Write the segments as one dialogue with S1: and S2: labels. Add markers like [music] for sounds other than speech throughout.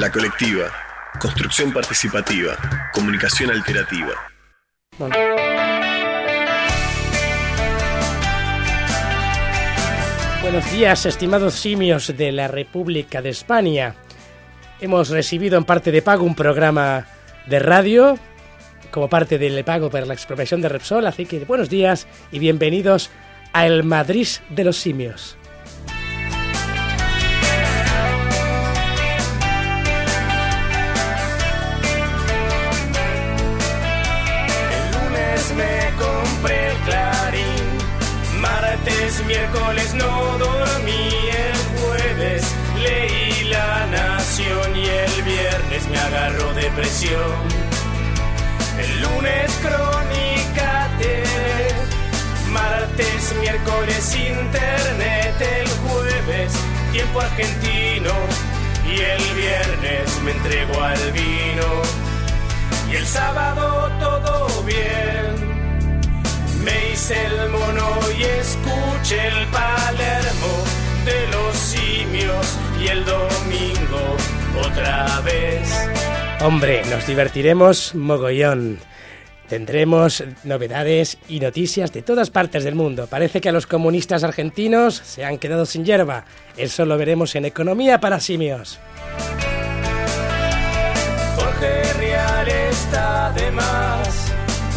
S1: La colectiva. Construcción participativa. Comunicación alternativa.
S2: Buenos días, estimados simios de la República de España. Hemos recibido en parte de pago un programa de radio como parte del pago por la expropiación de Repsol, así que buenos días y bienvenidos a El Madrid de los Simios.
S3: Depresión. El lunes crónica tele, martes, miércoles internet, el jueves tiempo argentino y el viernes me entrego al vino. Y el sábado todo bien. Me hice el mono y escuché el Palermo de los simios. Y el domingo otra vez.
S2: Hombre, nos divertiremos mogollón. Tendremos novedades y noticias de todas partes del mundo. Parece que a los comunistas argentinos se han quedado sin hierba. Eso lo veremos en Economía para Simios.
S3: Jorge Real está de más.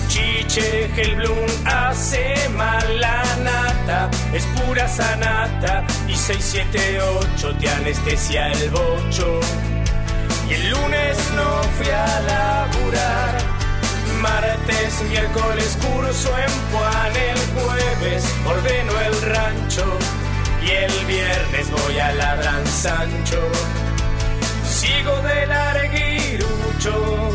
S3: Chiche Helblum hace mal la nata, es pura sanata. Y 678 te anestesia el bocho. Y el lunes no fui a laburar. Martes, miércoles curso en Juan, el jueves ordeno el rancho. Y el viernes voy a Ladran Sancho sigo de larguirucho.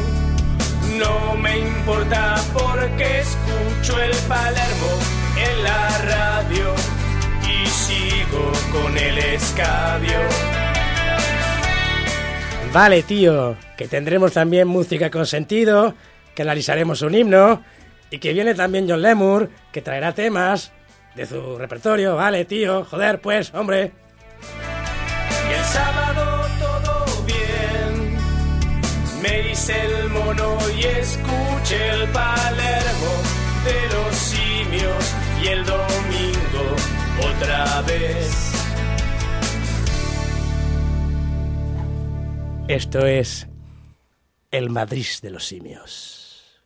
S3: No me importa porque escucho el Palermo en la radio y sigo con el escabio.
S2: Vale, tío, que tendremos también música con sentido, que analizaremos un himno y que viene también John Lemur, que traerá temas de su repertorio. Vale, tío, joder, pues, hombre.
S3: Y el sábado todo bien. Me el mono y escuché el Palermo de los simios y el domingo otra vez.
S2: Esto es el Madrid de los simios.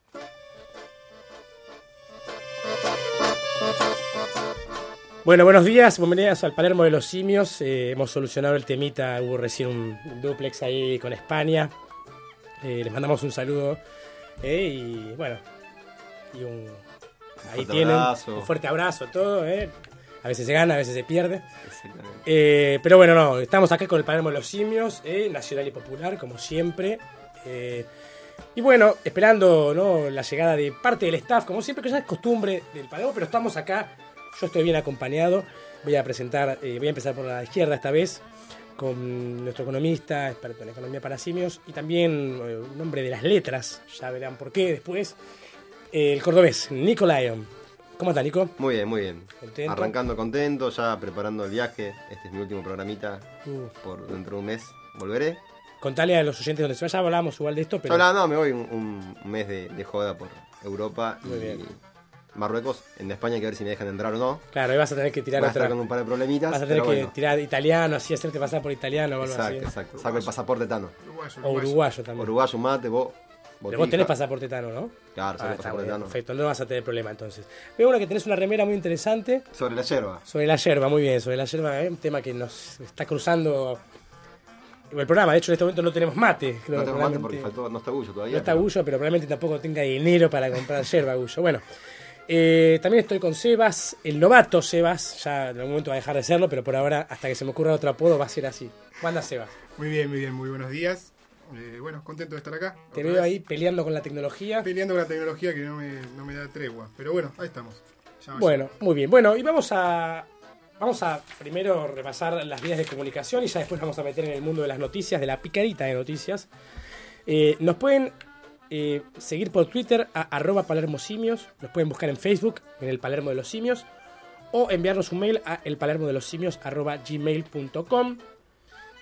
S2: Bueno, buenos días, bienvenidos al Palermo de los Simios. Eh, hemos solucionado el temita, hubo recién un duplex ahí con España. Eh, les mandamos un saludo eh, y bueno, y un, ahí tienen
S4: abrazo.
S2: un fuerte abrazo, todo. eh. A veces se gana, a veces se pierde. Eh, pero bueno, no, estamos acá con el Palermo de los Simios, eh, nacional y popular, como siempre. Eh, y bueno, esperando ¿no? la llegada de parte del staff, como siempre, que ya es costumbre del Palermo, pero estamos acá. Yo estoy bien acompañado. Voy a presentar, voy a empezar por la izquierda esta vez, con nuestro economista, experto en economía para simios, y también un hombre de las letras, ya verán por qué después, el cordobés, Nico Lyon. ¿Cómo está, Nico?
S4: Muy bien, muy bien.
S2: ¿Contento?
S4: Arrancando contento, ya preparando el viaje. Este es mi último programita
S2: Uh.
S4: por dentro de un mes. Volveré.
S2: Contale a los oyentes donde se vaya, hablamos igual de esto, pero...
S4: La- no, me voy un, un mes de, de joda por Europa
S2: Muy
S4: y
S2: bien.
S4: Marruecos. En España hay que ver si me dejan entrar o no.
S2: Claro, ahí vas a tener que tirar
S4: Voy a
S2: otra.
S4: estar con un par de problemitas.
S2: Vas a tener
S4: pero
S2: que
S4: bueno.
S2: tirar italiano, así hacerte pasar por italiano o algo
S4: Exacto,
S2: así.
S4: exacto. Saco el pasaporte tano.
S2: O uruguayo también.
S4: Uruguayo, mate, vos.
S2: Pero vos tenés pasaporte tano, ¿no?
S4: Claro,
S2: Ah,
S4: pasaporte tano.
S2: perfecto, no vas a tener problema entonces. Veo una que tenés una remera muy interesante
S4: Sobre la yerba.
S2: sobre la yerba, muy bien, sobre la yerba, ¿eh? un tema que nos está cruzando el programa. De hecho, en este momento no tenemos mate. creo
S4: No tengo mate porque faltó, no está Gullo todavía.
S2: No está
S4: pero-
S2: Gullo, pero probablemente tampoco tenga dinero para comprar yerba Gullo. Bueno, eh, también estoy con Sebas, el novato Sebas. Ya en algún momento va a dejar de serlo, pero por ahora, hasta que se me ocurra otro apodo, va a ser así. ¿Cómo andas, Sebas?
S5: Muy bien, muy bien, muy buenos días. Eh, bueno, contento de estar acá.
S2: Te veo
S5: vez.
S2: ahí peleando con la tecnología.
S5: Peleando con la tecnología que no me, no me da tregua. Pero bueno, ahí estamos. Ya
S2: Bueno, muy bien. Bueno, y vamos a vamos a primero repasar las vías de comunicación y ya después vamos a meter en el mundo de las noticias, de la picadita de noticias. Eh, nos pueden eh, seguir por Twitter a arroba palermosimios, nos pueden buscar en Facebook en el Palermo de los Simios o enviarnos un mail a elpalermodelosimios arroba gmail.com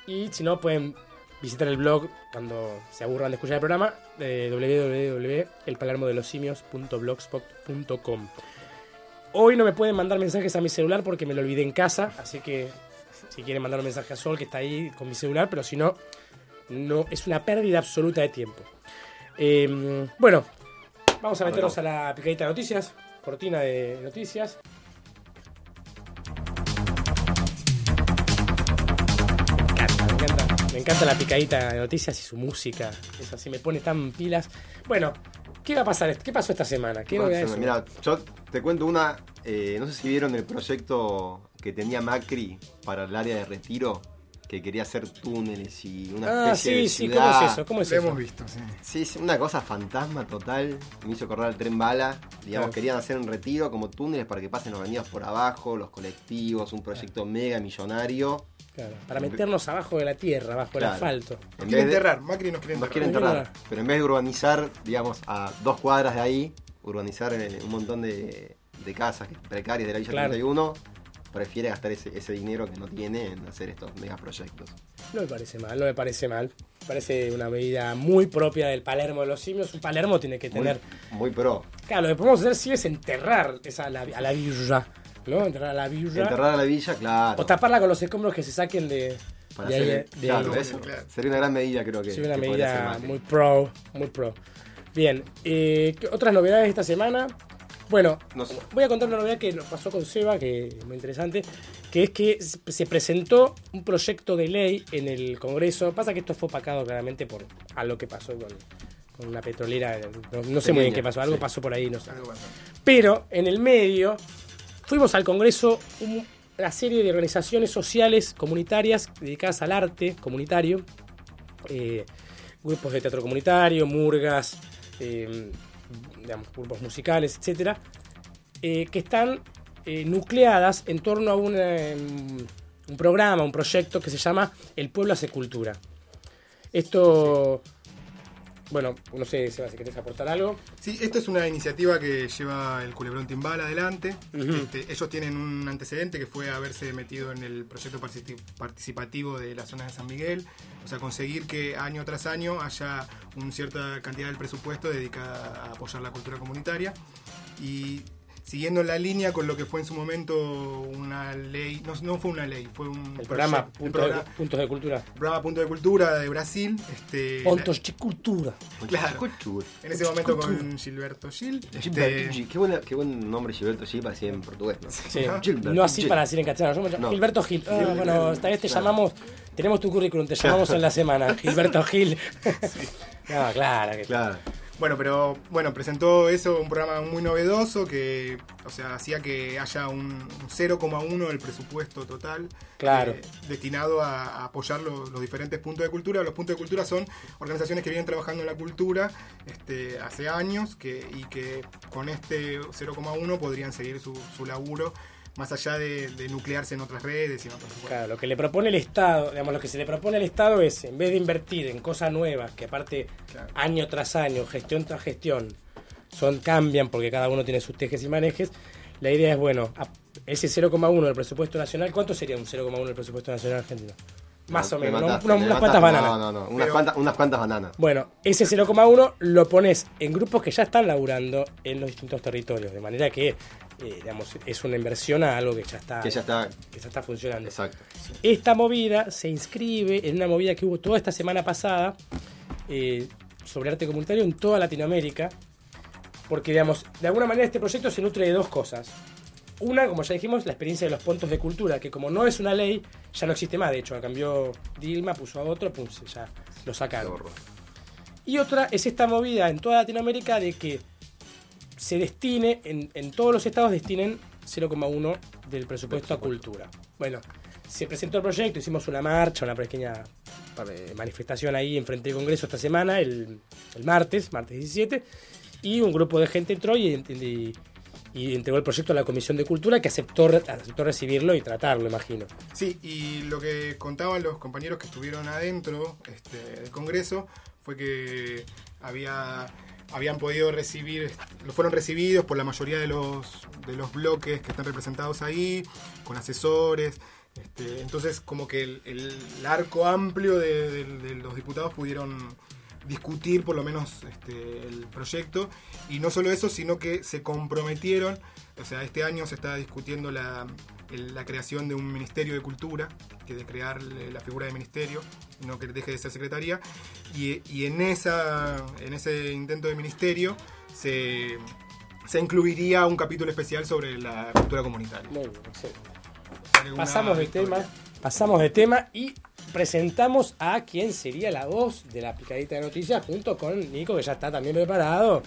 S2: y si no pueden visitar el blog cuando se aburran de escuchar el programa de www.elpalermodelosimios.blogspot.com. Hoy no me pueden mandar mensajes a mi celular porque me lo olvidé en casa, así que si quieren mandar un mensaje a Sol que está ahí con mi celular, pero si no, no es una pérdida absoluta de tiempo. Eh, bueno, vamos a meternos a la picadita de noticias, cortina de noticias. Me encanta la picadita de noticias y su música. Eso así me pone tan pilas. Bueno, ¿qué va a pasar? ¿Qué pasó esta semana? ¿Qué novedades hubo?
S4: Mira, yo te cuento una. eh, no sé si vieron el proyecto que tenía Macri para el área de retiro, que quería hacer túneles y una
S2: Ah,
S4: especie
S2: sí,
S4: de
S2: sí,
S4: ciudad.
S2: ¿cómo es eso? ¿Cómo es
S5: Lo
S2: eso?
S5: hemos visto, sí.
S4: Sí, es una cosa fantasma total. Me hizo correr el tren bala. Digamos,
S2: Claro.
S4: querían hacer un retiro como túneles para que pasen los venidos por abajo, los colectivos, un proyecto mega millonario.
S2: Claro, para meternos abajo de la tierra, bajo
S4: Claro.
S2: el asfalto.
S5: Nos
S4: En
S5: quiere
S4: vez de-
S5: enterrar, Macri nos quiere
S4: Nos
S5: enterrar.
S4: quieren
S2: Mira.
S4: enterrar. Pero en vez de urbanizar, digamos, a dos cuadras de ahí, urbanizar un montón de, de casas precarias de la Villa
S2: Claro.
S4: 31, prefiere gastar ese, ese dinero que no tiene en hacer estos megaproyectos.
S2: No me parece mal, no me parece mal. Me parece una medida muy propia del Palermo de los simios. Un Palermo tiene que tener.
S4: muy pro.
S2: Claro, lo que podemos hacer sí es enterrar esa, a, la, a la villa. ¿No? Enterrar a la villa.
S4: Enterrar a la villa, claro.
S2: O taparla con los escombros que se saquen de.
S4: Para
S2: de
S4: hacer,
S2: de
S4: claro, eso.
S5: Claro.
S4: Sería una gran medida, creo que.
S2: Sí, una
S4: que
S2: medida muy pro, muy pro. Bien, eh, ¿qué otras novedades esta semana? Bueno,
S4: No sé.
S2: voy a contar una novedad que nos pasó con Seba, que es muy interesante, que es que se presentó un proyecto de ley en el Congreso. Pasa que esto fue opacado claramente por algo que pasó con, con una petrolera. No, no sé muy bien qué pasó, algo
S4: sí.
S2: pasó por ahí, no sé. Pero en el medio fuimos al Congreso un- una serie de organizaciones sociales comunitarias dedicadas al arte comunitario, eh, grupos de teatro comunitario, murgas, eh, digamos, grupos musicales, etcétera, eh, que están eh, nucleadas en torno a eh, un programa, un proyecto que se llama El Pueblo hace Cultura. Esto, bueno, no sé, Seba, si querés aportar algo.
S5: Sí, esto es una iniciativa que lleva el Culebrón Timbal adelante. Este, ellos tienen un antecedente que fue haberse metido en el proyecto partici- participativo de la zona de San Miguel. O sea, conseguir que año tras año haya una cierta cantidad del presupuesto dedicada a apoyar la cultura comunitaria. Y siguiendo la línea con lo que fue en su momento una ley, no, no fue una ley, fue un
S2: El programa
S5: proyecto- el
S2: Punto de,
S5: programa-
S2: Puntos de Cultura.
S5: programa Punto de Cultura de Brasil. Este,
S2: Pontos de Cultura.
S5: Claro.
S4: Cultura.
S5: En ese momento con Gilberto Gil.
S4: Gilberto
S5: este,
S4: Gil. Qué, buena- qué buen nombre Gilberto Gil parecía en portugués, ¿no?
S2: Sí,
S4: Gilberto
S2: no así
S4: Gil.
S2: para decir en castellano. Yo me llamo
S4: No.
S2: Gilberto Gil.
S4: Gil-
S2: bueno, esta vez te
S4: Claro.
S2: llamamos. Tenemos tu currículum, te llamamos en la semana. [laughs] Gilberto Gil. [laughs] No, claro. Que
S4: Claro.
S5: Bueno, pero bueno, presentó eso, un programa muy novedoso que, o sea, hacía que haya un, un 0,1 del presupuesto total
S2: Claro.
S5: eh, destinado a, apoyar lo- los diferentes puntos de cultura. Los puntos de cultura son organizaciones que vienen trabajando en la cultura este, hace años que, y que con este 0,1 podrían seguir su, su laburo más allá de, de nuclearse en otras redes y en lugares.
S2: Claro, lo que le propone el Estado, digamos, lo que se le propone al Estado es, en vez de invertir en cosas nuevas, que aparte
S5: Claro.
S2: año tras año, gestión tras gestión, son cambian porque cada uno tiene sus tejes y manejes, la idea es, bueno, ese 0,1 del presupuesto nacional, ¿cuánto sería un 0,1 del presupuesto nacional argentino? Más o
S4: me
S2: menos, unas,
S4: me
S2: cuantas bananas.
S4: No, no, no. Unas,
S5: Pero-
S4: cuantas, unas cuantas bananas.
S2: Bueno, ese 0,1 lo pones en grupos que ya están laburando en los distintos territorios, de manera que, eh, digamos, es una inversión a algo que ya está,
S4: Que ya está.
S2: que ya está funcionando.
S4: Exacto.
S2: Esta movida se inscribe en una movida que hubo toda esta semana pasada eh, sobre arte comunitario en toda Latinoamérica, porque, digamos, de alguna manera este proyecto se nutre de dos cosas. Una, como ya dijimos, la experiencia de los puntos de cultura, que como no es una ley, ya no existe más. De hecho, cambió Dilma, puso a otro, pum, ya lo sacaron. Y otra es esta movida en toda Latinoamérica de que se destine, en, en todos los estados destinen 0,1 del presupuesto a cultura. Bueno, se presentó el proyecto, hicimos una marcha, una pequeña manifestación ahí enfrente del Congreso esta semana, el, el martes, martes 17, y un grupo de gente entró y, y- y entregó el proyecto a la Comisión de Cultura que aceptó, aceptó recibirlo y tratarlo, imagino.
S5: Sí, y lo que contaban los compañeros que estuvieron adentro este, del Congreso fue que había habían podido recibir, fueron recibidos por la mayoría de los, de los bloques que están representados ahí, con asesores, Este, entonces, como que el, arco amplio de los diputados pudieron discutir por lo menos este, el proyecto. Y no solo eso, sino que se comprometieron, o sea, este año se está discutiendo la, el- la creación de un Ministerio de Cultura, que de crear la figura de ministerio, no que deje de ser secretaría. Y, y en, esa, en ese intento de ministerio se, se incluiría un capítulo especial sobre la cultura comunitaria.
S2: Muy bien, Pasamos de tema, pasamos de tema y presentamos a quien sería la voz de la picadita de noticias junto con Nico, que ya está también preparado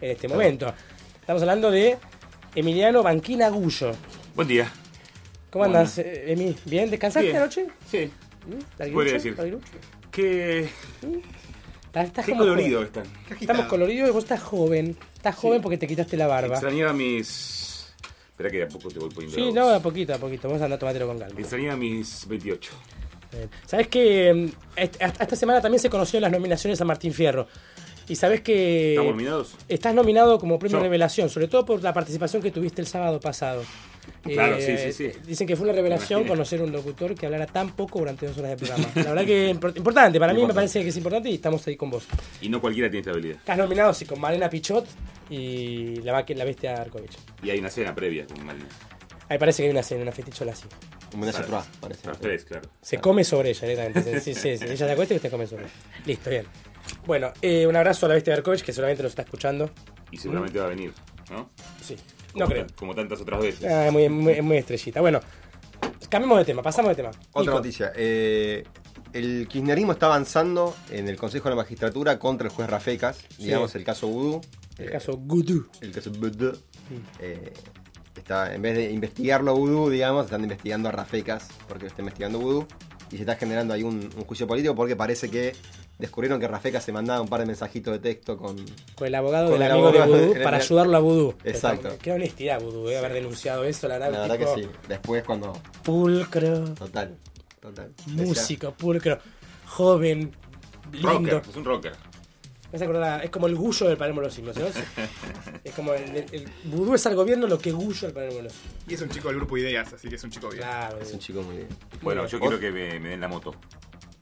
S2: en este momento. Estamos hablando de Emiliano Banquina Gullo.
S6: Buen día.
S2: ¿Cómo
S6: Hola.
S2: andas, eh, Emi? ¿Bien? ¿Descansaste
S6: Bien.
S2: anoche?
S6: Sí.
S2: ¿Mm?
S6: Podría decir.
S2: ¿Larguirucho?
S6: Qué,
S2: Estás, estás
S6: qué
S2: como
S6: colorido
S2: joven.
S6: están.
S2: Estamos coloridos y vos estás joven. Estás joven
S6: Sí.
S2: porque te quitaste la barba.
S6: Extrañaba mis. Espera que de a poco te voy poniendo.
S2: Sí, no, a poquito, a poquito. Vamos a andar tomátelo con calma.
S6: Extrañaba mis 28.
S2: Bien. Sabes que esta semana también se conocieron las nominaciones a Martín Fierro. Y sabes que
S6: ¿Estamos nominados?
S2: estás nominado como premio
S6: Yo.
S2: revelación, sobre todo por la participación que tuviste el sábado pasado.
S6: Claro,
S2: Eh,
S6: sí, sí, sí.
S2: Dicen que fue una revelación conocer un locutor que hablara tan poco durante dos horas de programa. La verdad que impor- importante, para mí me parece que es importante y estamos ahí con vos.
S6: Y no cualquiera tiene esta habilidad.
S2: Estás nominado sí, con Malena Pichot y la, la bestia Arkovich.
S6: Y hay una cena previa con Malina.
S2: Ahí parece que hay una cena, una fetichola así.
S4: Un homenaje a parece.
S6: Los tres, claro.
S2: Se come sobre ella directamente. Sí, sí, sí. Ella se acuesta y usted come sobre ella. Listo, bien. Bueno, eh, un abrazo a la bestia Arkovich que seguramente nos está escuchando.
S6: Y seguramente va a venir, ¿no?
S2: Sí.
S6: Como
S2: No creo.
S6: Como tantas otras veces.
S2: Ah, muy, muy, muy estrellita. Bueno, cambiemos de tema, pasamos de tema.
S4: Otra
S2: Nico,
S4: noticia. eh, el kirchnerismo está avanzando en el Consejo de la Magistratura contra el juez Rafecas. Digamos el caso Vudú.
S2: El
S4: eh,
S2: caso Gudu.
S4: el caso Vudú. eh, está, en vez de investigarlo a Vudú, digamos, están investigando a Rafecas porque lo está investigando Vudú. Y se está generando ahí un, un juicio político porque parece que descubrieron que Rafecas se mandaba un par de mensajitos de texto con.
S2: Con el abogado
S4: Con
S2: del
S4: el
S2: amigo de
S4: abogado
S2: Vudú [laughs]
S4: del-
S2: para ayudarlo a Vudú.
S4: Exacto.
S2: Qué honestidad Vudú, eh, haber denunciado eso, la verdad.
S4: La verdad que
S2: tipo
S4: sí. Después cuando.
S2: Pulcro,
S4: Total. Total. Decía-
S2: músico, pulcro, joven, lindo.
S6: Rocker, es un rocker.
S2: Es como el Gullo del Palermo de los Siglos, ¿no? Es, como el, el, el Vudú es al gobierno lo que Gullo al Palermo de los Siglos.
S5: Y es un chico del grupo Ideas, así que es un chico bien.
S2: Claro,
S4: Es un chico muy bien.
S6: Bueno,
S2: bien.
S6: yo quiero que me, me den la moto.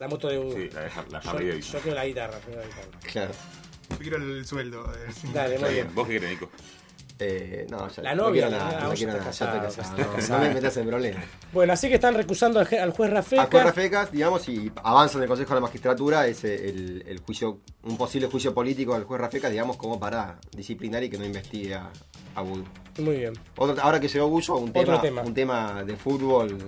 S2: La moto de Vudú.
S6: Sí, la, de Har- la
S2: yo,
S6: Harley
S2: yo
S6: Davidson.
S2: quiero la guitarra, yo quiero la guitarra.
S4: Claro.
S5: Yo quiero el sueldo. eh.
S2: Dale,
S6: Está
S2: muy
S6: bien.
S2: bien.
S6: ¿Vos qué querés, Nico?
S4: Eh, no, ya,
S2: La
S4: no
S2: novia,
S4: quiero no
S2: vos
S4: quiero
S2: ya
S4: nada,
S2: estás
S4: ya estoy
S2: casado,
S4: casado.
S2: estás
S4: No, me metas en problemas.
S2: Bueno, así que están recusando al, je- al juez Rafeca.
S4: A juez Rafecas, digamos, y avanza en el Consejo de la Magistratura es el, el juicio, un posible juicio político al juez Rafecas, digamos, como para disciplinar y que no investigue a, a Vudú.
S2: Muy bien.
S4: Otro- ahora que llegó Bullo, un
S2: Otro
S4: tema,
S2: tema.
S4: un tema de fútbol.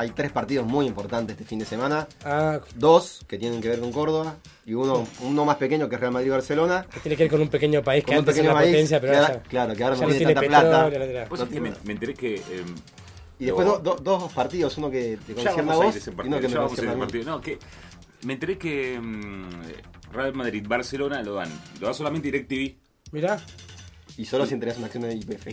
S4: Hay tres partidos muy importantes este fin de semana.
S2: Ah,
S4: Dos que tienen que ver con Córdoba y uno, uno más pequeño que es Real Madrid y Barcelona.
S2: que tiene que ver con un pequeño país que
S4: Con un
S2: antes era
S4: pequeño
S2: una
S4: país,
S2: potencia, pero ahora
S4: claro, que ahora no tiene
S2: tiene
S4: tanta
S2: petróleo,
S4: plata.
S2: No
S6: que me, me enteré que. eh,
S4: Y después
S6: lo-
S4: do- do- dos partidos, uno que te concierne a vos y uno que me concierne.
S6: No, que me enteré que mm, Real Madrid, Barcelona lo dan. Lo da solamente DirecTV.
S2: Mirá,
S4: Y solo si tenés una acción de IPF.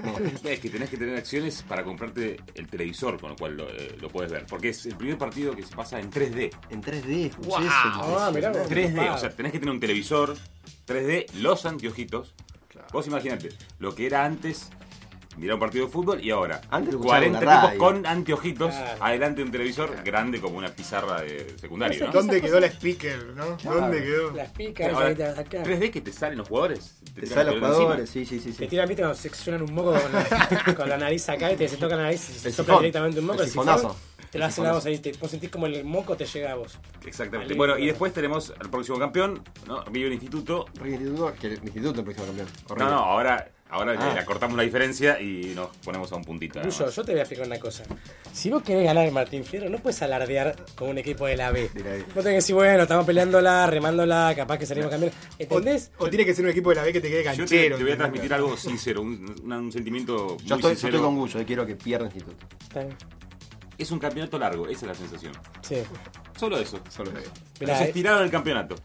S4: No. [laughs]
S6: Es que tenés que tener acciones para comprarte el televisor, con lo cual lo, eh, lo puedes ver. Porque es el primer partido que se pasa en 3D.
S4: En 3D, escuché
S5: Wow.
S4: eso,
S2: Ah, mirá vos.
S6: 3D,
S2: Copado.
S6: o sea, tenés que tener un televisor 3D, los anteojitos. Vos imaginate, lo que era antes, mirar un partido de fútbol y ahora
S4: Antes lo escuchaba en
S6: 40
S4: la
S6: tipos con anteojitos,
S2: Claro.
S6: adelante de un televisor grande como una pizarra de secundario, ¿no?
S5: ¿Dónde quedó la speaker, no? ¿Dónde quedó?
S2: las picas,
S6: Ahora,
S2: acá.
S6: 3D que te salen los jugadores.
S4: Te salen
S6: la
S4: los jugadores, sí, sí, sí.
S2: Te tiran, viste, cuando se suenan un moco con la, [laughs] con la nariz acá y te se toca la nariz y se sopla directamente un moco.
S4: El sifonazo.
S2: te lo hacen a vos ahí, te, vos sentís como el moco te llega a vos.
S6: Exactamente. Bueno, y después tenemos al próximo campeón, ¿no? Vive el instituto.
S4: Porque el instituto, que el instituto el próximo campeón.
S6: No,
S4: Horrible.
S6: no, ahora, ahora
S4: Ah.
S6: le acortamos la diferencia y nos ponemos a un puntito. más.
S2: yo te voy a explicar una cosa. Si vos querés ganar el Martín Fierro, no puedes alardear con un equipo de la B.
S4: De la B.
S2: Vos tenés que decir, bueno, estamos peleándola, remándola, capaz que salimos campeones.
S5: O,
S2: ¿Entendés?
S5: o tiene que ser un equipo de la B que te quede
S6: Yo te, te voy a transmitir algo sincero, un, un- un sentimiento
S4: Yo
S6: muy
S4: estoy, yo
S6: sincero.
S4: estoy con Gullo, yo quiero que pierda el instituto.
S2: Está bien.
S6: Es un campeonato largo, esa es la sensación.
S2: Sí.
S6: Solo eso.
S5: Solo eso.
S2: Mirá,
S6: Nos
S2: eh,
S6: estiraron el campeonato.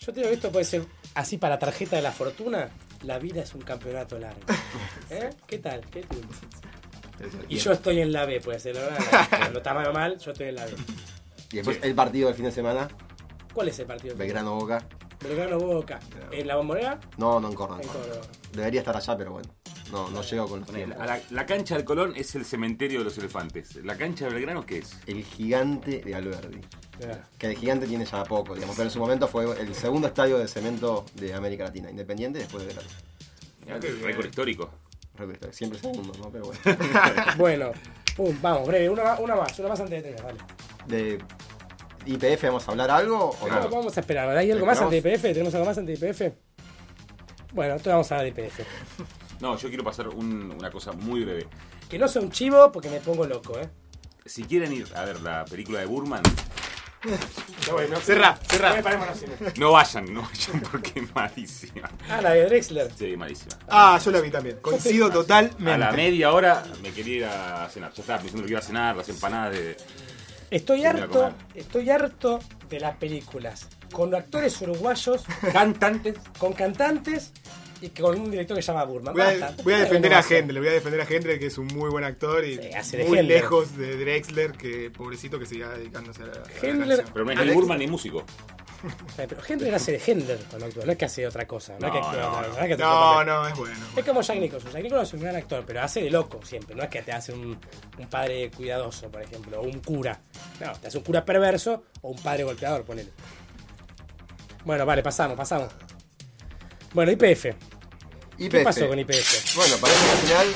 S2: yo te digo que esto puede ser así para tarjeta de la fortuna. La vida es un campeonato largo. [laughs] ¿Eh? ¿Qué tal? ¿Qué tal? Y yo estoy en la B, puede ser, ¿verdad? Cuando está mal o mal, yo estoy en la B.
S4: Y después
S6: Sí.
S4: el partido del fin de semana,
S2: ¿Cuál es el partido?
S4: Belgrano Boca.
S2: Belgrano Boca. ¿En la bombonera?
S4: No, no en Córdoba.
S2: En Córdoba.
S4: Debería estar allá, pero bueno. no, no llego con los tiempos.
S6: la, la cancha del Colón es el cementerio de los elefantes. ¿La cancha de Belgrano qué es?
S4: El gigante de Alberdi. Que el gigante tiene ya poco, digamos, pero en su momento fue el segundo estadio de cemento de América Latina, independiente después de.
S6: Mirá, récord histórico.
S4: Recuerdo, Siempre segundo, ¿no? Pero bueno. [laughs]
S2: Bueno, pum, vamos, breve, una, más- una más, una más antes de tener, vale.
S4: De IPF vamos a hablar algo o
S2: Vamos,
S4: no?
S2: vamos a esperar, ¿hay algo más ante IPF? ¿Tenemos algo más ante IPF? Bueno, entonces vamos a hablar de IPF. [laughs]
S6: No, yo quiero pasar un- una cosa muy breve.
S2: Que no sea un chivo porque me pongo loco, ¿eh?
S6: Si quieren ir a ver la película de Burman,
S2: bueno,
S5: Cerrá, cerrá.
S6: no vayan, no vayan porque es malísima.
S2: Ah, la de Drexler.
S6: Sí, malísima.
S5: Ah, yo la vi también. Coincido
S6: A la
S5: totalmente.
S6: media hora me quería ir a cenar. Ya estaba pensando que iba a cenar, las empanadas de.
S2: Estoy harto, estoy harto de las películas con actores uruguayos,
S6: Cantantes.
S2: con cantantes con un director que se llama Burman.
S5: Voy a, voy a defender a. Hendler, voy a defender a Hendler que es un muy buen actor y
S2: Sí,
S5: muy
S2: Hendler.
S5: lejos de Drexler, que pobrecito que siga dedicándose a la, a la
S2: Hendler-
S5: canción.
S6: Pero no es ni Burman ni músico.
S2: Pero Hendler hace de Hendler cuando actúa, no es que hace otra cosa. No, es que
S6: No,
S2: actúa,
S6: no,
S2: no,
S6: no.
S2: no es que te
S5: No, no, es bueno.
S2: Es como Jack Nicholson. Jack Nicholson es un gran actor, pero hace de loco siempre. No es que te hace un, un padre cuidadoso, por ejemplo, o un cura. No, te hace un cura perverso o un padre golpeador, ponele. Bueno, vale, pasamos, pasamos. Bueno, IPF. ¿Qué pasó con IPF?
S4: Bueno, parece que al final.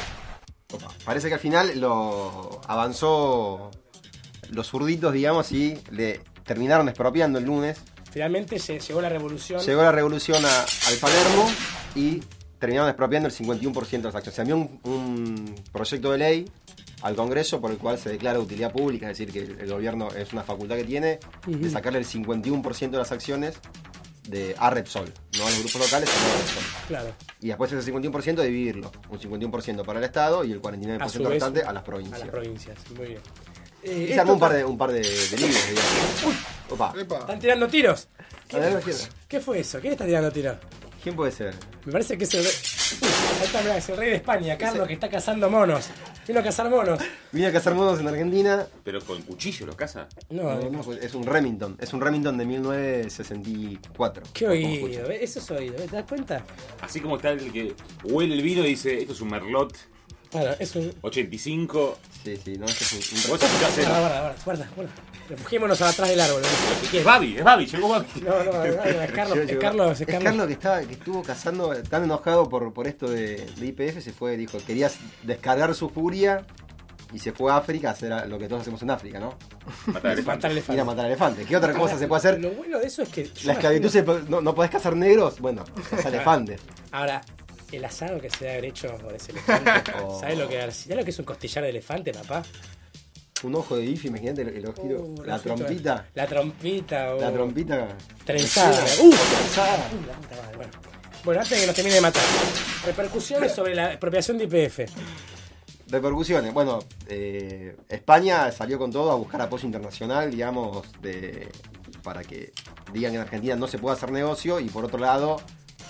S4: Opa, parece que al final lo avanzó los zurditos, digamos, y le terminaron expropiando el lunes.
S2: Finalmente se llegó la revolución.
S4: Llegó la revolución a- al Palermo y terminaron expropiando el 51% de las acciones. Se envió un, un proyecto de ley al Congreso por el cual se declara de utilidad pública, es decir, que el, el gobierno es una facultad que tiene de sacarle el 51% de las acciones de a Repsol, no a los grupos locales, sino a Repsol.
S2: Claro.
S4: Y después ese 51% dividirlo. Un 51% para el Estado y el 49%
S2: A vez,
S4: restante a las
S2: A
S4: provincias.
S2: las provincias. Muy bien.
S4: Y
S2: Eh,
S4: se armó un par de, un par de, de libros, digamos. Opa.
S5: Epa.
S2: Están tirando tiros.
S4: A ver, ¿quién,
S2: ¿Qué fue eso? ¿Quién está tirando tiros?
S4: quién puede ser?
S2: Me parece que es el rey. Uy, ahí está, mirá, es el rey de España, Carlos, que está cazando monos. Vino a cazar monos.
S4: Vine a cazar monos en Argentina.
S6: Pero con cuchillo los caza.
S2: No,
S4: No, no, pues es un Remington. Es un Remington de 1964.
S2: qué
S4: ¿Cómo
S2: oído, eso es oído, ¿ves? ¿te das cuenta?
S6: Así como está el que huele el vino y dice, esto es un merlot
S2: Claro, es un.
S6: 85.
S4: Sí, sí, no, este es un,
S6: Vos escuchás el-
S2: Guarda, guarda, guarda. Refugémonos atrás del árbol. ¿no?
S6: ¿Qué es Babi? Es Babi, llegó Babi. [laughs]
S2: No, no, no, es Carlos, [laughs] es Carlos, es
S4: es
S2: Carlos.
S4: Carlos que, estaba, que estuvo cazando, tan enojado por, por esto de, de IPF, se fue, dijo, quería descargar su furia y se fue a África a hacer lo que todos hacemos en África, ¿no?
S6: Matar [laughs] elefantes.
S2: Matar
S4: Ir a matar elefantes. ¿Qué otra cosa se puede hacer?
S2: Lo bueno de eso es que.
S4: La esclavitud,
S2: imagino-
S4: se- no, no podés cazar negros, bueno, cazar elefantes.
S2: Ahora, el asado que se debe haber hecho ese elefante. [laughs]
S4: Oh.
S2: ¿Sabes lo, que, ¿Sabes lo que es un costillar de elefante, papá?
S4: Un ojo de bife, imagínate el, el ojito,
S2: Uh,
S4: la
S2: ojito de-
S4: trompita,
S2: La trompita, oh.
S4: la trompita
S2: Trenzada.
S4: Uh,
S2: Uh,
S4: trenzada.
S2: Uh, la puta madre, bueno. Bueno, antes de que nos termine de matar. Repercusiones sobre la expropiación de IPF.
S4: Repercusiones. Bueno, eh, España salió con todo a buscar apoyo internacional, digamos, de, para que digan que en Argentina no se puede hacer negocio. Y por otro lado,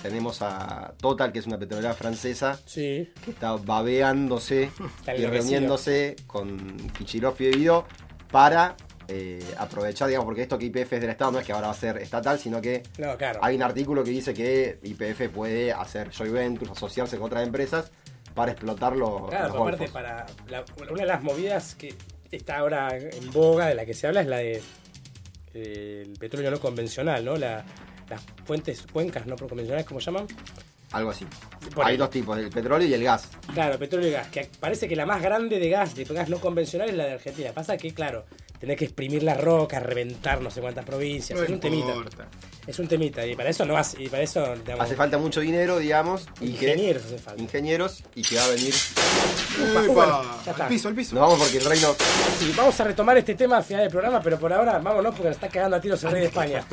S4: tenemos a Total, que es una petrolera francesa,
S2: Sí.
S4: que está babeándose [laughs]
S2: Está
S4: y reuniéndose con Kichirov y Guido para eh, aprovechar, digamos, porque esto que IPF es del Estado no es que ahora va a ser estatal, sino que
S2: No, claro.
S4: hay un artículo que dice que IPF puede hacer joint ventures, asociarse con otras empresas para explotar los,
S2: Claro,
S4: los
S2: aparte para la- una de las movidas que está ahora en boga, de la que se habla, es la de eh, el petróleo no convencional, ¿no? La, las fuentes, cuencas no convencionales, ¿cómo se llaman?
S4: Algo así. Hay dos tipos, el petróleo y el gas.
S2: Claro, petróleo y gas, que parece que la más grande de gas, de gas no convencional, es la de Argentina. Pasa que, claro, tenés que exprimir la roca, reventar no sé cuántas provincias,
S5: No
S2: es un temita.
S5: importa.
S2: Es un temita, y para eso no hace, y para eso, digamos,
S4: Hace falta mucho dinero, digamos, y
S2: ingenieros hace falta.
S4: ingenieros y que va a venir.
S2: Bueno,
S5: Epa,
S2: ya está.
S5: al piso, al piso.
S4: Nos vamos porque el reino
S2: Sí, vamos a retomar este tema al final del programa, pero por ahora vámonos porque nos está cagando a tiros el rey de España.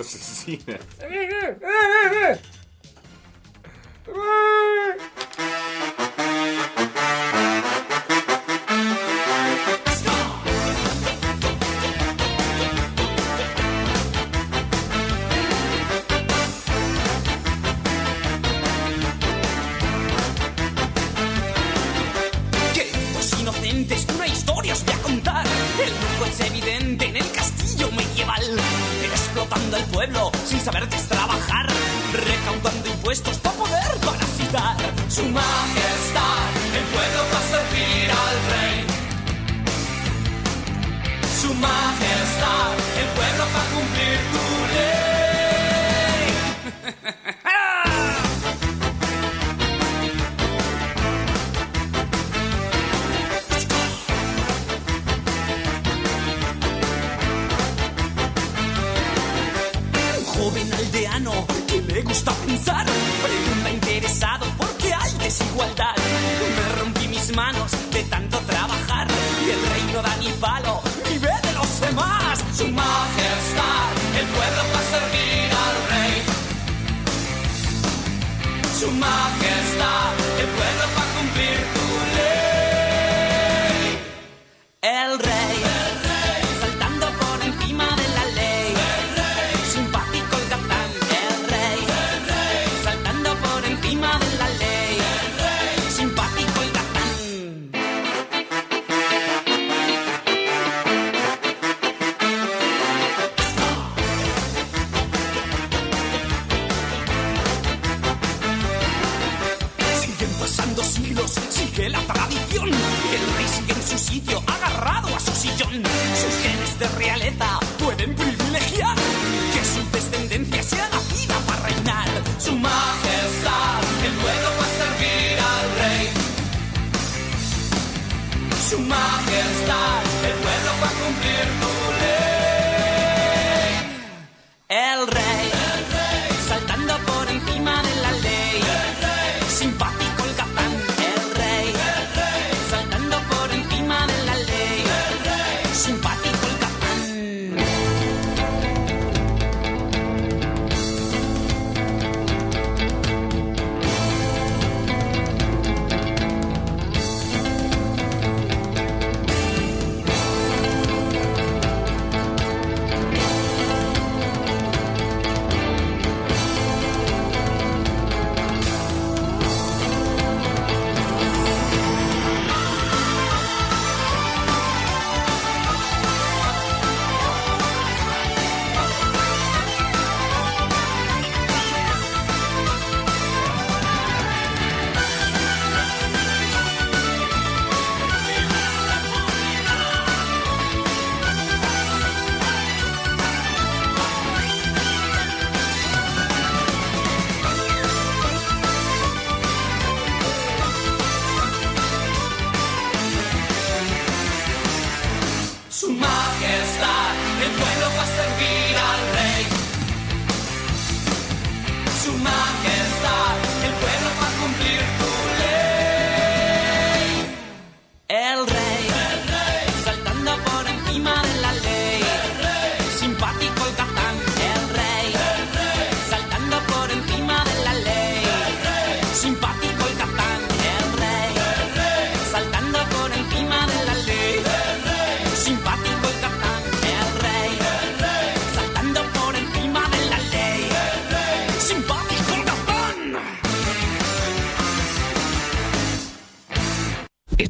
S7: Explotando el pueblo sin saber trabajar. Recaudando impuestos para poder parasitar. Su majestad a servir al rey. Su majestad, el pueblo va a cumplir tu ley. [laughs] le gusta pensar, pregunta interesado por qué hay desigualdad. Me rompí mis manos de tanto trabajar y el rey no da ni palo ni ve de los demás. Su majestad, el pueblo va a servir al rey. Su majestad, el pueblo va a cumplir tu ley. El rey,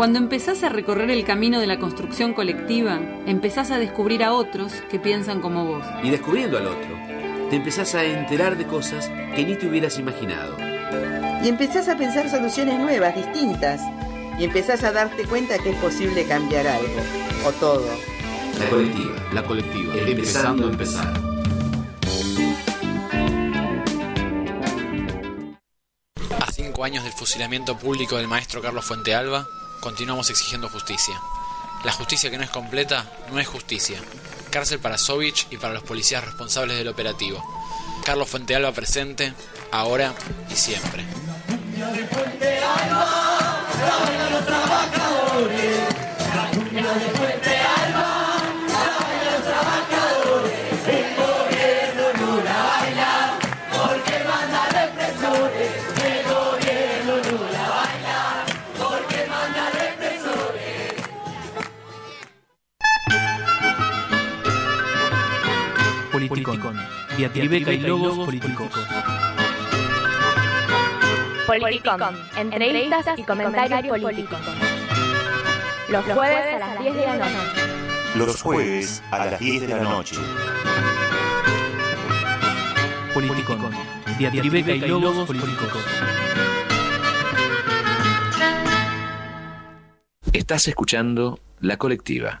S8: Cuando empezás a recorrer el camino de la construcción colectiva, empezás a descubrir a otros que piensan como vos.
S9: Y descubriendo al otro, te empezás a enterar de cosas que ni te hubieras imaginado.
S10: Y empezás a pensar soluciones nuevas, distintas. Y empezás a darte cuenta que es posible cambiar algo. O todo.
S9: La colectiva, la colectiva, empezando a empezar.
S11: A cinco años del fusilamiento público del maestro Carlos Fuentealba, continuamos exigiendo justicia. La justicia que no es completa no es justicia. Cárcel para Sovich y para los policías responsables del operativo. Carlos Fuentealba presente, ahora y siempre.
S9: Diatribeca y logos políticos.
S12: Politicón. Entrevistas y comentarios políticos. Los jueves a las 10 de la noche.
S13: Los jueves a las 10 de la noche.
S9: Politicón. Diatribeca y logos políticos.
S10: Estás escuchando La Colectiva.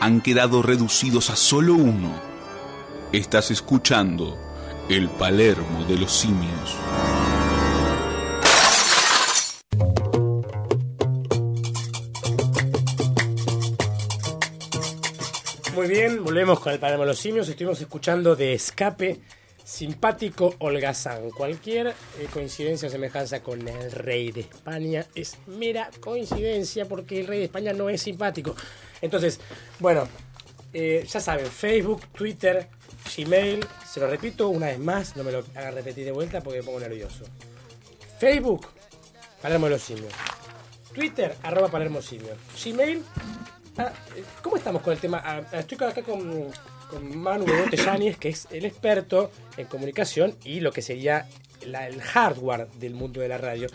S14: han quedado reducidos a solo uno. Estás escuchando el Palermo de los simios.
S2: Muy bien, volvemos con el Palermo de los Simios. Estuvimos escuchando de escape simpático holgazán. Cualquier eh, coincidencia o semejanza con el rey de España es mera coincidencia porque el rey de España no es simpático. Entonces, bueno, eh, ya saben, Facebook, Twitter, Gmail, se lo repito una vez más, no me lo hagan repetir de vuelta porque me pongo nervioso. Facebook, Palermo de los Simios. Twitter, arroba Palermo Simios. Gmail, ah, eh, ¿cómo estamos con el tema? Ah, estoy acá con, con Manu Yáñez, que es el experto en comunicación y lo que sería el hardware del mundo de la radio.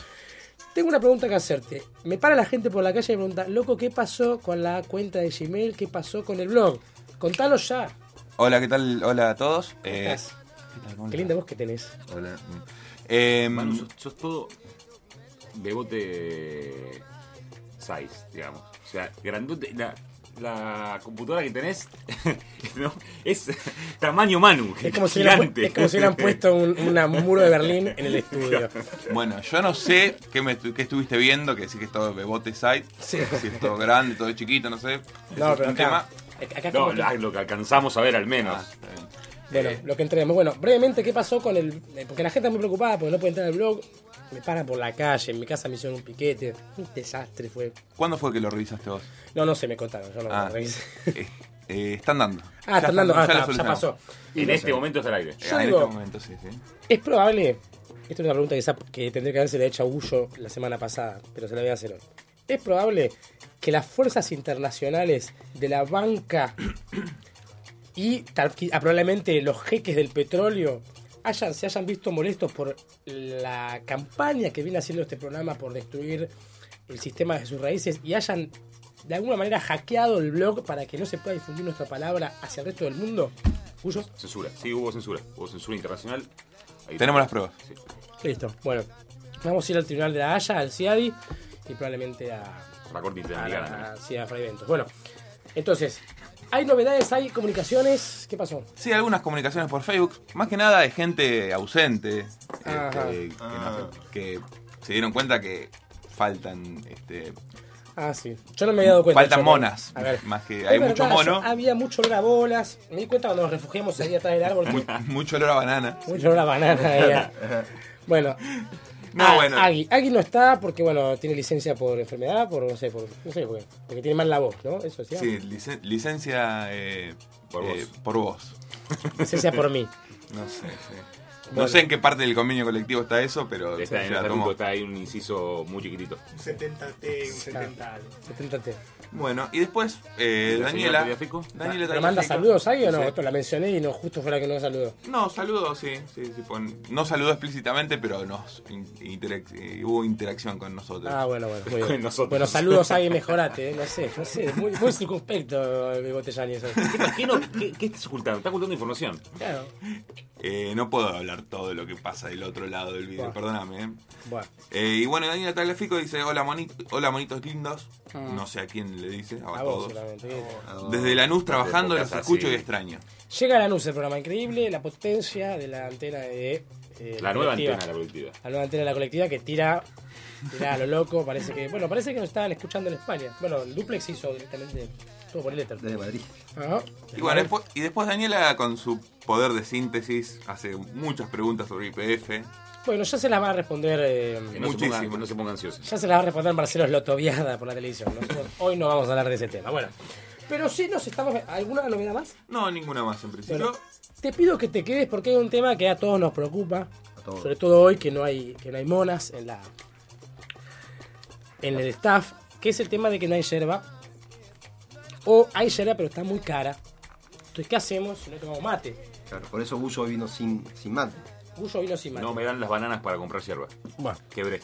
S2: Tengo una pregunta que hacerte. Me para la gente por la calle y me pregunta, loco, ¿qué pasó con la cuenta de Gmail? ¿Qué pasó con el blog? Contalo ya.
S15: Hola, ¿qué tal? Hola a todos.
S2: ¿Cómo
S15: Eh,
S2: estás? Qué linda voz que tenés.
S15: Hola. Eh,
S6: Manu, sos, sos todo bebote size, digamos. O sea, grandote. La, la computadora que tenés [laughs] ¿no? es tamaño Manu.
S2: Es como si hubieran, es como si hubieran puesto un, una- muro de Berlín en el estudio. [laughs]
S15: Bueno, yo no sé qué, me, qué estuviste viendo, que sí que es todo bebote site.
S2: Sí.
S15: Si es todo grande, todo chiquito, no sé.
S2: No,
S15: Es
S2: pero
S15: un
S2: acá,
S15: tema.
S2: acá
S6: No,
S2: que-
S6: lo que alcanzamos a ver al menos.
S15: Ah,
S2: Bueno, lo que entremos. Bueno, brevemente, ¿qué pasó con el...? eh, Porque la gente está muy preocupada porque no puede entrar al blog. Me paran por la calle, en mi casa me hicieron un piquete. Un desastre fue.
S15: ¿Cuándo fue que lo revisaste vos?
S2: No, no sé, me contaron. Yo no
S15: Ah,
S2: lo revisé. [laughs]
S15: eh, eh, están dando.
S2: Ah, están dando. Ah,
S15: ya
S2: ya pasó.
S6: En este momento está al aire.
S2: Yo
S15: Ah, en
S2: digo-
S15: este momento, sí, sí.
S2: Es probable, esta es una pregunta que, que tendría que haberse hecho a Bullo la semana pasada, pero se la voy a hacer hoy. Es probable que las fuerzas internacionales de la banca y probablemente los jeques del petróleo hayan, se hayan visto molestos por la campaña que viene haciendo este programa por destruir el sistema de sus raíces y hayan de alguna manera hackeado el blog para que no se pueda difundir nuestra palabra hacia el resto del mundo. Bullo.
S6: Censura. Sí, hubo censura. Hubo censura internacional. Ahí
S15: Tenemos
S6: está.
S15: las pruebas.
S6: Sí.
S2: Listo, bueno. Vamos a ir al tribunal de la Haya, al CIADI y probablemente a,
S6: La corte
S2: a,
S6: interamericana.
S2: la- sí, a Fray Ventos. Bueno, entonces, ¿hay novedades? ¿Hay comunicaciones? ¿Qué pasó?
S15: Sí, algunas comunicaciones por Facebook, más que nada de gente ausente,
S2: Ajá.
S15: este, que, no- que se dieron cuenta que faltan este,
S2: Ah, sí. Yo no me había dado cuenta.
S15: Faltan
S2: yo,
S15: monas,
S2: A ver.
S15: más que hay
S2: verdad,
S15: mucho mono.
S2: había mucho olor a bolas. Me di cuenta cuando nos refugiamos ahí atrás del árbol.
S15: Mu- [laughs] mucho olor a banana.
S2: mucho olor a banana. [laughs] Bueno.
S15: No,
S2: Ah,
S15: bueno.
S2: Agui. Agui no está porque, bueno, tiene licencia por enfermedad, por, no sé, por, no sé, por qué. porque tiene mal la voz, ¿no? Eso sí.
S15: Sí, licen- licencia eh,
S6: Por
S15: eh,
S6: vos.
S15: por vos. [laughs]
S2: Licencia por mí.
S15: No sé, sí.
S2: Bueno.
S15: No sé en qué parte del convenio colectivo está eso, pero
S6: Está en el ahí un inciso muy chiquitito.
S5: Un 70T, un 70
S2: Seténtate.
S15: Bueno, y después eh,
S6: ¿Y la
S15: Daniela. Daniela
S2: ¿Pero manda saludos ahí o no?
S15: Sí.
S2: Esto la mencioné y no, justo fuera que no saludó.
S15: No, saludos, sí, sí, sí, pon- no saludó explícitamente, pero nos interac- eh, hubo interacción con nosotros.
S2: Ah, bueno, bueno, muy [laughs] bien.
S6: Nosotros.
S2: Bueno, saludos ahí, mejorate, ¿eh? no sé, no sé, muy, muy circunspecto el Botellani eso.
S6: ¿Qué, qué no- qué- qué estás ocultando? Está ocultando información.
S2: Claro.
S15: Eh, no puedo hablar todo lo que pasa del otro lado del video,
S2: Buah.
S15: perdóname. ¿eh?
S2: Bueno.
S15: Eh, y bueno, Daniela Tagliafico dice, hola, moni- hola monitos lindos.
S2: Ah.
S15: No sé a quién le dice, a,
S2: A vos,
S15: todos.
S2: seguramente.
S15: Desde Lanús trabajando, los escucho
S6: sí.
S15: y extraño.
S2: Llega a la luz el programa increíble, la potencia de la antena de. eh,
S6: La nueva
S2: colectiva.
S6: antena de la colectiva.
S2: La nueva antena de la colectiva que tira, tira a lo loco. Parece que. Bueno, parece que nos estaban escuchando en España. Bueno, el duplex hizo directamente todo por el éter.
S4: Desde Madrid.
S2: Ajá.
S15: Y bueno, después, y después Daniela con su poder de síntesis hace muchas preguntas sobre IPF.
S2: Bueno, ya se las va a responder. eh,
S6: Que no, se pongan, que no se pongan ansiosos.
S2: Ya se las va a responder Marcelo Slotoviada por la televisión. Nosotros [laughs] hoy no vamos a hablar de ese tema. Bueno, pero sí nos estamos. ¿Alguna novedad más?
S15: No, ninguna más en principio.
S2: Bueno, te pido que te quedes porque hay un tema que a todos nos preocupa.
S4: todos.
S2: Sobre todo hoy que no hay que no hay monas en la en el staff, que es el tema de que no hay yerba. O hay yerba pero está muy cara. Entonces, ¿qué hacemos si no tomamos mate?
S4: Claro, por eso Bullo vino sin, sin mate.
S2: Gullo vino sin mate.
S6: No me dan las bananas para comprar hierba.
S2: Bueno.
S6: Quebré.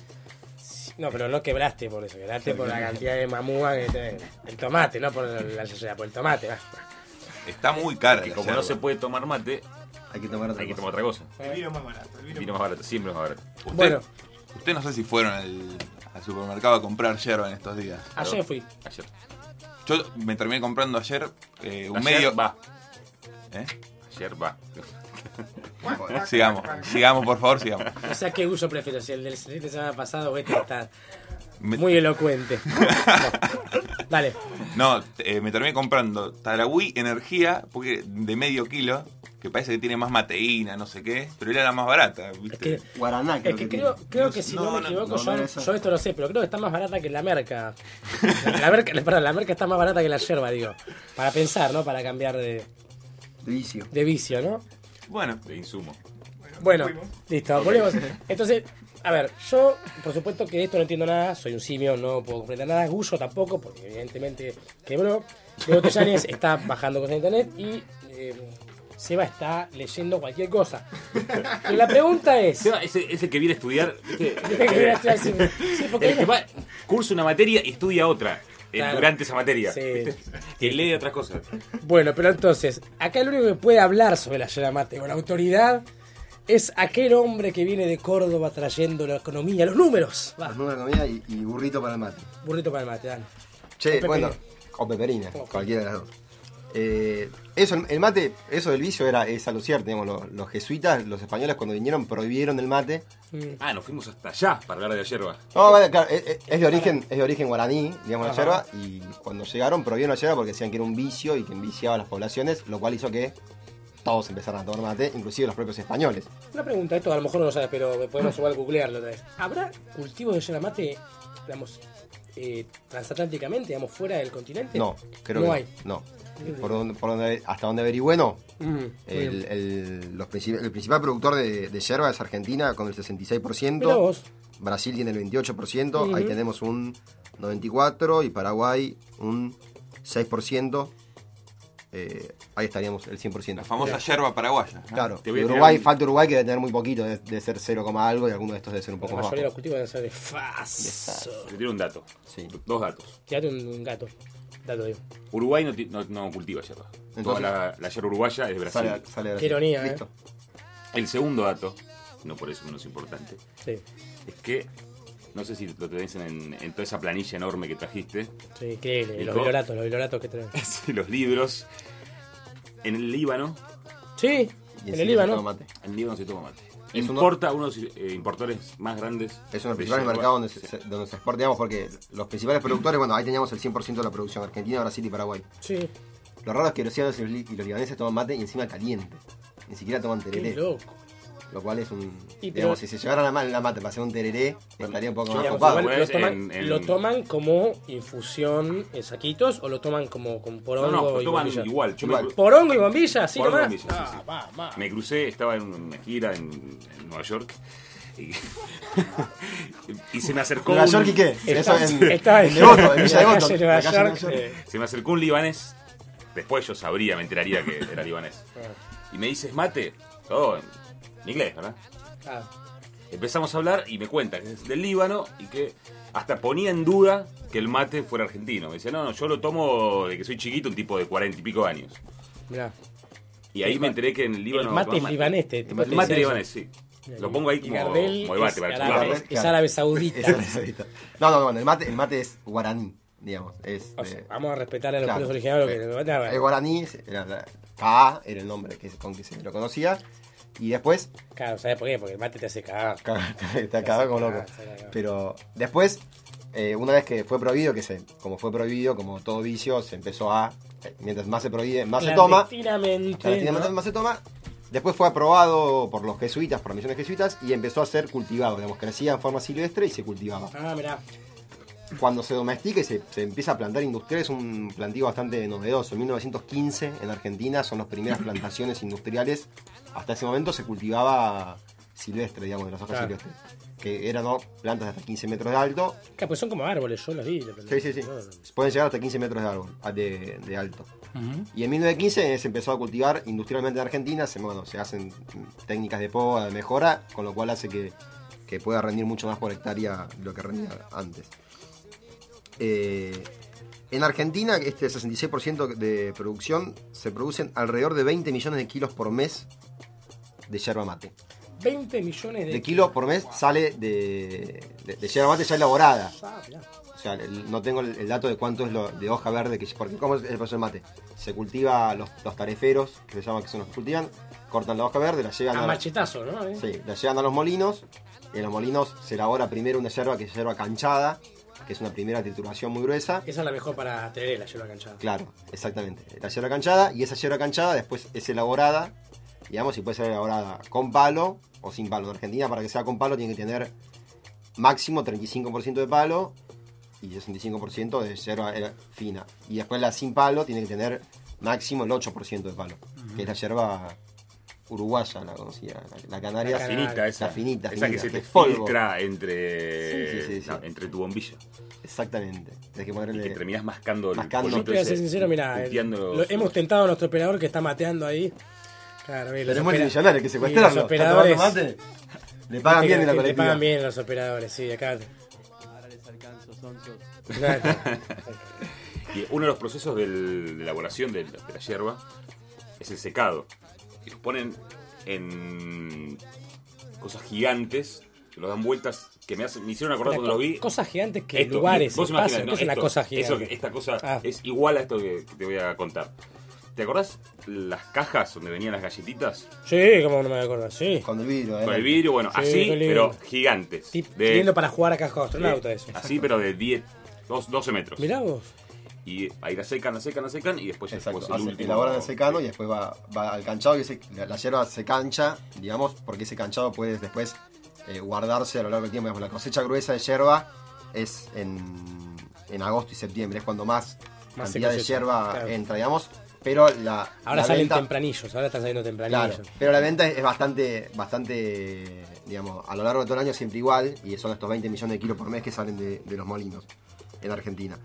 S2: No, pero no quebraste por eso, quebraste por la cantidad de mamúa que tenés. El tomate, no por la yerba, por el tomate. va.
S15: Está muy cara.
S6: Y
S15: la
S6: como
S15: yerba.
S6: no se puede tomar mate,
S4: hay que tomar otra
S6: hay que
S4: cosa.
S6: tomar otra cosa.
S5: El vino más barato. El
S6: El
S5: vino
S6: vino más barato, siempre más barato.
S15: Usted,
S2: Bueno.
S15: usted no sé si fueron al, al supermercado a comprar yerba en estos días.
S2: Ayer fui.
S6: Ayer.
S15: Yo me terminé comprando ayer eh, un
S6: Ayer
S15: medio.
S6: va.
S15: ¿Eh?
S6: Ayer va. [laughs]
S15: Sigamos, sigamos, por favor, sigamos.
S2: O sea, ¿qué Gullo prefiero? Si el del de semana pasado o este está muy elocuente. [laughs] Dale.
S15: No, eh, me terminé comprando Tarahui Energía porque de medio kilo, que parece que tiene más mateína, no sé qué, pero era la más barata, ¿viste?
S2: que-
S4: Guaraná, creo
S2: Es que
S4: que
S2: creo, creo que si no,
S15: No,
S2: me
S15: no,
S2: equivoco,
S4: no,
S2: yo,
S4: no es
S2: esto lo sé, pero creo que está más barata que la merca. [laughs] La merca, perdón, la merca está más barata que la yerba, digo. Para pensar, ¿no? Para cambiar de,
S4: De vicio.
S2: de vicio, ¿no?
S15: Bueno,
S6: De insumo.
S2: Bueno, listo, volvemos. Entonces, a ver, yo, por supuesto que de esto no entiendo nada, soy un simio, no puedo comprender nada, Gullo tampoco, porque evidentemente quebró. Diego Tellanes está bajando cosas en internet y eh, Seba está leyendo cualquier cosa. Y la pregunta es...
S6: Seba, ese, ese que viene a estudiar, [laughs] ¿viste?
S2: ¿Viste que viene a estudiar? Sí, sí, porque
S6: el que va, cursa una materia y estudia otra
S2: Claro.
S6: durante esa materia.
S2: Sí.
S6: Que lee otras cosas.
S2: Bueno, pero entonces, acá el único que puede hablar sobre la yerba mate con autoridad es aquel hombre que viene de Córdoba trayendo la economía, los números. Va,
S4: Los números de comida y, y burrito para el mate.
S2: burrito para el mate, dale.
S4: Che,
S2: Con
S4: bueno, o peperina, cualquiera de las dos. Eh, eso, el mate, eso del vicio era es a lo cierto, digamos, los, los jesuitas, los españoles cuando vinieron prohibieron el mate.
S6: Ah, nos fuimos hasta allá para hablar de la yerba.
S4: No, vale, claro, es, es- es de origen, es de origen guaraní, digamos,
S2: Ajá.
S4: la yerba, y cuando llegaron prohibieron la yerba porque decían que era un vicio y que enviciaba a las poblaciones, lo cual hizo que todos empezaran a tomar mate, inclusive los propios españoles.
S2: Una pregunta, esto a lo mejor no lo sabes, pero podemos igual googlearlo otra vez. ¿Habrá cultivos de yerba mate, digamos, eh, transatlánticamente, digamos, fuera del continente?
S4: No, creo
S2: no
S4: que
S2: hay.
S4: no. Por donde, por donde- hasta donde averigüé, no.
S2: Mm,
S4: El, el- los princip- el principal productor de, de yerba es Argentina con el 66%.
S2: Mirá vos.
S4: Brasil tiene el 28%.
S2: Ujú.
S4: Ahí tenemos un 94% y Paraguay un 6%. Eh, ahí estaríamos el 100%.
S15: la famosa yerba paraguaya. ¿no?
S4: Claro.
S6: Te
S4: Uruguay,
S6: un-
S4: falta Uruguay que debe tener muy poquito, debe, debe ser 0, algo y alguno de estos debe ser un
S2: La
S4: poco más
S2: mayoría de los
S4: bajo.
S2: cultivos deben ser de faso.
S6: Te tiro un dato.
S4: Sí.
S6: Dos datos.
S2: Quédate un, un gato. Dato, digo.
S6: Uruguay no, ti- no- no cultiva yerba. Toda
S4: Entonces-
S6: la, la yerba uruguaya es de Brasil.
S4: Sale, sale de
S2: Qué ironía, ¿eh?
S4: Listo.
S6: El segundo dato, no por eso menos importante,
S2: Sí,
S6: es que, no sé si lo tenés en, en toda esa planilla enorme que trajiste,
S2: sí, increíble. Los
S6: Nico.
S2: violatos, los violatos que traen. [laughs]
S6: sí, los libros, en el Líbano,
S2: Sí,
S4: Y
S2: en
S4: encima
S2: el
S4: se
S2: Líbano.
S4: mate.
S6: en el Líbano se toma mate.
S4: Es uno-
S6: Importa uno de los eh, importadores más grandes.
S4: Es uno de los principales mercados donde se, se- donde se exporta, digamos, porque los principales productores, bueno, ahí teníamos el 100% de la producción, Argentina, Brasil y Paraguay.
S2: Sí,
S4: Lo raro es que los y los libaneses toman mate y encima caliente. Ni siquiera toman
S2: qué
S4: tereré.
S2: loco.
S4: Lo cual es un.
S2: Y
S4: digamos,
S2: pero-
S4: si se llevaran la, la mate para hacer un tereré, estaría un poco más
S2: Digamos,
S4: copado.
S2: igual lo, toman,
S6: en- en-
S2: lo toman como infusión en saquitos o lo toman como con
S6: No,
S2: porongo
S6: no, lo
S2: y
S6: toman
S2: bombilla?
S6: igual. Yo
S2: Porongo y bombilla, así
S6: Porongo y
S2: nomás.
S6: bombilla, sí,
S2: Ah,
S6: sí.
S2: va, va.
S6: Me crucé, estaba en una gira en, en Nueva York. Y, [laughs] y se me acercó
S4: ¿Nueva
S6: un-
S4: York y qué?
S2: Está-
S4: en, [laughs]
S2: está
S4: Devoto, Villa Devoto.
S2: eh,
S6: Se me acercó un libanés. Después yo sabría, me enteraría que era libanés. [laughs] Y me dices, mate. Todo en inglés, ¿verdad?
S2: ah,
S6: Empezamos a hablar y me cuenta que es del Líbano y que hasta ponía en duda que el mate fuera argentino. Me dice, no, no, yo lo tomo de que soy chiquito, un tipo de cuarenta y pico años.
S2: mirá.
S6: Y ahí me enteré que en el Líbano.
S16: El mate
S6: toman
S16: libanés, te- te
S6: El mate
S16: pensar
S6: libanés, sí. Lo pongo ahí como,
S16: Gardel
S6: como debate
S16: es
S6: para
S16: árabe. Es Árabe Saudita.
S4: Es Árabe Saudita. No, no, no, el mate, el mate es guaraní, digamos. Es,
S16: O sea,
S4: eh,
S16: vamos a respetar a los
S4: claro.
S16: pueblos originarios. Que,
S4: El guaraní, era la- Ka era el nombre que, con que se lo conocía. Y después,
S16: Claro, ¿sabes por qué? Porque el mate te hace cagar. [laughs]
S4: está cagado como loco. Pero después, eh, una vez que fue prohibido, que se, como fue prohibido, como todo vicio, se empezó a. eh, Mientras más se prohíbe, más se toma.
S16: ¿no?
S4: más se toma. Después fue aprobado por los jesuitas, por las misiones jesuitas, y empezó a ser cultivado. Digamos, crecía en forma silvestre y se cultivaba.
S16: Ah, mirá.
S4: Cuando se domestica y se, se empieza a plantar industrial, es un plantío bastante novedoso. En 1915, en Argentina, son las primeras plantaciones industriales. Hasta ese momento se cultivaba silvestre, digamos, de las hojas
S16: Claro.
S4: silvestres. Que eran plantas de hasta 15 metros de alto.
S16: Claro, pues son como árboles, yo los vi.
S4: Sí, sí, sí. Pueden llegar hasta 15 metros de, árbol, de, de alto. Y en 1915 se empezó a cultivar industrialmente en Argentina. Se, bueno, se hacen técnicas de poda, de mejora, con lo cual hace que, que pueda rendir mucho más por hectárea de lo que rendía antes. Eh, en Argentina, este 66% de producción se producen alrededor de 20 millones de kilos por mes de yerba mate.
S16: 20 millones de,
S4: De kilos por mes sale de, de, de yerba mate ya elaborada.
S16: Ah.
S4: O sea, no tengo el, el dato de cuánto es lo de hoja verde, que, porque ¿cómo es el proceso del mate? Se cultiva los, los tareferos, que se llaman que son los que cultivan, cortan la hoja verde, la llevan
S16: A
S4: a,
S16: machetazo, ¿no? ¿Eh?
S4: sí, la llevan a los molinos, y en los molinos se elabora primero una yerba que es yerba canchada, que es una primera trituración muy gruesa.
S16: Esa es la mejor para tener la yerba canchada.
S4: Claro, exactamente. La yerba canchada, y esa yerba canchada después es elaborada, digamos, y puede ser elaborada con palo o sin palo. En Argentina, para que sea con palo, tiene que tener máximo 35% de palo y 65% de yerba eh, fina. Y después la sin palo tiene que tener máximo el 8% de palo, que es la yerba uruguaya, la conocida, la, la canaria.
S6: La finita esa.
S4: La finita,
S6: Esa que se te
S4: polvo.
S6: filtra entre,
S4: Sí, sí, sí, sí.
S6: no, entre tu bombilla.
S4: Exactamente. Tienes que
S6: Y
S4: ponerle...
S6: que terminás mascando el
S4: Mascando.
S16: Yo
S6: pollito
S16: te voy a ser sincero, mira,
S6: los-
S16: hemos tentado a nuestro operador que está mateando ahí. Claro, opera-
S4: multimillonario, que secuestrarlo.
S16: Los
S4: ¿Está tomando
S16: operadores.
S4: mate? Le pagan bien en la
S16: que Le
S4: colectiva.
S16: pagan bien los operadores, sí, acá. [laughs]
S6: Y uno de los procesos del- de elaboración de, la- de la hierba es el secado. Y los ponen en cosas gigantes, que los dan vueltas, que me, hacen- me hicieron acordar
S16: Una
S6: cuando
S16: co-
S6: lo vi.
S16: Cosas gigantes que
S6: Esto,
S16: lugares.
S6: Vos
S16: pasan,
S6: ¿no?
S16: ¿qué es una cosa
S6: eso- esta cosa
S16: Ah.
S6: es igual a esto que, que te voy a contar. ¿Te acordás las cajas donde venían las galletitas?
S16: Sí, como no me acuerdo, sí.
S4: Con el vidrio, ¿eh?
S6: Con el vidrio, bueno,
S16: Sí,
S6: así, pero gigantes.
S16: Tip-
S6: De-
S16: lindo para jugar a caja astronauta eso.
S6: Así, pero de 10, dos- 12 metros.
S16: Mirá vos.
S6: Y ahí la secan, la secan, la secan y después,
S4: Exacto,
S6: después el
S4: hace-
S6: último.
S4: elaboran el secano y después va, va al canchado y ese- la, la hierba se cancha, digamos, porque ese canchado puede después eh, guardarse a lo largo del tiempo. Digamos, la cosecha gruesa de hierba es en, en agosto y septiembre, es cuando más,
S16: Más se
S4: cantidad de
S16: cosecha,
S4: hierba
S16: claro.
S4: entra, digamos, pero la,
S16: Ahora
S4: la
S16: salen
S4: venta-
S16: tempranillos, ahora están saliendo tempranillos.
S4: Claro, pero la venta es bastante, bastante, digamos, a lo largo de todo el año siempre igual, y son estos 20 millones de kilos por mes que salen de, de los molinos en Argentina.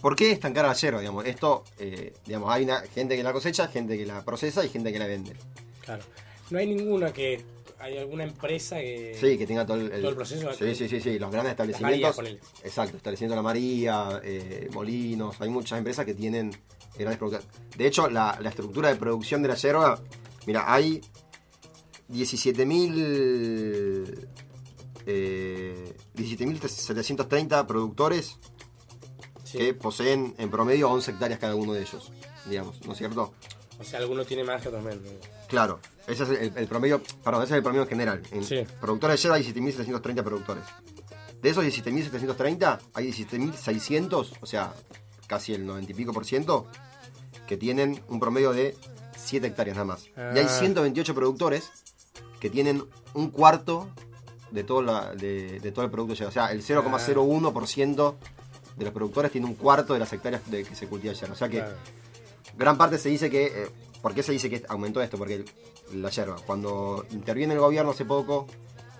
S4: ¿Por qué es tan cara la? Digamos, esto, eh, digamos, hay una gente que la cosecha, gente que la procesa y gente que la vende.
S16: Claro. No hay ninguna que. Hay alguna empresa que.
S4: Sí, que tenga todo el,
S16: todo el proceso.
S4: Sí, sí, sí, sí, los grandes
S16: María,
S4: establecimientos.
S16: ponele.
S4: exacto, establecimiento La María, eh, Molinos, hay muchas empresas que tienen grandes productores. De hecho, la, la estructura de producción de la yerba, mira, hay 17.000 eh, 17.730 productores que poseen en promedio 11 hectáreas cada uno de ellos, digamos, ¿no es cierto?
S16: O sea, algunos tienen más que otros menos.
S4: Claro, ese es el, el promedio, perdón, ese es el promedio en general. En
S16: Sí.
S4: productores de yerba hay 17.730 productores. De esos 17.730 hay 17.600, o sea, casi el 90 y pico por ciento, que tienen un promedio de 7 hectáreas nada más. Y hay
S16: Ah.
S4: 128 productores que tienen un cuarto de todo, la- de, de todo el producto de yerba. O sea, el 0,01% de los productores tiene un cuarto de las hectáreas de que se cultiva yerba. O sea que
S16: Claro.
S4: gran parte se dice que. eh, ¿Por qué se dice que aumentó esto? Porque el- la yerba, cuando interviene el gobierno hace poco,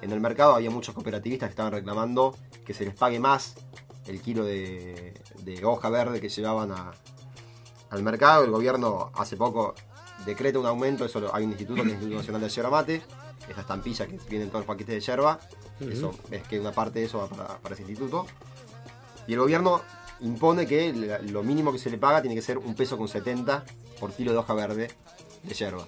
S4: en el mercado había muchos cooperativistas que estaban reclamando que se les pague más el kilo de, de hoja verde que llevaban a- al mercado. El gobierno hace poco decreta un aumento, eso lo- hay un instituto que es el Instituto Nacional de Yerba Mate, esa estampilla que vienen todos los paquetes de yerba, eso es que una parte de eso va para, para ese instituto. Y el gobierno impone que lo mínimo que se le paga tiene que ser un peso con 70 por kilo de hoja verde de yerba.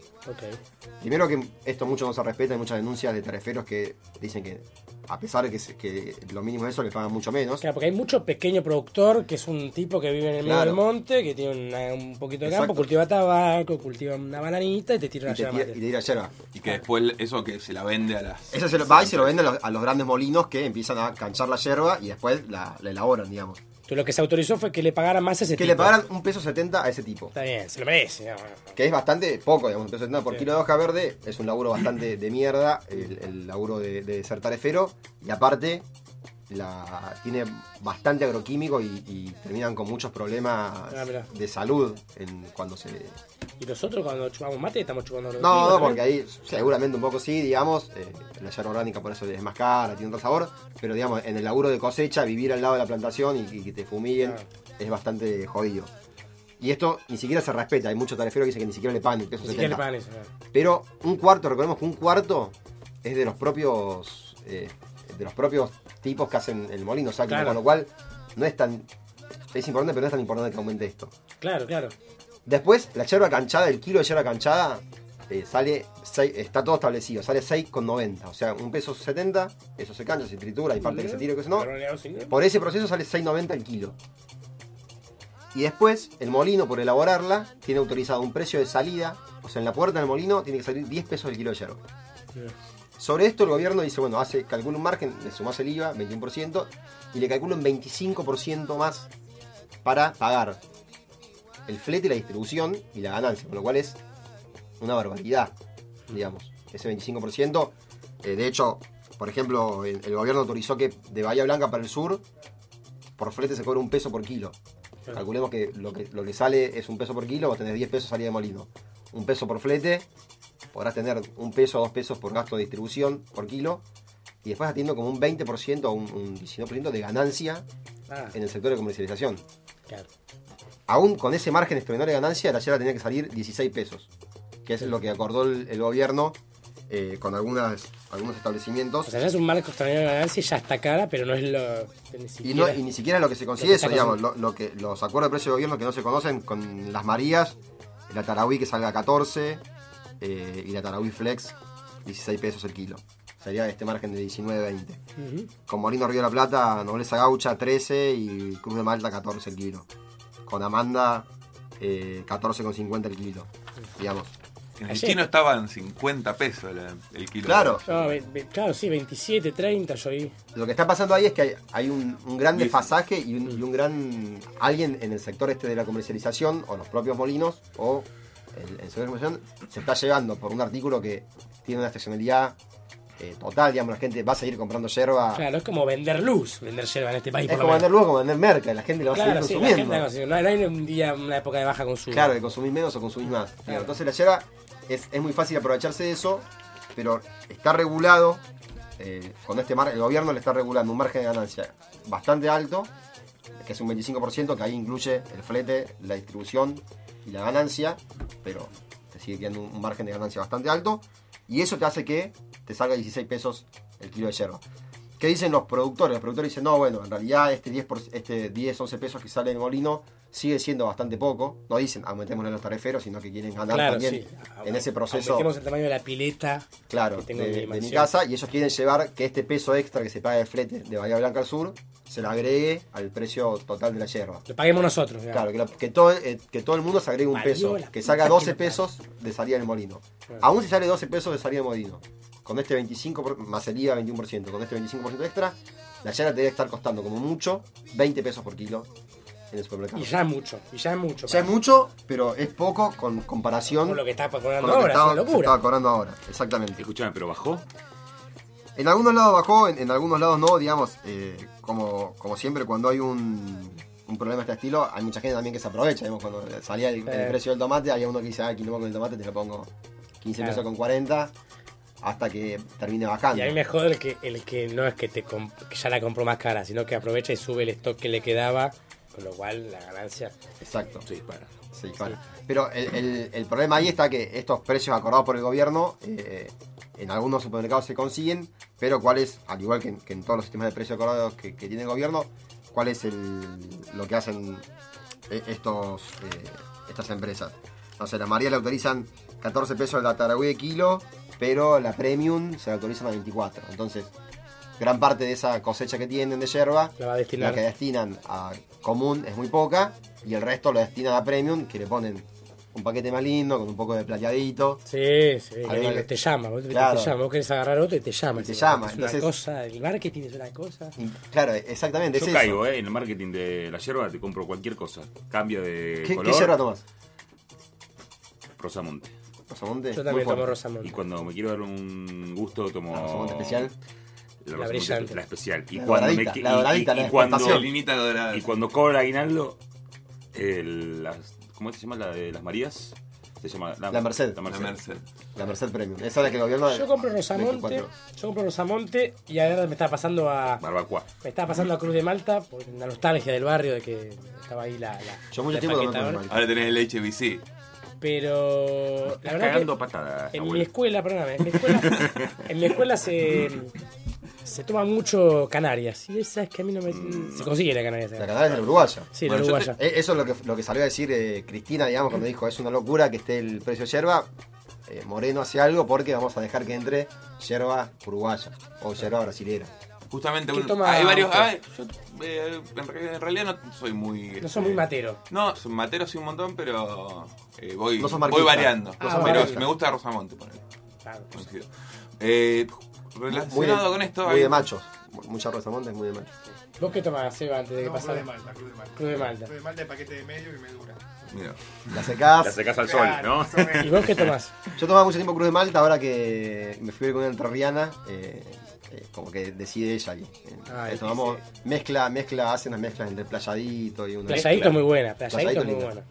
S4: Primero que esto mucho no se respeta, hay muchas denuncias de tareferos que dicen que a pesar de que, se- que lo mínimo de eso le pagan mucho menos.
S16: Claro, porque hay mucho pequeño productor que es un tipo que vive en el medio
S4: Claro.
S16: del monte, que tiene una- un poquito de campo,
S4: Exacto.
S16: cultiva tabaco, cultiva una bananita y te tira
S4: te,
S16: yerba
S4: y te tira yerba.
S15: Y que después eso que se la vende a las.
S4: Eso se lo, va y se lo vende a los, a los grandes molinos que empiezan a canchar la yerba y después la, la elaboran, digamos.
S16: Entonces, lo que se autorizó fue que le pagaran más a ese
S4: Que
S16: tipo.
S4: le pagaran un peso 70 a ese tipo.
S16: Está bien, se lo merece. no, no.
S4: Que es bastante poco, digamos. Un peso 70 por
S16: Sí.
S4: kilo de hoja verde es un laburo bastante de mierda, el, el laburo de, de ser tarefero. Y aparte, la, tiene bastante agroquímico y, y terminan con muchos problemas
S16: Ah,
S4: de salud en, cuando se,
S16: Y nosotros cuando chupamos mate estamos chupando los
S4: No, no,
S16: también.
S4: porque ahí seguramente un poco sí, digamos. eh, la yerba orgánica por eso es más cara, tiene otro sabor. Pero digamos, en el laburo de cosecha, vivir al lado de la plantación y, y que te fumiguen es bastante jodido. Y esto ni siquiera se respeta. Hay muchos tareferos que dicen que ni siquiera le pagan el peso
S16: Ni siquiera
S4: 70.
S16: le pagan eso.
S4: Pero un cuarto, recordemos que un cuarto es de los propios eh, de los propios tipos que hacen el molino, o sea, que
S16: Claro.
S4: con lo cual no es tan es importante, pero no es tan importante que aumente esto.
S16: Claro, claro.
S4: Después, la yerba canchada, el kilo de yerba canchada eh, sale, está todo establecido, sale 6,90. O sea, un peso 70, eso se cancha, se tritura, hay parte que se tira que eso no. Por ese proceso sale 6,90 el kilo. Y después, el molino, por elaborarla, tiene autorizado un precio de salida. O sea, en la puerta del molino tiene que salir 10 pesos el kilo de yerba. Sobre esto el gobierno dice, bueno, hace, calcula un margen, le sumás el IVA, 21%, y le calcula un 25% más para pagar el flete, la distribución y la ganancia, con lo cual es una barbaridad, digamos. Ese 25%, eh, de hecho, por ejemplo, el, el gobierno autorizó que de Bahía Blanca para el sur, por flete se cobra un peso por kilo. Calculemos que lo, que lo que sale es un peso por kilo, vos tenés 10 pesos salida de molino. Un peso por flete, podrás tener un peso o dos pesos por gasto de distribución por kilo, y después atiendo como un 20% o un, un 19% de ganancia
S16: Ah,
S4: en el sector de comercialización.
S16: claro.
S4: Aún con ese margen extraordinario de ganancia, la yerba tenía que salir 16 pesos, que es lo que acordó el, el gobierno eh, con algunas, algunos establecimientos.
S16: O sea, ya es un marco extraordinario de ganancia y ya está cara, pero no es lo. Ni
S4: Y,
S16: siquiera,
S4: no, y ni siquiera lo que se consigue eso, digamos, lo, lo que, los acuerdos de precio de gobierno que no se conocen con las Marías, la Tarahui que salga a 14 eh, y la Tarahui Flex 16 pesos el kilo. Sería este margen de 19-20.
S16: Ujú.
S4: Con Molino Río de la Plata, Nobleza Gaucha 13 y Cruz de Malta 14 el kilo. Con Amanda eh, 14,50 el kilo. Digamos.
S15: En el
S16: Ayer-
S15: chino estaban 50 pesos la- el kilo.
S4: Claro.
S16: No, ve- ve- claro, sí, 27, 30, yo vi.
S4: Lo que está pasando ahí es que hay, hay un, un gran desfasaje y un, y un gran. Alguien en el sector este de la comercialización, o los propios molinos, o el, el sector de comercialización, se está llevando por un artículo que tiene una estacionalidad eh, total, digamos, la gente va a seguir comprando yerba.
S16: Claro, es como vender luz, vender yerba en este país.
S4: es
S16: por lo
S4: como
S16: menos.
S4: vender luego, como vender merca, la gente lo va a
S16: Claro,
S4: seguir
S16: sí, la
S4: consumiendo.
S16: gente no, no, no hay un día, una época de baja consumo.
S4: Claro, que consumís menos o consumís más. Claro, Entonces la yerba es, es muy fácil aprovecharse de eso, pero está regulado, eh, con este mar, el gobierno le está regulando un margen de ganancia bastante alto, que es un 25%, que ahí incluye el flete, la distribución y la ganancia, pero te sigue quedando un margen de ganancia bastante alto, y eso te hace que te salga 16 pesos el kilo de yerba. ¿Qué dicen los productores? Los productores dicen, no, bueno, en realidad este 10, por- este 10 11 pesos que sale en el molino sigue siendo bastante poco. No dicen aumentémosle los tareferos, sino que quieren ganar
S16: Claro,
S4: también
S16: sí.
S4: en ese proceso
S16: Aumentemos el tamaño de la pileta
S4: claro,
S16: que tengo
S4: de,
S16: en mi
S4: de mi
S16: mansión.
S4: casa y ellos quieren llevar que este peso extra que se paga de flete de Bahía Blanca al sur se lo agregue al precio total de la yerba.
S16: Lo paguemos nosotros. digamos.
S4: Claro, que, que todo, eh, que todo el mundo se agregue un
S16: Valió
S4: peso, que salga
S16: que
S4: 12
S16: lo parió.
S4: pesos de salida del molino.
S16: Claro.
S4: Aún si sale 12 pesos de salida del molino, con este 25, por- más el IVA 21%, con este 25% extra, la yerba te debe estar costando como mucho 20 pesos por kilo en el supermercado.
S16: Y ya es mucho, y ya es mucho.
S4: Ya es mucho, pero es poco con comparación
S16: Con lo que está cobrando
S4: con lo que
S16: ahora,
S4: estaba,
S16: es una
S4: se
S16: locura.
S4: estaba cobrando ahora. Exactamente.
S6: Escuchame, pero bajó.
S4: En algunos lados bajó, en, en algunos lados no, digamos, eh, como, como siempre cuando hay un, un problema de este estilo, hay mucha gente también que se aprovecha, digamos, cuando salía el, precio del tomate, había uno que dice, ah, quilombo con el tomate, te lo pongo 15
S16: Claro.
S4: pesos con 40, hasta que termine bajando.
S16: Y a mí me jode el que, el que no es que, te comp- que ya la compró más cara, sino que aprovecha y sube el stock que le quedaba, con lo cual la ganancia
S4: Exacto.
S6: Se dispara.
S4: Se dispara. Pero el, el- el problema ahí está que estos precios acordados por el gobierno eh, en algunos supermercados se consiguen, pero cuál es, al igual que en, que en todos los sistemas de precios acordados que, que tiene el gobierno, cuál es el, lo que hacen eh, estos, eh, estas empresas. O sea, la María le autorizan 14 pesos la Taragüí de kilo, pero la Premium se la autorizan a 24. Entonces, gran parte de esa cosecha que tienen de yerba,
S2: La va a destinar.
S4: la que destinan a común es muy poca, y el resto lo destinan a Premium, que le ponen un paquete más lindo, con un poco de plateadito.
S2: Sí, sí,
S4: Algo
S2: que
S4: que-
S2: te llama, vos,
S4: Claro.
S2: te llama, vos querés agarrar otro y te llama.
S4: Y te
S2: Es
S4: llama,
S2: una
S4: entonces-
S2: cosa, el marketing es una cosa.
S4: Claro, exactamente.
S6: Yo
S4: es
S6: caigo,
S4: eso.
S6: eh, en el marketing de la yerba te compro cualquier cosa. Cambia de
S4: ¿Qué,
S6: color.
S4: ¿Qué yerba tomás?
S6: Rosamonte.
S4: Rosamonte.
S2: Yo también tomo Rosamonte.
S6: Y cuando me quiero dar un gusto tomo...
S4: ¿La Rosamonte especial?
S6: La,
S2: La brillante.
S6: La especial. Y
S4: La
S6: cuando
S4: doradita,
S6: me,
S4: la
S6: y-
S4: doradita,
S6: y-
S4: la
S6: y cuando, y cuando cobro el aguinaldo, el- las, ¿cómo se llama la de las Marías? Se llama la,
S4: La Merced.
S6: La Merced.
S15: La Merced.
S4: La Merced Premium. Esa es la que el gobierno.
S2: Yo compro Rosamonte,
S4: 24.
S2: yo compro Rosamonte y ahora me estaba pasando a
S6: Barbacoa.
S2: me estaba pasando a Cruz de Malta por la nostalgia del barrio de que estaba ahí la, la
S4: Yo mucho
S2: la
S4: tiempo
S2: ¿no?
S4: Malta.
S15: Ahora tenés el HBC.
S2: Pero la
S6: Estás
S2: verdad
S6: cagando
S2: que
S6: patadas,
S2: en
S6: abuelo.
S2: mi escuela, perdóname, en mi escuela, [laughs] en mi escuela se se toma mucho Canarias y esa es que a mí no me se consigue la Canarias.
S4: La Canarias es la uruguaya.
S2: Sí,
S4: Bueno,
S2: la uruguaya.
S4: te- eh, eso es lo que, lo que salió a decir eh, Cristina, digamos, cuando dijo es una locura que esté el precio de yerba. Eh, Moreno hace algo porque vamos a dejar que entre yerba uruguaya o yerba brasilera.
S15: Justamente
S2: ¿Qué
S15: un-
S2: toma
S15: hay varios. yo, eh, en, re- en realidad no soy muy.
S2: No
S15: este,
S2: son muy matero.
S15: No, son materos sí un montón, pero eh, voy,
S4: No
S15: voy variando.
S2: Sos
S15: pero me gusta Rosamonte, por ahí.
S2: Claro.
S15: Coincido.
S4: Muy de,
S15: relacionado con esto,
S4: muy
S15: hay-
S4: de machos. Mucha Rosamonte es muy de machos.
S2: ¿Vos qué tomás, Seba, antes de que
S5: No, Cruz
S2: pasara?
S5: de Malta, Cruz de Malta.
S2: Cruz de Malta.
S5: Cruz de Malta de paquete de medio que me dura.
S15: Mira.
S4: La secás.
S6: La secás al sol,
S5: Claro,
S6: ¿no?
S2: ¿Y vos qué tomás?
S4: Yo tomaba mucho tiempo Cruz de Malta, ahora que me fui a ir con una entrerriana, eh, eh, como que decide ella ahí. Eh,
S2: Ay,
S4: eh, tomamos mezcla, mezcla, hace unas mezclas entre playadito y una
S2: Playadito es muy buena, Playadito
S4: Playadito
S2: es muy buena.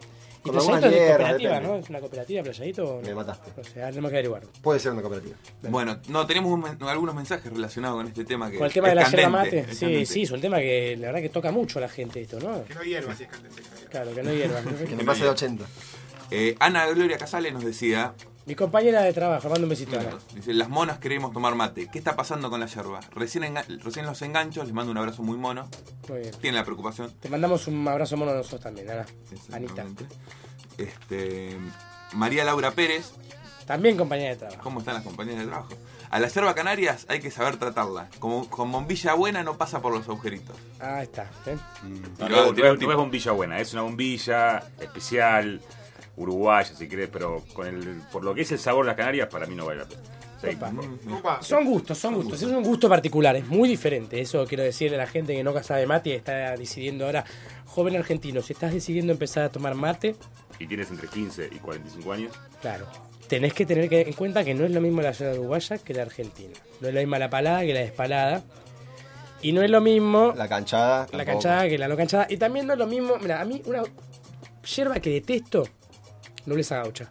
S2: Y
S4: algunas
S2: es de cooperativa,
S4: depende.
S2: ¿no? ¿Es una cooperativa Playadito? o no?
S4: Me mataste.
S2: O sea, tenemos que averiguar.
S4: Puede ser una cooperativa.
S15: Bueno, no, tenemos un algunos mensajes relacionados con este tema que
S2: Con el tema de la yerba mate. Sí,
S15: candente.
S2: sí, es un tema que la verdad que toca mucho a la gente esto, ¿no?
S5: Que no hierva si es candente.
S2: Claro, que no hierva. [laughs]
S4: Que me pase de 80.
S15: Eh, Ana Gloria Casale nos decía,
S2: Mi compañera de trabajo, mando un besito a Ana.
S15: dice, las monas queremos tomar mate. ¿Qué está pasando con la yerba? Recién, enga- recién los enganchos, les mando un abrazo muy mono.
S2: Muy bien.
S15: Tienen la preocupación.
S2: Te mandamos un abrazo mono a nosotros también, Ana. Anita.
S15: Este, María Laura Pérez,
S2: También compañera de trabajo.
S15: ¿cómo están las compañías de trabajo? A la yerba canarias hay que saber tratarla. Como con bombilla buena no pasa por los agujeritos.
S2: Ah, está. ¿eh?
S6: No, no, no
S15: tipo.
S6: no es bombilla buena, es una bombilla especial, uruguaya si querés, pero con el, por lo que es el sabor de las Canarias, para mí no vale la pena. Sí.
S2: Opa.
S5: Opa.
S2: Son gustos, son gustos. Es un gusto particular, es muy diferente. Eso quiero decirle a la gente que no sabe mate y está decidiendo ahora, joven argentino, si estás decidiendo empezar a tomar mate,
S6: Y tienes entre 15 y 45 años,
S2: claro, tenés que tener en cuenta que no es lo mismo la yerba uruguaya que la argentina. No es la misma la palada que la despalada. Y no es lo mismo
S4: La canchada.
S2: la
S4: tampoco.
S2: canchada que la no canchada. Y también no es lo mismo, mira, a mí una yerba que detesto, nobleza gaucha.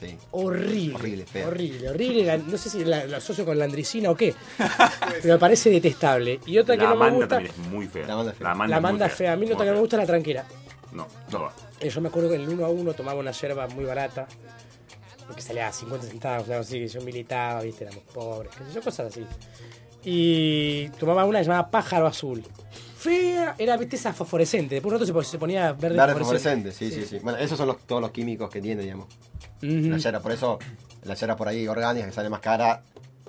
S4: Sí.
S2: Horrible.
S4: Horrible, fea.
S2: Horrible, horrible. La- No sé si la, la asocio con la andricina o qué. [laughs] pero me parece detestable. Y otra que
S6: la
S2: no me
S6: manda
S2: gusta.
S6: también es muy fea.
S4: La manda es fea.
S6: La manda
S2: La
S6: es muy
S2: manda fea. A mí
S6: muy
S2: otra que me gusta es la tranquera.
S6: No, no va.
S2: Eh, yo me acuerdo que en el 1 a 1 tomaba una yerba muy barata. Porque salía a 50 centavos, algo así, que yo militaba, viste, éramos pobres, qué sé yo, cosas así. Y tomaba una que se llamaba Pájaro Azul. Fea, era, viste, esa fosforescente. Después un rato se, pon- se ponía verde,
S4: Verde fluorescente, sí, sí, sí. Bueno, esos son los- todos los químicos que tiene, digamos.
S2: Ujú.
S4: La yerba, por eso, la yerba por ahí orgánica que sale más cara.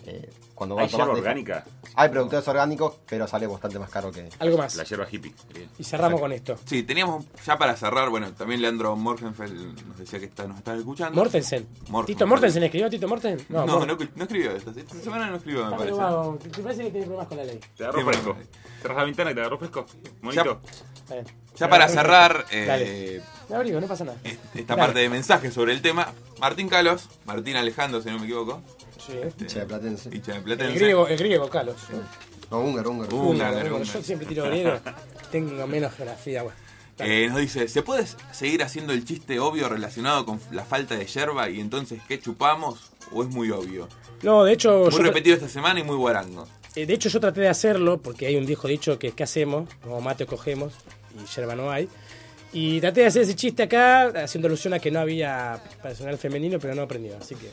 S4: eh, cuando
S6: ¿Hay
S4: vas a tomar,
S6: yerba
S4: deja-
S6: orgánica?
S4: Hay productores orgánicos, pero sale bastante más caro que.
S2: Algo más.
S6: La yerba hippie.
S2: Y cerramos con esto.
S15: Sí, teníamos ya para cerrar, bueno, también Leandro Morgenfeld nos decía que está, nos estaba escuchando.
S2: Mortensen. ¿Tito Mortensen escribió Tito Mortensen?
S15: No, no, no escribió esta, esta semana no escribió, me
S2: Está
S15: parece.
S2: ¿Te parece que tiene problemas con la ley?
S6: Te agarró
S15: Sí, bueno.
S6: fresco. Cerras la ventana y te agarró fresco. Monito.
S2: Está bien.
S15: Ya para cerrar
S2: Dale.
S15: eh,
S2: Me abrigo, no pasa nada.
S15: esta
S2: Dale.
S15: parte de mensajes sobre el tema, Martín Calos, Martín Alejandro, si no me equivoco,
S2: Sí.
S4: Hincha de platense.
S15: hincha de
S2: El griego, el griego, Carlos.
S4: No, húngaro, húngaro.
S2: Húngaro,
S15: Húngaro.
S2: Yo siempre tiro griego. [laughs] Tengo menos geografía, bueno.
S15: Eh, nos dice, ¿se puede seguir haciendo el chiste obvio relacionado con la falta de yerba y entonces qué chupamos? ¿O es muy obvio?
S2: No, de hecho,
S15: Muy
S2: yo,
S15: repetido esta semana y muy guarango.
S2: eh, de hecho yo traté de hacerlo porque hay un viejo dicho que ¿qué hacemos? Como mate cogemos y yerba no hay. Y traté de hacer ese chiste acá, haciendo alusión a que no había personal femenino, pero no aprendió. Así que,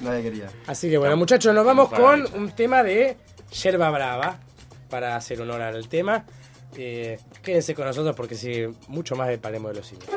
S4: Nadie quería.
S2: así que bueno, muchachos, nos vamos con un tema de yerba brava, para hacer honor al tema. Eh, quédense con nosotros porque sigue mucho más de Palemo de los Simios.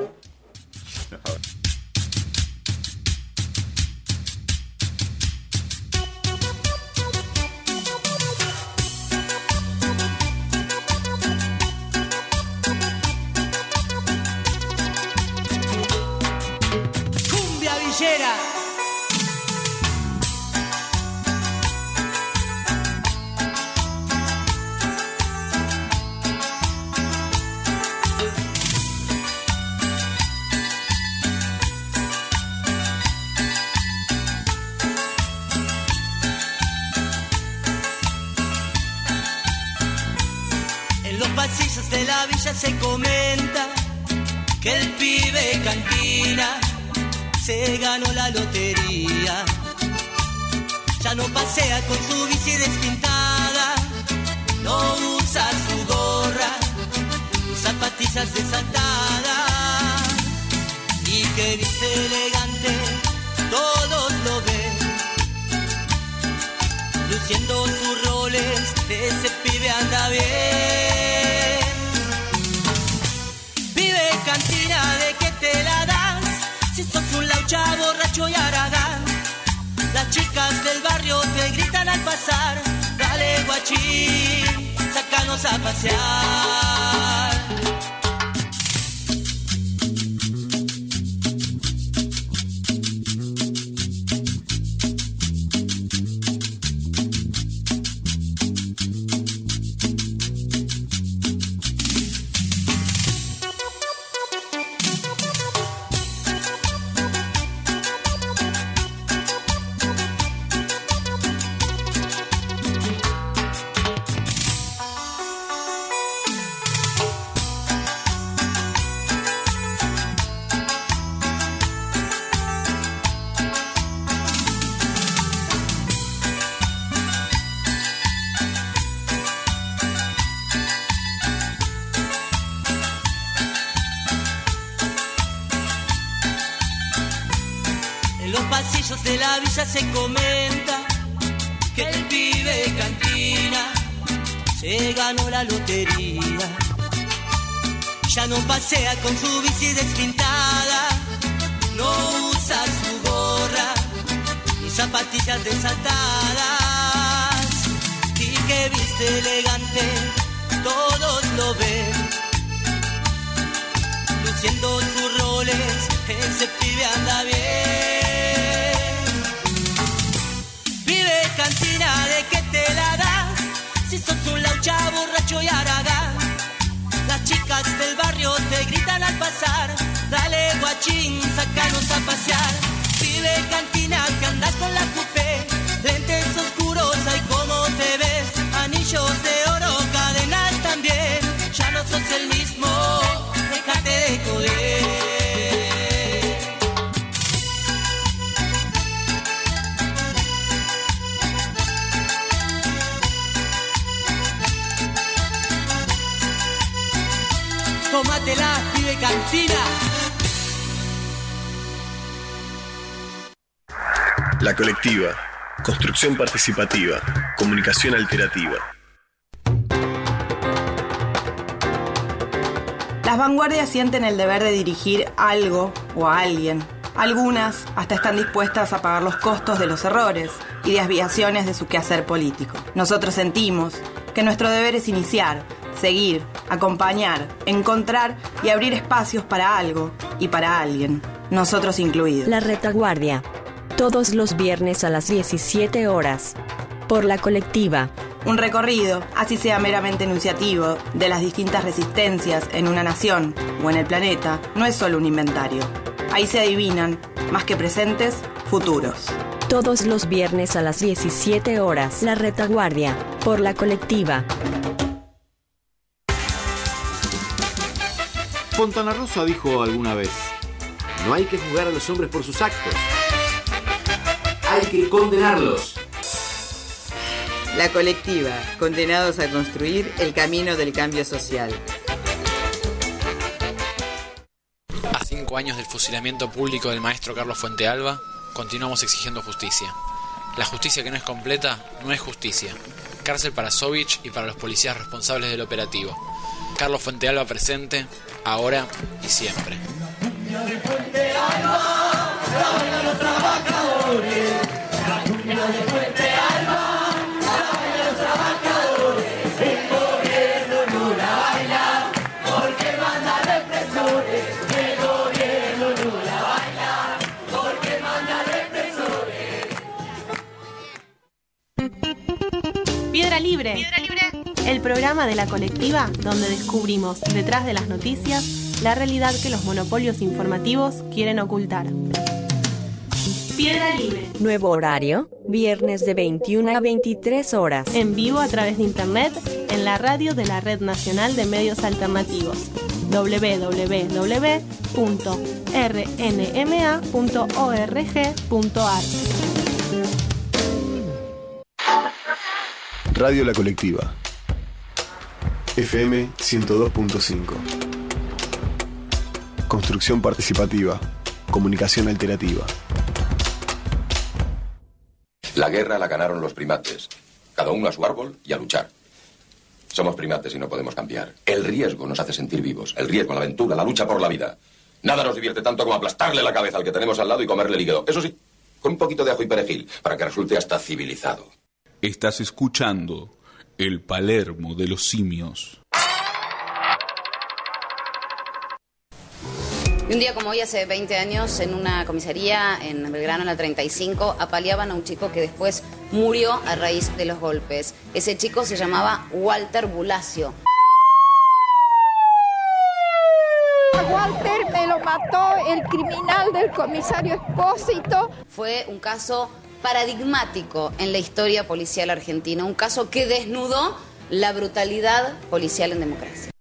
S7: Con su bici despintada, pasar. Dale guachín, sácanos a pasear. Ganó la lotería. Ya no pasea con su bici despintada, no usa su gorra ni zapatillas desatadas. Y que viste elegante, todos lo ven. Luciendo sus roles, ese pibe anda bien. Del barrio te gritan al pasar. Dale guachín, sácanos a pasear. Pibe cantina, que andas con la coupé. Lentes oscuros, ay cómo te ves. Anillos de oro, cadenas también. Ya no sos el
S1: La colectiva. Construcción participativa. Comunicación alterativa.
S17: Las vanguardias sienten el deber de dirigir algo o a alguien. Algunas hasta están dispuestas a pagar los costos de los errores y desviaciones de su quehacer político. Nosotros sentimos que nuestro deber es iniciar, seguir, acompañar, encontrar y abrir espacios para algo y para alguien, nosotros incluidos.
S18: La retaguardia. Todos los viernes a las 17 horas. Por la colectiva.
S17: Un recorrido, así sea meramente enunciativo, de las distintas resistencias en una nación o en el planeta, no es solo un inventario. Ahí se adivinan, más que presentes, futuros.
S18: Todos los viernes a las 17 horas. La retaguardia. Por la colectiva.
S9: Fontana Rosa dijo alguna vez, no hay que juzgar a los hombres por sus actos, hay que condenarlos.
S10: La colectiva, condenados a construir el camino del cambio social.
S11: A cinco años del fusilamiento público del maestro Carlos Fuentealba, continuamos exigiendo justicia. La justicia que no es completa no es justicia. Cárcel para Sovich y para los policías responsables del operativo. Carlos Fuentealba presente, ahora y siempre.
S19: Porque manda represores, el gobierno no la baila, porque manda represores.
S20: Piedra Libre. El programa de la colectiva donde descubrimos detrás de las noticias la realidad que los monopolios informativos quieren ocultar. Piedra Libre.
S18: Nuevo horario, viernes de 21 a 23 horas.
S20: En vivo a través de internet en la radio de la Red Nacional de Medios Alternativos www.rnma.org.ar.
S1: Radio La Colectiva. FM 102.5. Construcción participativa. Comunicación alternativa.
S21: La guerra la ganaron los primates. Cada uno a su árbol y a luchar. Somos primates y no podemos cambiar. El riesgo nos hace sentir vivos. El riesgo, la aventura, la lucha por la vida. Nada nos divierte tanto como aplastarle la cabeza al que tenemos al lado y comerle el hígado. Eso sí, con un poquito de ajo y perejil, para que resulte hasta civilizado.
S14: Estás escuchando el Palermo de los simios.
S22: Y un día como hoy, hace 20 años, en una comisaría en Belgrano, en la 35, apaleaban a un chico que después murió a raíz de los golpes. Ese chico se llamaba Walter Bulacio.
S23: Walter me lo mató el criminal del comisario Espósito.
S22: Fue un caso paradigmático en la historia policial argentina, un caso que desnudó la brutalidad policial en democracia.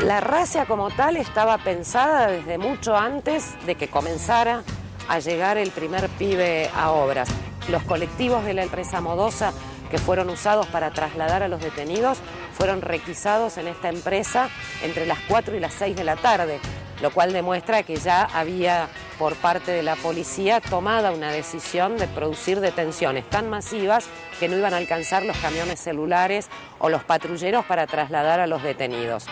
S24: La racia como tal estaba pensada desde mucho antes de que comenzara a llegar el primer pibe a obras. Los colectivos de la empresa Modosa que fueron usados para trasladar a los detenidos fueron requisados en esta empresa entre las 4 y las 6 de la tarde, lo cual demuestra que ya había por parte de la policía tomada una decisión de producir detenciones tan masivas que no iban a alcanzar los camiones celulares o los patrulleros para trasladar a los detenidos.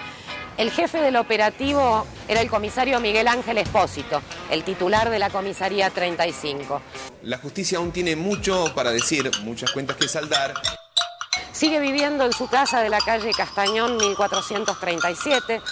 S24: El jefe del operativo era el comisario Miguel Ángel Espósito, el titular de la comisaría 35.
S25: La justicia aún tiene mucho para decir, muchas cuentas que saldar.
S24: Sigue viviendo en su casa de la calle Castañón 1437,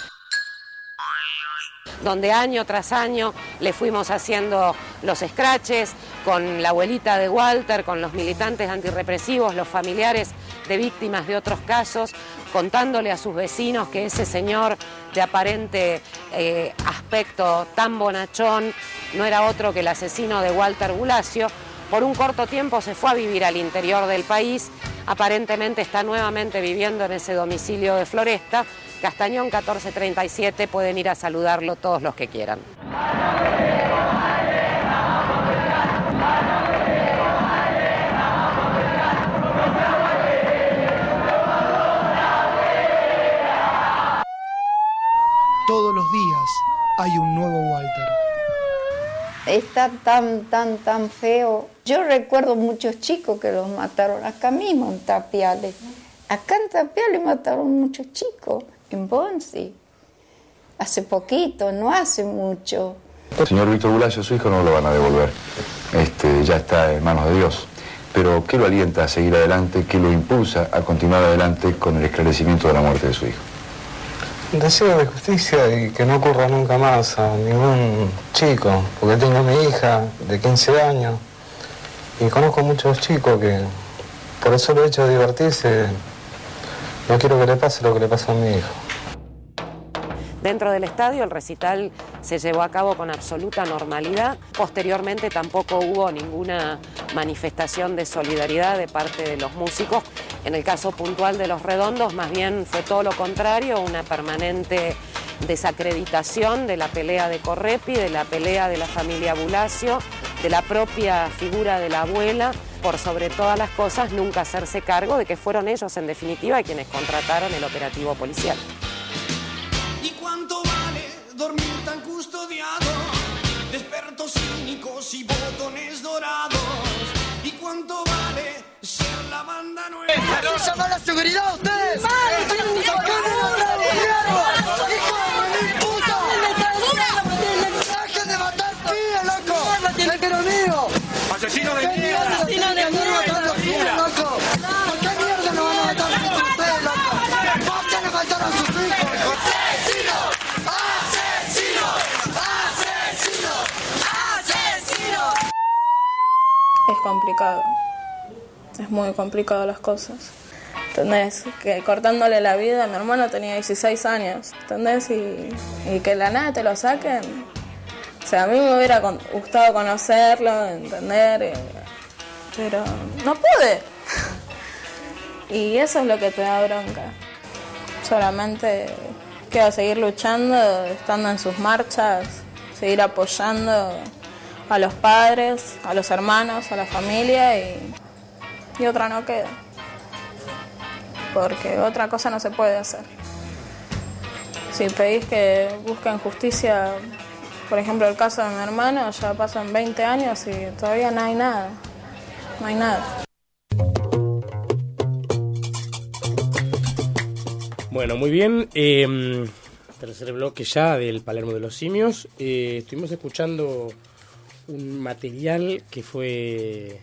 S24: donde año tras año le fuimos haciendo los scratches con la abuelita de Walter, con los militantes antirrepresivos, los familiares de víctimas de otros casos, contándole a sus vecinos que ese señor de aparente eh, aspecto tan bonachón no era otro que el asesino de Walter Bulacio. Por un corto tiempo se fue a vivir al interior del país, aparentemente está nuevamente viviendo en ese domicilio de Floresta. Castañón 1437, pueden ir a saludarlo todos los que quieran.
S26: Todos los días hay un nuevo Walter.
S23: Está tan, tan, tan feo. Yo recuerdo muchos chicos que los mataron acá mismo en Tapiales. Acá en Tapiales mataron muchos chicos, en Bonsi. Hace poquito, no hace mucho.
S27: Señor Víctor Bulacio, su hijo no lo van a devolver. Este, ya está en manos de Dios. Pero ¿qué lo alienta a seguir adelante? ¿Qué lo impulsa a continuar adelante con el esclarecimiento de la muerte de su hijo?
S28: Deseo de justicia y que no ocurra nunca más a ningún chico, porque tengo a mi hija de 15 años y conozco muchos chicos que por eso lo he hecho de divertirse. No quiero que le pase lo que le pasó a mi hijo.
S24: Dentro del estadio el recital se llevó a cabo con absoluta normalidad. Posteriormente tampoco hubo ninguna manifestación de solidaridad de parte de los músicos. En el caso puntual de los redondos, más bien fue todo lo contrario, una permanente desacreditación de la pelea de Correpi, de la pelea de la familia Bulacio, de la propia figura de la abuela, por sobre todas las cosas nunca hacerse cargo de que fueron ellos en definitiva quienes contrataron el operativo policial.
S19: ¿Y cuánto vale dormir tan custodiado? De expertos cínicos y botones dorados. ¿Y cuánto vale ser la banda nueva?
S29: ¿No llama la seguridad ustedes? ¡Sacame
S30: Es complicado. Es muy complicado las cosas. ¿Entendés? Que cortándole la vida, mi hermano tenía 16 años. ¿Entendés? Y, y que la nada te lo saquen. O sea, a mí me hubiera gustado conocerlo, entender. pero no pude. [laughs] Y eso es lo que te da bronca. Solamente queda seguir luchando, estando en sus marchas, seguir apoyando a los padres, a los hermanos, a la familia y, y otra no queda. Porque otra cosa no se puede hacer. Si pedís que busquen justicia, por ejemplo el caso de mi hermano, ya pasan 20 años y todavía no hay nada. No hay nada.
S2: Bueno, muy bien. eh, tercer bloque ya del Palermo de los Simios. Eh, estuvimos escuchando un material que fue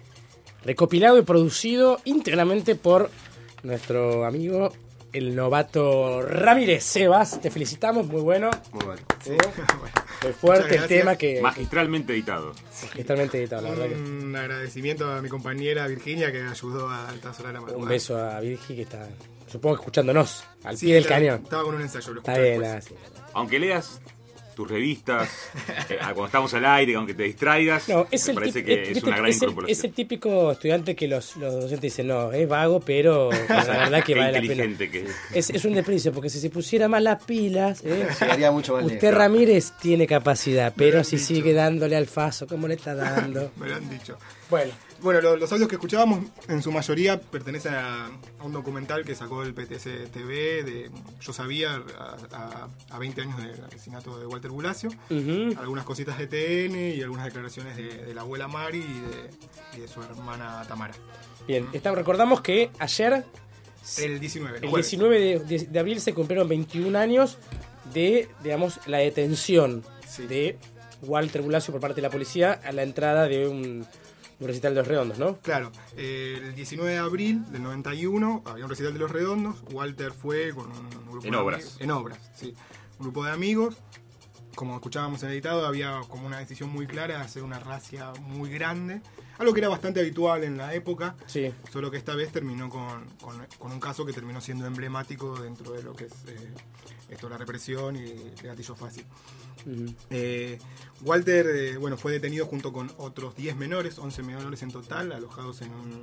S2: recopilado y producido íntegramente por nuestro amigo el novato Ramírez Sebas. Te felicitamos, muy bueno.
S5: Muy bueno.
S2: Sí. [laughs] Muy fuerte el tema que
S5: Magistralmente editado.
S2: magistralmente editado, la verdad que-
S5: Un agradecimiento a mi compañera Virginia que ayudó a Solar a
S2: Un beso a Virgi que está, supongo escuchándonos, al
S5: Sí,
S2: pie del cañón.
S5: estaba con un ensayo, lo
S2: Está bien.
S5: Aunque leas tus revistas, eh, cuando estamos al aire, aunque te distraigas,
S2: No, es
S5: me
S2: el,
S5: parece que es una gran
S2: es el,
S5: incorporación.
S2: es el típico estudiante que los, los docentes dicen, no, es vago, pero la [laughs] verdad que vale la pena.
S5: inteligente que es.
S2: Es, un desperdicio, porque si se pusiera más las pilas, ¿eh?
S5: Llegaría mucho más
S2: usted
S5: lejos.
S2: Ramírez tiene capacidad, pero si
S5: dicho.
S2: sigue dándole al faso, ¿cómo le está dando? [laughs]
S5: Me lo han dicho.
S2: Bueno.
S5: Bueno, lo- los audios que escuchábamos en su mayoría pertenecen a, a un documental que sacó el PTS TV de Yo Sabía a, a- a 20 años del asesinato de Walter Bulacio. Algunas cositas de TN y algunas declaraciones de, de la abuela Mari y de, y de su hermana Tamara.
S2: Bien, está- recordamos que ayer,
S5: El 19, el
S2: el
S5: jueves.
S2: 19 de, de- de abril, se cumplieron 21 años de, digamos, la detención de Walter Bulacio por parte de la policía a la entrada de un, un recital de los redondos, ¿no?
S5: Claro, eh, el 19 de abril del 91 había un recital de los redondos. Walter fue con un grupo En de obras. amigos- En obras, sí. Un grupo de amigos. Como escuchábamos en el editado, había como una decisión muy clara de hacer una racia muy grande. Algo que era bastante habitual en la época.
S2: Sí.
S5: Solo que esta vez terminó con, con- con un caso que terminó siendo emblemático dentro de lo que es eh, esto, la represión y el gatillo fácil. Eh, Walter eh, bueno, fue detenido junto con otros 10 menores, 11 menores en total, alojados en un,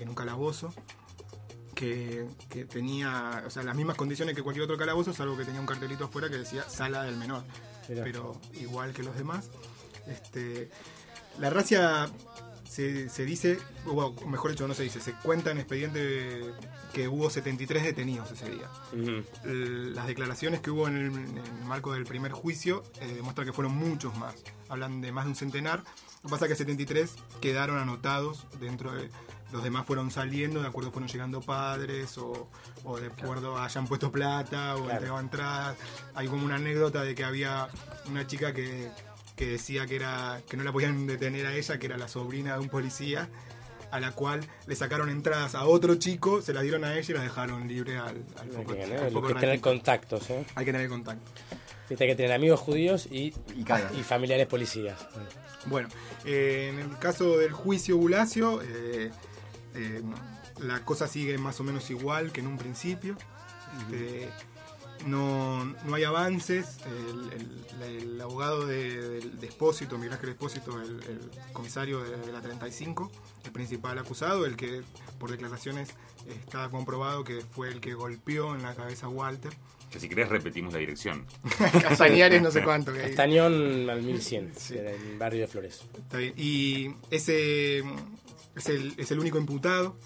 S5: en un calabozo que, que tenía o sea, las mismas condiciones que cualquier otro calabozo, salvo que tenía un cartelito afuera que decía sala del menor, pero igual que los demás. Este, la racia se, se dice, o mejor dicho, no se dice, se cuenta en expediente que hubo 73 detenidos ese día. Las declaraciones que hubo en el, en el marco del primer juicio eh, demuestran que fueron muchos más. Hablan de más de un centenar. Lo que pasa es que 73 quedaron anotados dentro de. Los demás fueron saliendo, de acuerdo fueron llegando padres o, o de acuerdo a hayan puesto plata o
S2: Claro.
S5: entradas. Hay como una anécdota de que había una chica que, que decía que, era, que no la podían detener a ella, que era la sobrina de un policía a la cual le sacaron entradas a otro chico, se las dieron a ella y la dejaron libre al, al
S2: Hay que,
S5: al
S2: ¿no? Hay que tener contactos, ¿eh?
S5: Hay que tener contacto.
S2: Viste, hay que tener amigos judíos y, y familiares policías.
S5: Bueno, eh, en el caso del juicio Bulacio, eh, eh, la cosa sigue más o menos igual que en un principio. Este, no, no hay avances. El, el- el abogado de, del de Espósito, Miguel Ángel Espósito, el, el comisario de, de la 35, el principal acusado, el que por declaraciones está comprobado que fue el que golpeó en la cabeza a Walter. Que si querés repetimos la dirección. [laughs] Castañares no sé [laughs] cuánto. que.
S2: Castañón al 1100, en el barrio de Flores.
S5: Está bien. Y ese es el, es el único imputado.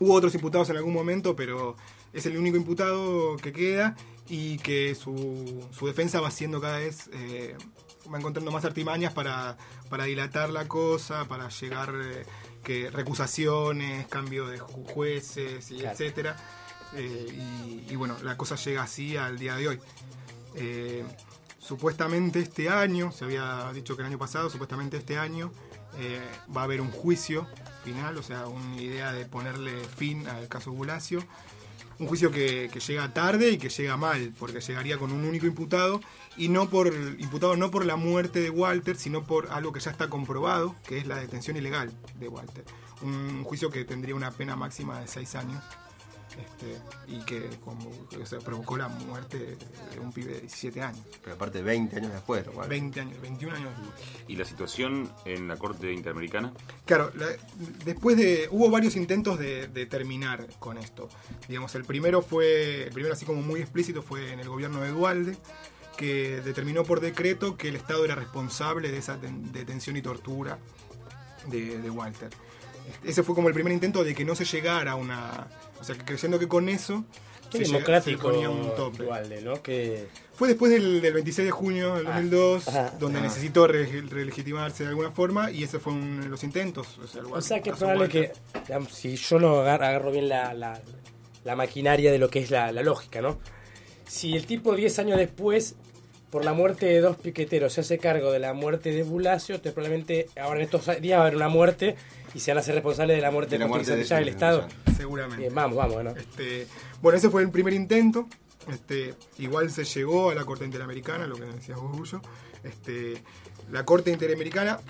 S5: Hubo otros imputados en algún momento, pero es el único imputado que queda y que su, su defensa va siendo cada vez, eh, va encontrando más artimañas para, para dilatar la cosa, para llegar, eh, que recusaciones, cambio de ju- jueces, y
S2: Claro.
S5: etcétera. Eh, y, y bueno, la cosa llega así al día de hoy. Eh, supuestamente este año, se había dicho que el año pasado, supuestamente este año va a haber un juicio final, o sea, una idea de ponerle fin al caso Bulacio. Un juicio que, que llega tarde y que llega mal, porque llegaría con un único imputado, y no por imputado no por la muerte de Walter, sino por algo que ya está comprobado, que es la detención ilegal de Walter. Un juicio que tendría una pena máxima de seis años. Este, y que como, o sea, provocó la muerte de un pibe de 17 años.
S31: Pero aparte 20 años después, ¿no?
S5: 20 años, 21 años después.
S14: ¿Y la situación en la Corte Interamericana?
S5: Claro, la- después de. Hubo varios intentos de, de terminar con esto. Digamos, el primero fue. El primero, así como muy explícito, fue en el gobierno de Dualde, que determinó por decreto que el Estado era responsable de esa ten- detención y tortura de, de Walter. Este, Ese fue como el primer intento de que no se llegara a una. O sea, que creyendo que con eso.
S2: Qué
S5: se llega-
S2: democrático
S5: se ponía un tope.
S2: ¿no? Que
S5: Fue después del, del 26 de junio del
S2: Ah,
S5: 2002,
S2: ajá.
S5: donde
S2: Ah.
S5: necesitó re- relegitimarse de alguna forma, y ese fue uno de los intentos. O sea, el
S2: O sea que es probable que, digamos, si yo no agar- agarro, bien la, la- la maquinaria de lo que es la, la lógica, ¿no? Si el tipo 10 años después, por la muerte de dos piqueteros, se hace cargo de la muerte de Bulacio, entonces probablemente ahora en estos días va a haber una muerte y se van a hacer responsables de la muerte
S5: De la muerte de
S2: ya del
S5: ese
S2: Estado.
S5: Seguramente.
S2: Bien, vamos, vamos, ¿no?
S5: Este, bueno, ese fue el primer intento. Este, igual se llegó a la Corte Interamericana, lo que decías vos, Gullo. Este, la Corte Interamericana,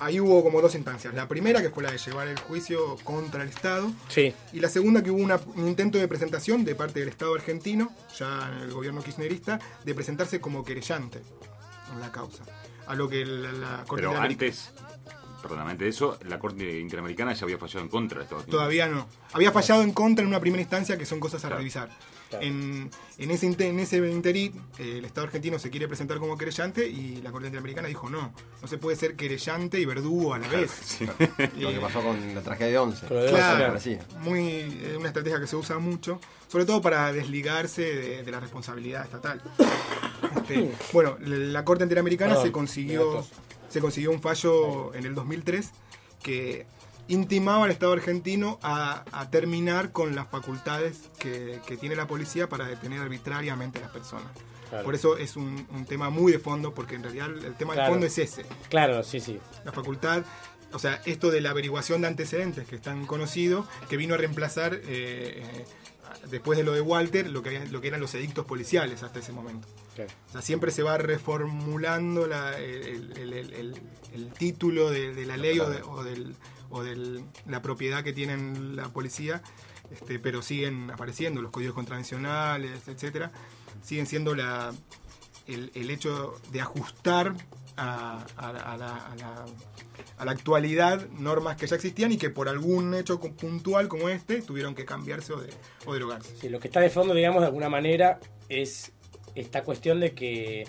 S5: ahí hubo como dos instancias. La primera, que fue la de llevar el juicio contra el Estado.
S2: Sí.
S5: Y la segunda, que hubo una- un intento de presentación de parte del Estado argentino, ya en el gobierno kirchnerista, de presentarse como querellante en la causa. A lo que la, la Corte
S14: Pero
S5: Interamericana-
S14: antes, perdón, antes de eso, la Corte Interamericana ya había fallado en contra de Estados Unidos.
S5: Todavía no. Había fallado en contra en una primera instancia, que son cosas a revisar.
S14: Claro.
S5: En, en ese, en ese interín, eh, el Estado argentino se quiere presentar como querellante y la Corte Interamericana dijo no, no se puede ser querellante y verdugo a la
S31: Claro,
S5: vez.
S31: sí. [laughs] Lo que pasó con la tragedia de Once.
S5: Claro, muy, es una estrategia que se usa mucho, sobre todo para desligarse de, de la responsabilidad estatal. Este, bueno, la Corte Interamericana se consiguió, se consiguió un fallo en el 2003 que intimaba al Estado argentino a, a terminar con las facultades que, que tiene la policía para detener arbitrariamente a las personas.
S2: Claro.
S5: Por eso es un, un tema muy de fondo, porque en realidad el tema
S2: Claro.
S5: de fondo es ese.
S2: Claro, sí, sí.
S5: La facultad, o sea, esto de la averiguación de antecedentes que es tan conocido, que vino a reemplazar, eh, después de lo de Walter, lo que, había- lo que eran los edictos policiales hasta ese momento. O sea, siempre se va reformulando la- el, el- el- el- el título de, de la ley o de, o del- o del- la propiedad que tienen la policía, este, pero siguen apareciendo los códigos contravencionales, etcétera, siguen siendo la, el, hecho de ajustar a, la- a la- a la- actualidad normas que ya existían y que por algún hecho puntual como este tuvieron que cambiarse o, de- o derogarse.
S2: Sí, lo que está de fondo, digamos, de alguna manera, es esta cuestión de que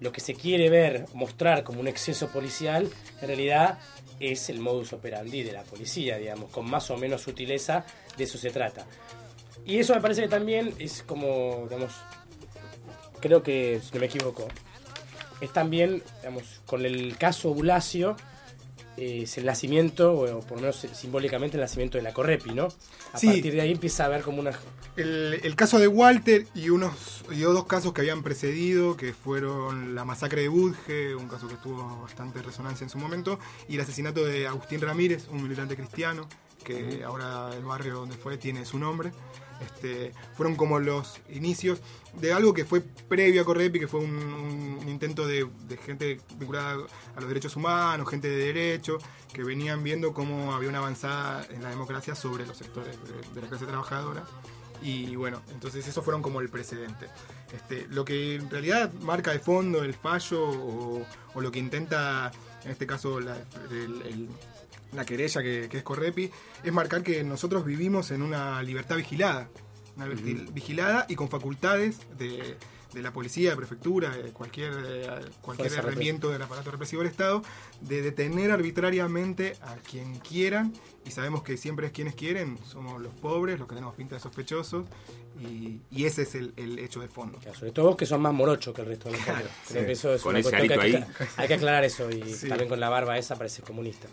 S2: lo que se quiere ver, mostrar como un exceso policial, en realidad es el modus operandi de la policía, digamos, con más o menos sutileza, de eso se trata. Y eso me parece que también es como, digamos, creo que, no me equivoco, es también, digamos, con el caso Bulacio, es el nacimiento, o por lo menos simbólicamente el nacimiento de la Correpi, ¿no? A
S5: Sí.
S2: partir de ahí empieza a haber como una...
S5: El, el caso de Walter y unos y dos casos que habían precedido, que fueron la masacre de Budge, un caso que tuvo bastante resonancia en su momento, y el asesinato de Agustín Ramírez, un militante cristiano, que ahora el barrio donde fue tiene su nombre. Este, fueron como los inicios de algo que fue previo a Correpi, que fue un, intento de, gente vinculada a los derechos humanos, gente de derecho, que venían viendo cómo había una avanzada en la democracia sobre los sectores de, la clase trabajadora. Y bueno, entonces esos fueron como el precedente. Este, lo que en realidad marca de fondo el fallo o, lo que intenta, en este caso, la, el- la querella que, que es Correpi, es marcar que nosotros vivimos en una libertad vigilada. Una vi- vigilada y con facultades de, de la policía, de prefectura, de cualquier, eh, cualquier herramienta del aparato represivo del Estado, de detener arbitrariamente a quien quieran, y sabemos que siempre es quienes quieren, somos los pobres, los que tenemos pinta de sospechosos, y, y ese es el, el hecho de fondo.
S2: Sobre todo que son más morochos que el resto de los
S5: Sí.
S2: que eso es
S5: Con
S2: una
S5: ese
S2: que hay, que,
S5: ahí.
S2: hay que aclarar eso. Y
S5: Sí.
S2: también con la barba esa parece comunista.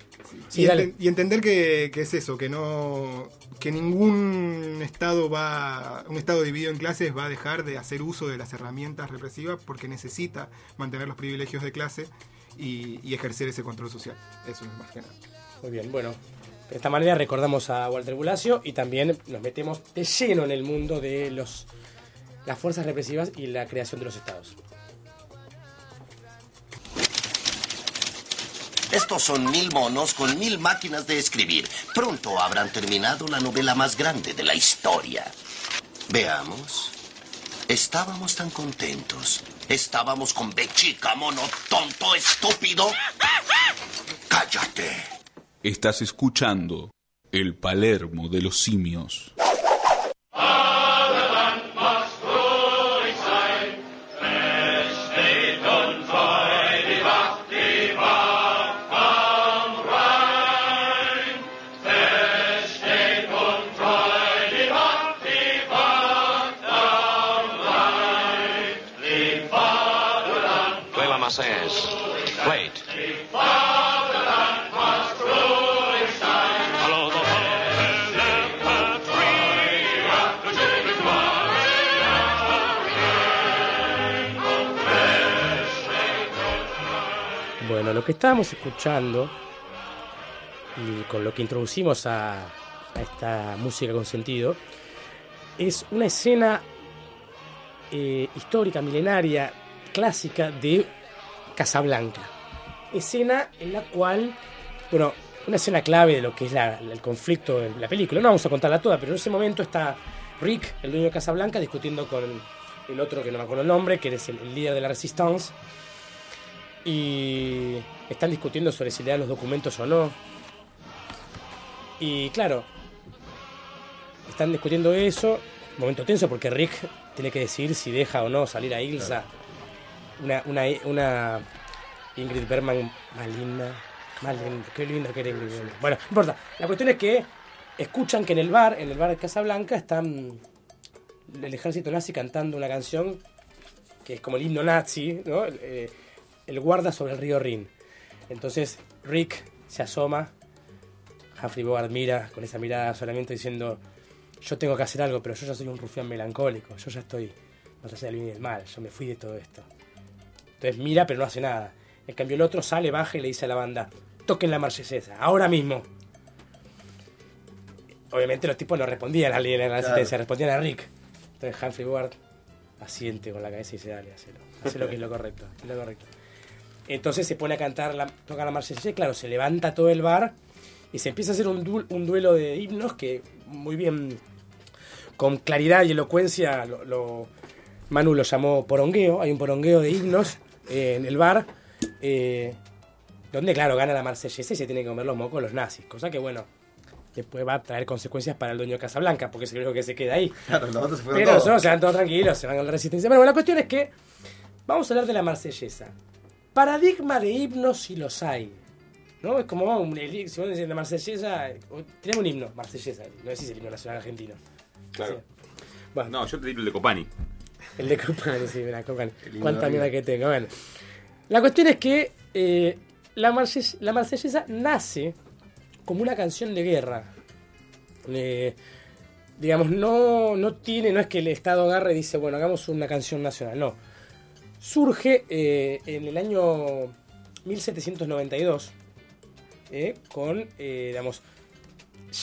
S2: Sí,
S5: y,
S2: dale.
S5: enten- y entender que, que es eso, que no que ningún estado va un estado dividido en clases va a dejar de hacer uso de las herramientas represivas porque necesita mantener los privilegios de clase y, y ejercer ese control social. Eso es más que nada.
S2: Muy bien, bueno. De esta manera recordamos a Walter Bulacio y también nos metemos de lleno en el mundo de los las fuerzas represivas y la creación de los estados.
S32: Estos son mil monos con mil máquinas de escribir. Pronto habrán terminado la novela más grande de la historia. Veamos. Estábamos tan contentos. Estábamos con Bechica, mono tonto, estúpido. Cállate.
S14: Estás escuchando El Palermo de los Simios.
S2: Lo que estábamos escuchando y con lo que introducimos a, a esta música con sentido es una escena eh, histórica, milenaria, clásica de Casablanca. Escena en la cual, bueno, una escena clave de lo que es la- el conflicto de la película. No vamos a contarla toda, pero en ese momento está Rick, el dueño de Casablanca, discutiendo con el otro que no me acuerdo el nombre, que es el, el líder de la Resistance. Y están discutiendo sobre si le dan los documentos o no. Y claro, están discutiendo eso. Momento tenso porque Rick tiene que decidir si deja o no salir a Ilsa. Una, una, una Ingrid Bergman más linda. Más linda. Qué linda que era Ingrid Bergman. Bueno, no importa. La cuestión es que escuchan que en el bar, en el bar de Casablanca, están el ejército nazi cantando una canción que es como el himno nazi, ¿no? Eh, el guarda sobre el río Rin. Entonces Rick se asoma, Humphrey Bogart mira con esa mirada de asolamiento diciendo, yo tengo que hacer algo, pero yo ya soy un rufián melancólico, yo ya estoy más allá del bien y del mal, yo me fui de todo esto. Entonces mira, pero no hace nada. En cambio el otro sale, baja y le dice a la banda, toquen la marsellesa, ahora mismo. Obviamente los tipos no respondían a la la resistencia, respondían a Rick. Entonces Humphrey Bogart asiente con la cabeza y dice, dale, hacelo. Hacelo que es lo correcto, es lo correcto. Entonces se pone a cantar, la, toca la marsellesa y claro, se levanta todo el bar y se empieza a hacer un, du- un duelo de himnos que muy bien, con claridad y elocuencia, lo, lo- Manu lo llamó porongueo. Hay un porongueo de himnos eh, en el bar, eh, donde claro, gana la marsellesa y se tiene que comer los mocos los nazis. Cosa que bueno, después va a traer consecuencias para el dueño de Casablanca, porque es el único que se queda ahí.
S31: Claro, los otros se fueron
S2: Pero
S31: todos.
S2: se van todos tranquilos, se van con la resistencia. Bueno, la cuestión es que vamos a hablar de la marsellesa. Paradigma de himnos si los hay. ¿No? Es como un, el- si vos decís la marsellesa, tenemos un himno, marsellesa, no decís el himno nacional argentino.
S14: Claro.
S2: Bueno.
S14: No, yo te digo el de Copani.
S2: El de Copani, sí, mira, Copani. Cuánta mierda que tengo. Bueno, la cuestión es que eh, la marsellesa nace como una canción de guerra. Eh, digamos, no, no tiene, no es que el Estado agarre y dice, bueno, hagamos una canción nacional, no. Surge eh, en el año 1792 eh, con, eh, digamos,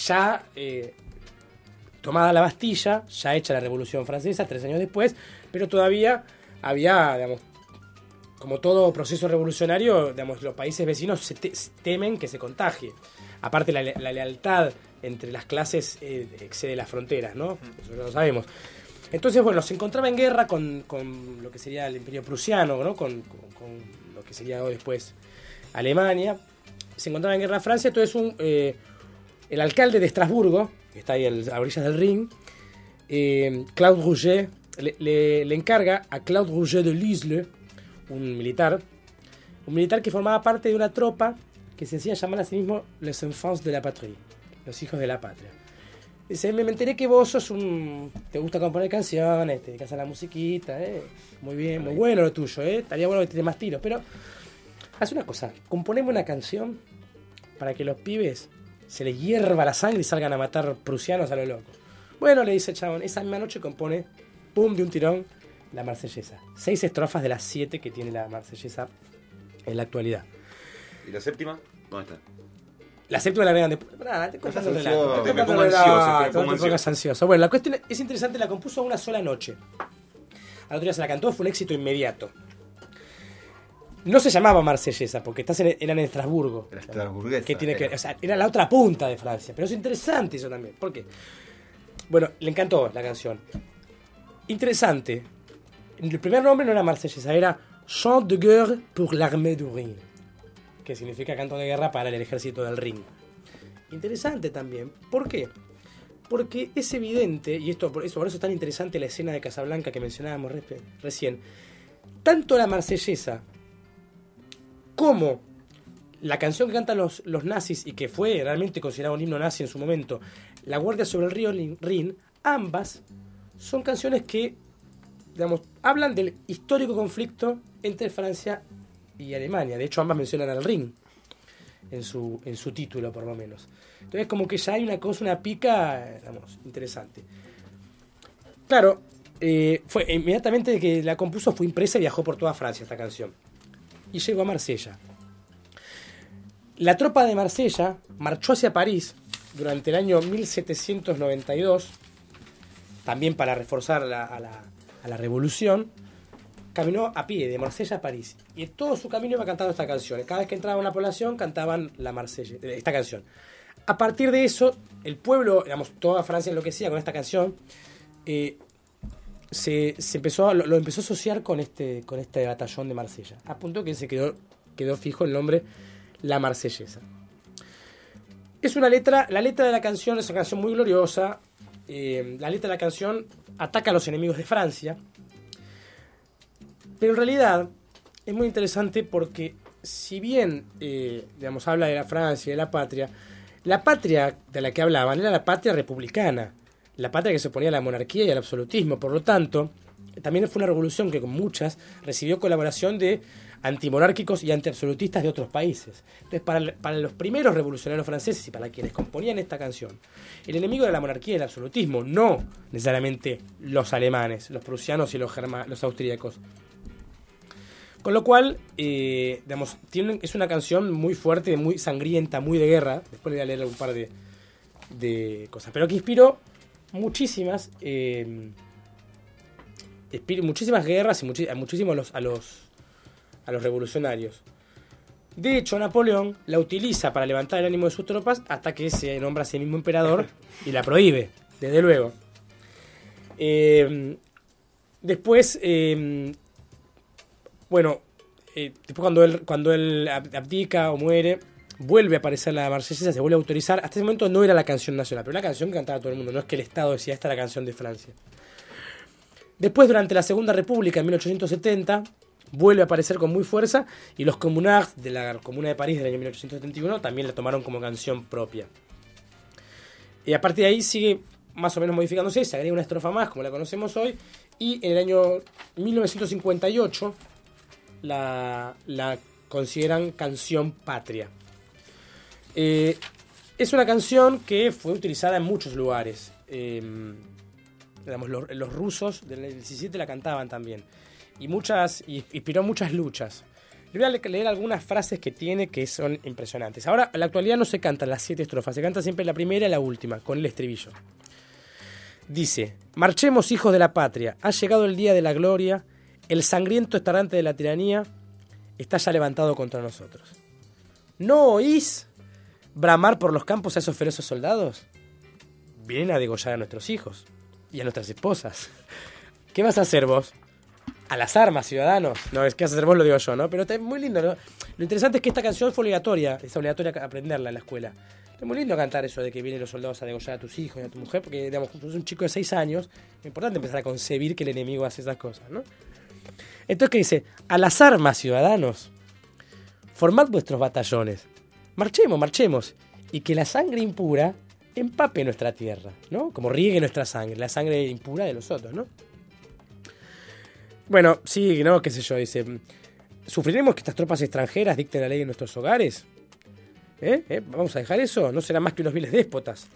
S2: ya tomada la Bastilla, ya hecha la Revolución Francesa, tres años después, pero todavía había, digamos, como todo proceso revolucionario, digamos, los países vecinos se te- se temen que se contagie. Aparte, la, le- la lealtad entre las clases eh, excede las fronteras, ¿no? Eso lo sabemos. Entonces, bueno, se encontraba en guerra con, con lo que sería el Imperio Prusiano, ¿no? Con, con- lo que sería después Alemania. Se encontraba en guerra Francia, entonces eh, el alcalde de Estrasburgo, que está ahí a orillas del Rin, eh, Claude Rouget, le, le- le encarga a Claude Rouget de Lisle, un militar, un militar que formaba parte de una tropa que se hacía llamar a sí mismo Les Enfants de la Patrie, los hijos de la patria. Dice, me enteré que vos sos un... te gusta componer canciones, te dedicas a la musiquita, eh. Muy bien, muy bueno lo tuyo, eh. Estaría bueno que te dé más tiros, pero... Haz una cosa, componeme una canción para que los pibes se les hierva la sangre y salgan a matar prusianos a lo loco. Bueno, le dice el chabón, esa misma noche compone, pum, de un tirón, la marsellesa. Seis estrofas de las siete que tiene la marsellesa en la actualidad.
S14: ¿Y la séptima? ¿Dónde está?
S2: La séptima la agregan después. Pará, te cuento el relato, te
S14: pongo ansioso, pongo
S2: te pongas
S14: ansioso.
S2: ansioso. Bueno, la cuestión es interesante, la compuso una sola noche. Al otro día se la cantó, fue un éxito inmediato. No se llamaba marsellesa, porque estás en, eran en Estrasburgo.
S31: Estrasburguesa,
S2: Que tiene que,
S31: era.
S2: o sea, era la otra punta de Francia. Pero es interesante eso también. ¿Por qué? Bueno, le encantó la canción. Interesante. El primer nombre no era marsellesa, era Chant de guerre pour l'armée du Rhin. Que significa canto de guerra para el ejército del Rin. Interesante también. ¿Por qué? Porque es evidente, y esto por eso, por eso es tan interesante la escena de Casablanca que mencionábamos recién, tanto la marsellesa como la canción que cantan los, los nazis y que fue realmente considerado un himno nazi en su momento, La Guardia sobre el río Rin, ambas son canciones que, digamos, hablan del histórico conflicto entre Francia y Alemania. De hecho, ambas mencionan al Rin en su, en su título, por lo menos. Entonces, como que ya hay una cosa, una pica, digamos, interesante. Claro, eh, fue inmediatamente que la compuso fue impresa y viajó por toda Francia esta canción. Y llegó a Marsella. La tropa de Marsella marchó hacia París durante el año 1792, también para reforzar a, la, a la revolución. Caminó a pie de Marsella a París y en todo su camino iba cantando esta canción. Cada vez que entraba a una población cantaban la Marsella, eh, esta canción. A partir de eso, el pueblo, digamos, toda Francia enloquecía con esta canción. eh, se, se empezó lo empezó a asociar con este, con este batallón de Marsella. A punto que se quedó, quedó fijo el nombre La Marsellesa. Es una letra, la letra de la canción es una canción muy gloriosa. eh, la letra de la canción ataca a los enemigos de Francia. Pero en realidad es muy interesante porque si bien, eh, digamos, habla de la Francia de la patria, la patria de la que hablaban era la patria republicana, la patria que se oponía a la monarquía y al absolutismo. Por lo tanto, también fue una revolución que con muchas recibió colaboración de antimonárquicos y antiabsolutistas de otros países. Entonces, para, para los primeros revolucionarios franceses y para quienes componían esta canción, el enemigo era la monarquía y el absolutismo, no necesariamente los alemanes, los prusianos y los, germa- los austríacos. Con lo cual, eh, digamos, es una canción muy fuerte, muy sangrienta, muy de guerra. Después le voy a leer un par de, de cosas. Pero que inspiró muchísimas, eh, muchísimas guerras y muchísimos a los, a los, revolucionarios. De hecho, Napoleón la utiliza para levantar el ánimo de sus tropas hasta que se nombra a sí mismo emperador y la prohíbe, desde luego. Eh, después, eh, bueno, eh, después cuando él, cuando él ab- abdica o muere, vuelve a aparecer la marsellesa, se vuelve a autorizar. Hasta ese momento no era la canción nacional, pero una canción que cantaba todo el mundo, no es que el Estado decía esta es la canción de Francia. Después, durante la Segunda República, en 1870, vuelve a aparecer con muy fuerza y los comunards de la Comuna de París del año 1871 también la tomaron como canción propia. Y a partir de ahí sigue más o menos modificándose, se agrega una estrofa más, como la conocemos hoy, y en el año 1958 la, consideran canción patria. Eh, es una canción que fue utilizada en muchos lugares. Eh, digamos, los, rusos del 17 la cantaban también. Y muchas, inspiró muchas luchas. Le voy a le- leer algunas frases que tiene que son impresionantes. Ahora, en la actualidad no se cantan las siete estrofas, se canta siempre la primera y la última, con el estribillo. Dice, marchemos hijos de la patria, ha llegado el día de la gloria, el sangriento estarante de la tiranía está ya levantado contra nosotros. ¿No oís bramar por los campos a esos feroces soldados? Vienen a degollar a nuestros hijos y a nuestras esposas. [laughs] ¿Qué vas a hacer vos? A las armas, ciudadanos. No, es que vas a hacer vos, lo digo yo, ¿no? Pero está muy lindo, ¿no? Lo interesante es que esta canción fue obligatoria, es obligatoria aprenderla en la escuela. Es muy lindo cantar eso de que vienen los soldados a degollar a tus hijos y a tu mujer, porque, digamos, sos un chico de 6 años, es importante empezar a concebir que el enemigo hace esas cosas, ¿no? Entonces, ¿qué dice? A las armas, ciudadanos. Formad vuestros batallones. Marchemos, marchemos. Y que la sangre impura empape nuestra tierra, ¿no? Como riegue nuestra sangre, la sangre impura de los otros, ¿no? Bueno, sí, ¿no? ¿Qué sé yo? Dice, ¿sufriremos que estas tropas extranjeras dicten la ley en nuestros hogares? ¿Eh? ¿Eh? ¿Vamos a dejar eso? No serán más que unos viles déspotas.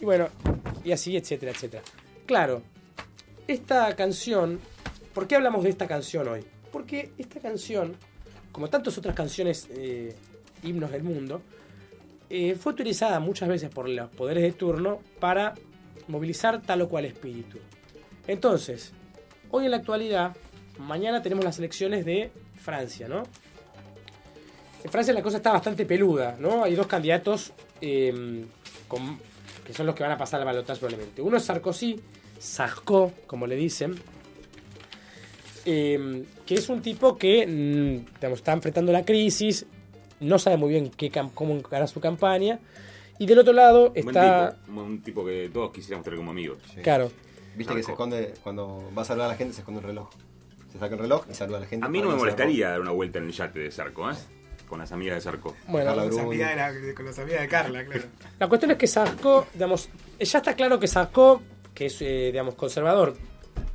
S2: Y bueno, y así, etcétera, etcétera. Claro, esta canción, ¿por qué hablamos de esta canción hoy? Porque esta canción, como tantas otras canciones, eh, himnos del mundo, eh, fue utilizada muchas veces por los poderes de turno para movilizar tal o cual espíritu. Entonces, hoy en la actualidad, mañana tenemos las elecciones de Francia, ¿no? En Francia la cosa está bastante peluda, ¿no? Hay dos candidatos con- que son los que van a pasar al balotaje probablemente. Uno es Sarkozy, Sarko, como le dicen, eh, que es un tipo que mm, digamos, está enfrentando la crisis, no sabe muy bien qué cómo encarar su campaña, y del otro lado está...
S33: tipo, un tipo que todos quisiéramos tener como amigos.
S2: Claro.
S31: Viste que se esconde, cuando va a saludar a la gente, se esconde un reloj. Se saca el reloj y saluda a la gente.
S33: A mí no me molestaría dar una vuelta en el yate de Sarco, ¿eh? Con las amigas de Sarco.
S2: Bueno,
S5: Con las amigas de la- con las amigas de Carla, claro.
S2: La cuestión es que Sarko, digamos, ya está claro que Sarko, que es, eh, digamos, conservador,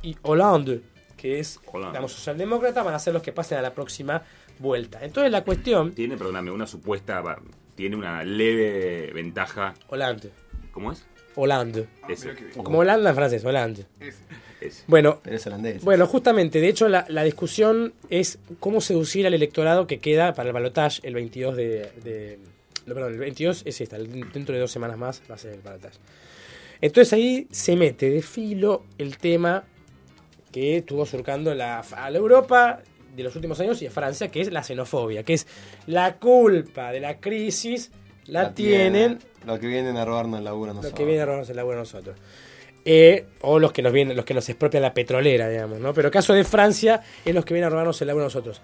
S2: y Hollande, que es, digamos, socialdemócrata, van a ser los que pasen a la próxima vuelta. Entonces la cuestión...
S33: Tiene, perdóname, una supuesta. Tiene una leve ventaja.
S2: Hollande.
S33: ¿Cómo es?
S2: Hollande.
S33: Ese.
S2: Como Holanda en francés, Hollande.
S33: Ese.
S2: Bueno,
S31: Pero es holandés.
S2: bueno, justamente, de hecho, la, la discusión es cómo seducir al electorado que queda para el balotaje el 22 de, de- no, perdón, el 22 es esta, dentro de dos semanas más va a ser el balotaje. Entonces ahí se mete de filo el tema que estuvo surcando la, a la Europa de los últimos años y a Francia, que es la xenofobia, que es la culpa de la crisis la, tienen
S31: Los que vienen a robarnos el laburo a
S2: los
S31: nosotros.
S2: que vienen a robarnos el laburo a nosotros. Eh, o los que nos vienen, los que nos expropian la petrolera, digamos, ¿no? Pero el caso de Francia es los que vienen a robarnos el laburo a nosotros.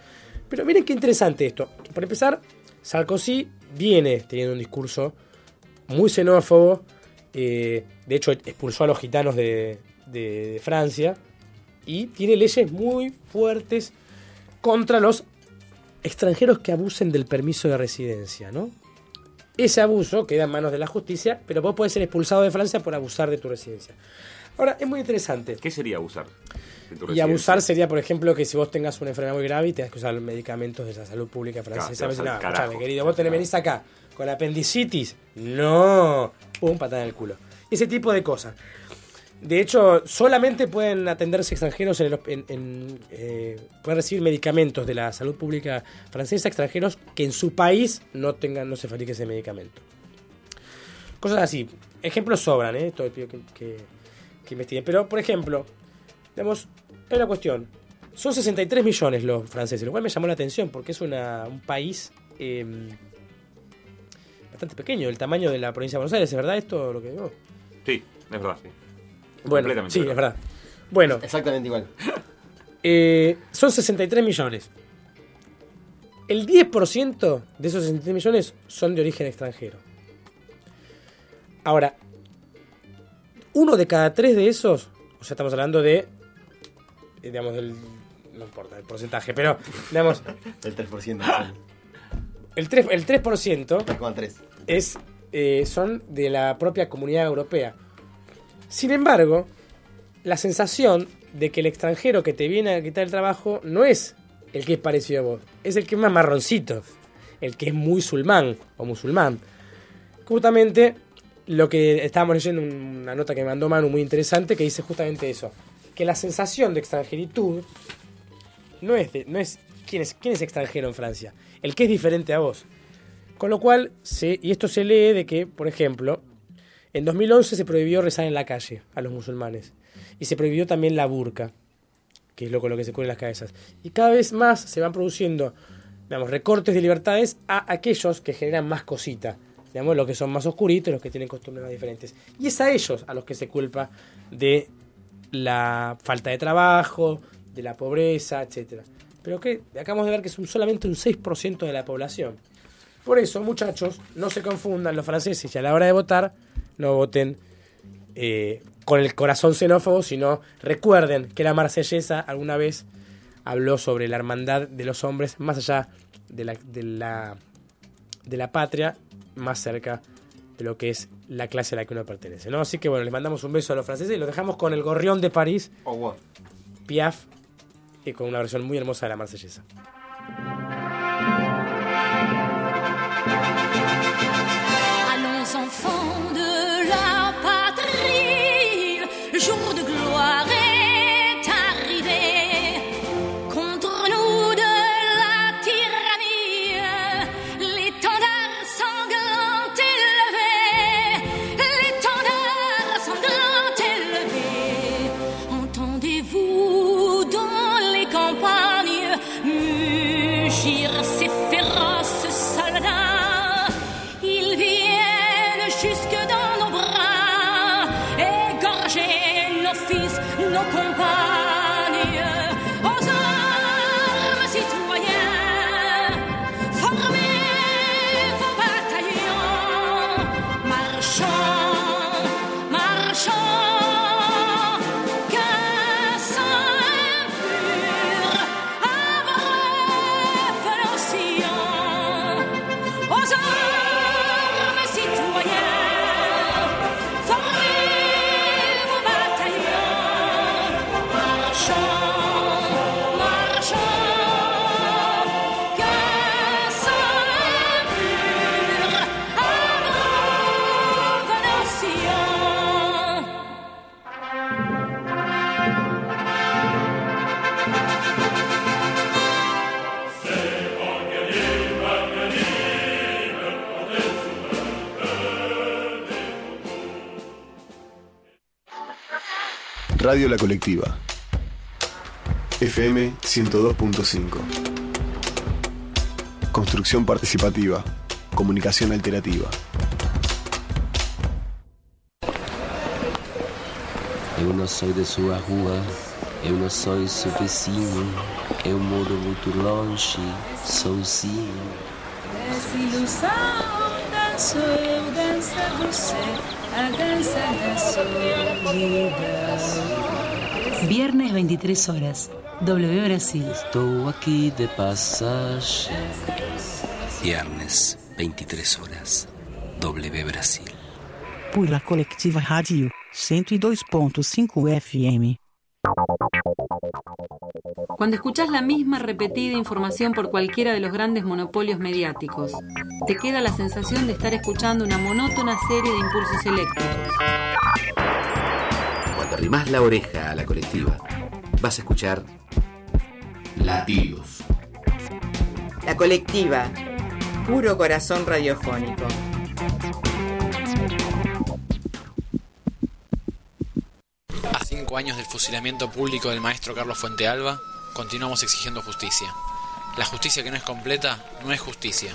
S2: Pero miren qué interesante esto. Por empezar, Sarkozy viene teniendo un discurso muy xenófobo. eh, de hecho, expulsó a los gitanos de, de- de Francia. Y tiene leyes muy fuertes contra los extranjeros que abusen del permiso de residencia, ¿no? Ese abuso queda en manos de la justicia, pero vos podés ser expulsado de Francia por abusar de tu residencia. Ahora, es muy interesante.
S33: ¿Qué sería abusar?
S2: Y abusar sería, por ejemplo, que si vos tengas una enfermedad muy grave y tengas que usar medicamentos de la salud pública francesa,
S33: Claro, te
S2: no, escuchame, querido, vos tenés, venís acá con apendicitis. No, pum, patada en el culo. Ese tipo de cosas. De hecho, solamente pueden atenderse extranjeros en, el en- eh, pueden recibir medicamentos de la salud pública francesa extranjeros que en su país no tengan, no se fabrique ese medicamento. Cosas así. Ejemplos sobran, ¿eh? Todo pido que, que, que investiguen. Pero, por ejemplo, digamos, hay una cuestión. Son 63 millones los franceses, lo cual me llamó la atención porque es una, un país eh, bastante pequeño, el tamaño de la provincia de Buenos Aires, ¿es verdad esto lo que digo?
S33: Sí, es verdad.
S2: Bueno,
S33: Completamente
S2: sí, es verdad. Bueno,
S31: Exactamente igual.
S2: eh, son 63 millones. El 10% de esos 63 millones son de origen extranjero. Ahora, uno de cada tres de esos, o sea, estamos hablando de, eh, digamos, del, no importa el porcentaje, pero, digamos,
S31: El 3%. [laughs]
S2: el 3%, el 3%
S31: 3,3.
S2: es, eh, son de la propia comunidad europea. Sin embargo, la sensación de que el extranjero que te viene a quitar el trabajo no es el que es parecido a vos, es el que es más marroncito, el que es musulmán o musulmán. Justamente lo que estábamos leyendo, una nota que mandó Manu muy interesante, que dice justamente eso, que la sensación de extranjeritud no es, de- no es, ¿quién es quién es extranjero en Francia, el que es diferente a vos. Con lo cual, se, y esto se lee de que, por ejemplo, en 2011 se prohibió rezar en la calle a los musulmanes. Y se prohibió también la burka, que es lo con lo que se cubren las cabezas. Y cada vez más se van produciendo, digamos, recortes de libertades a aquellos que generan más cosita. Digamos, los que son más oscuritos, los que tienen costumbres más diferentes. Y es a ellos a los que se culpa de la falta de trabajo, de la pobreza, etcétera. Pero que acabamos de ver que es un- solamente un 6% de la población. Por eso, muchachos, no se confundan los franceses y a la hora de votar, no voten eh, con el corazón xenófobo, sino recuerden que la marsellesa alguna vez habló sobre la hermandad de los hombres más allá de la, de la, de la patria, más cerca de lo que es la clase a la que uno pertenece. ¿no? Así que bueno, les mandamos un beso a los franceses y los dejamos con el gorrión de París, Piaf, y con una versión muy hermosa de la marsellesa.
S1: Radio La Colectiva. FM 102.5. Construcción participativa. Comunicación alternativa.
S34: Eu não sou da sua rua, eu não sou seu vizinho, eu moro muito longe, sozinho.
S35: Essa ilusão danço eu, dança você, a dança da solidão.
S36: Viernes 23 horas. W Brasil.
S34: Estou aqui de passagem. Viernes, 23 horas. W Brasil.
S37: Pura Colectiva Rádio 102.5 FM.
S38: Cuando escuchas la misma repetida información por cualquiera de los grandes monopolios mediáticos, te queda la sensación de estar escuchando una monótona serie de impulsos eléctricos.
S10: Arrimas la oreja a la colectiva, vas a escuchar latidos.
S39: La colectiva, puro corazón radiofónico.
S11: A cinco años del fusilamiento público del maestro Carlos Fuentealba, continuamos exigiendo justicia. La justicia que no es completa no es justicia.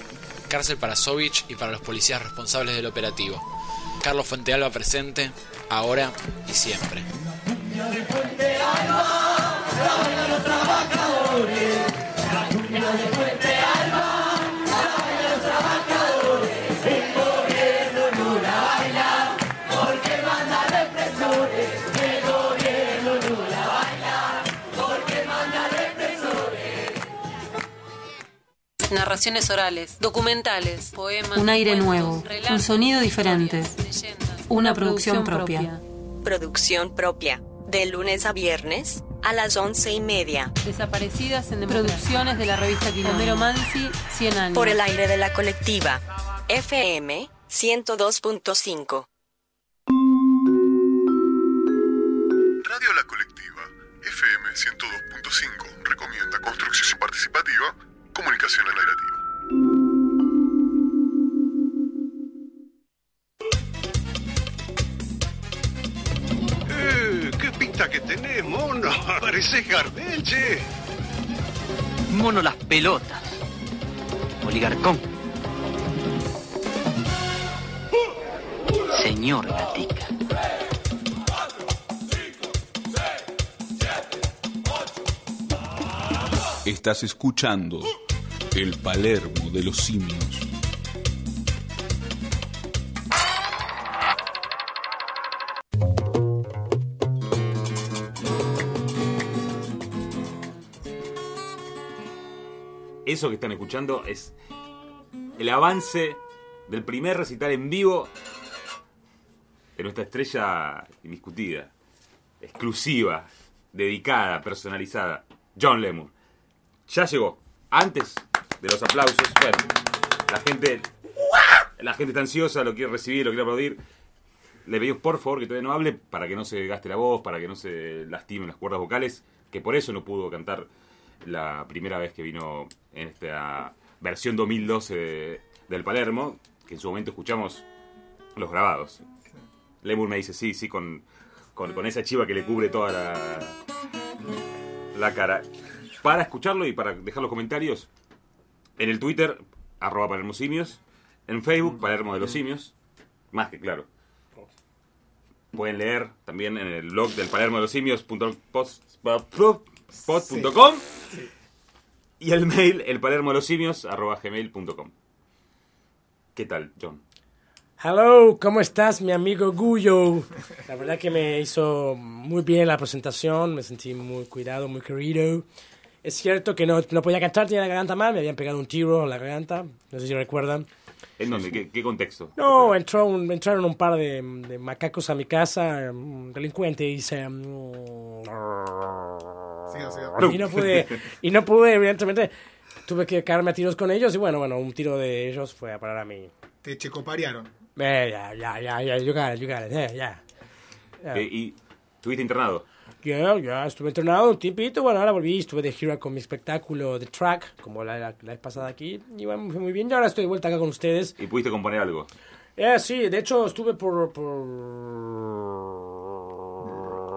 S11: Cárcel para Sovich y para los policías responsables del operativo. Carlos Fuentealba presente, ahora y siempre.
S38: Narraciones orales, documentales, poemas.
S10: Un aire nuevo,
S38: un sonido diferente. Una producción propia.
S18: Producción propia. De lunes a viernes a las once y media.
S38: Desaparecidas en Producciones de la revista Quilombo. Homero Mansi, 100 años.
S18: Por el aire de la colectiva. FM 102.5.
S40: Radio La Colectiva, FM 102.5, recomienda construcción participativa, comunicación alternativa.
S41: Eh, ¿Qué pinta que tenés, mono? [laughs] Pareces Gardel, che.
S9: Mono las pelotas. Oligarcón. Señor Gatica.
S14: Estás escuchando El Palermo de los Simios.
S6: Eso que están escuchando es el avance del primer recital en vivo de nuestra estrella indiscutida, exclusiva, dedicada, personalizada, John Lemur. Ya llegó, antes de los aplausos. Bueno, la gente, la gente está ansiosa, lo quiere recibir, lo quiere aplaudir. Le pedimos por favor que todavía no hable para que no se gaste la voz, para que no se lastimen las cuerdas vocales, que por eso no pudo cantar la primera vez que vino en esta versión 2012 de- del Palermo, que en su momento escuchamos los grabados. Lemur me dice, sí, sí, con, con, con esa chiva que le cubre toda la, la cara. Para escucharlo y para dejar los comentarios, en el Twitter, arroba Palermo Simios, en Facebook, Palermo de los Simios, más que claro. pueden leer también en el blog del Palermo de los Simios.com y el mail el palermo de los simios arroba gmail.com. ¿Qué tal, John?
S2: Hello, ¿cómo estás, mi amigo Guyo? La verdad que me hizo muy bien la presentación, me sentí muy cuidado, muy querido. Es cierto que no, no podía cantar, tenía la garganta mal, me habían pegado un tiro en la garganta, no sé si recuerdan.
S6: ¿En dónde? ¿Qué, qué contexto?
S2: No, entró un- entraron un par de, de macacos a mi casa, un delincuente, y se... mm, Y no pude, y no pude, evidentemente, tuve que caerme a tiros con ellos, y bueno, bueno, un tiro de ellos fue a parar a mí.
S5: Te checoparearon.
S2: Eh, ya, ya, ya, ya, you got it, you got it, eh, ya. Ya.
S6: Eh, ¿Y estuviste internado?
S2: Ya, ya, estuve entrenado un tiempito, bueno, ahora volví, estuve de gira con mi espectáculo The Track, como la, la, la vez pasada aquí, y bueno, fue muy bien, y ahora estoy de vuelta acá con ustedes.
S6: ¿Y pudiste componer algo?
S2: Eh, sí, de hecho estuve por, por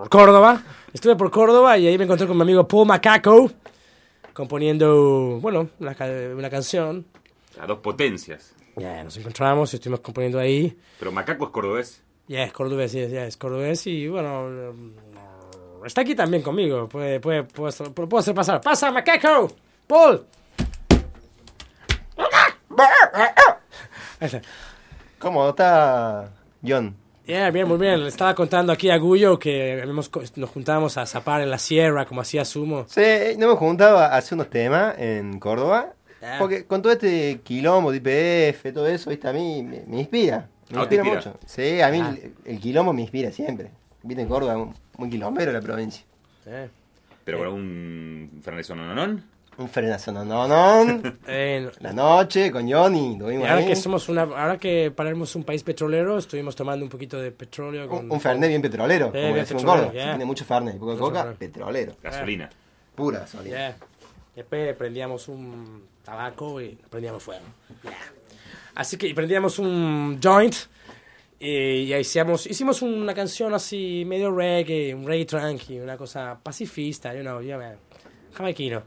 S2: Córdoba, estuve por Córdoba y ahí me encontré con mi amigo Paul Macaco, componiendo, bueno, una, una canción.
S6: A dos potencias.
S2: Ya, nos encontramos y estuvimos componiendo ahí.
S6: Pero Macaco es cordobés.
S2: Ya, es cordobés, ya, es cordobés y bueno, está aquí también conmigo, puede, puede, puedo, hacer- puedo hacer pasar. ¡Pasa, Macaco! ¡Paul!
S4: ¿Cómo está John?
S2: Yeah, bien, muy bien. Le estaba contando aquí a Gullo que co- nos juntábamos a zapar en la sierra, como hacía Sumo.
S4: Sí, no me juntaba a hacer unos temas en Córdoba.
S2: Ah.
S4: Porque con todo este quilombo de IPF, todo eso, ¿viste? a mí me, me inspira. Me
S6: Ah, ¿te
S4: inspira
S6: inspira?
S4: mucho. Sí, a mí
S6: Ah.
S4: el, el quilombo me inspira siempre. Viste, en Córdoba, muy, quilombero la provincia.
S6: Pero con un Fernet Nonón.
S4: Un frenazo, [laughs] no, no, no.
S2: Eh,
S4: La noche con Johnny,
S2: ahora
S4: ahí.
S2: que somos una, ahora que Palermo es un país petrolero, estuvimos tomando un poquito de petróleo. Con,
S4: Un, un Fernet bien petrolero,
S2: Eh,
S4: como
S2: bien petrolero,
S4: Córdoba.
S2: yeah.
S4: Tiene mucho Fernet, poco de
S2: Mucho
S4: coca,
S2: Fernet.
S4: petrolero.
S6: Gasolina.
S4: Pura gasolina.
S2: Yeah. Después prendíamos un tabaco y prendíamos fuego. Yeah. Así que prendíamos un joint y, y hicimos, hicimos una canción así medio reggae, un reggae tranqui, una cosa pacifista, you know, yeah, man. Jamaiquino.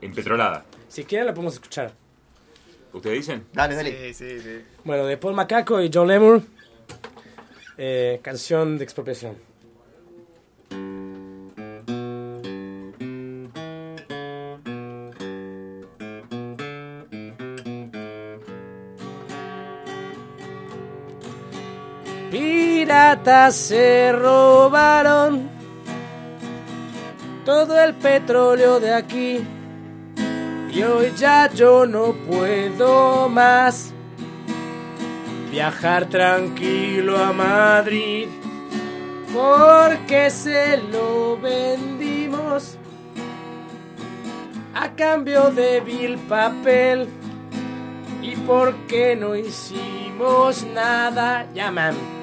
S6: Empetrolada.
S2: Si quieren la podemos escuchar.
S6: ¿Ustedes dicen?
S4: Dale, dale.
S5: Sí, sí, sí.
S2: Bueno, de Paul Macaco y John Lemur, eh, canción de expropiación. Se robaron. Todo el petróleo de aquí. Y hoy ya yo no puedo más viajar tranquilo a Madrid porque se lo vendimos a cambio de vil papel. Y porque no hicimos nada llaman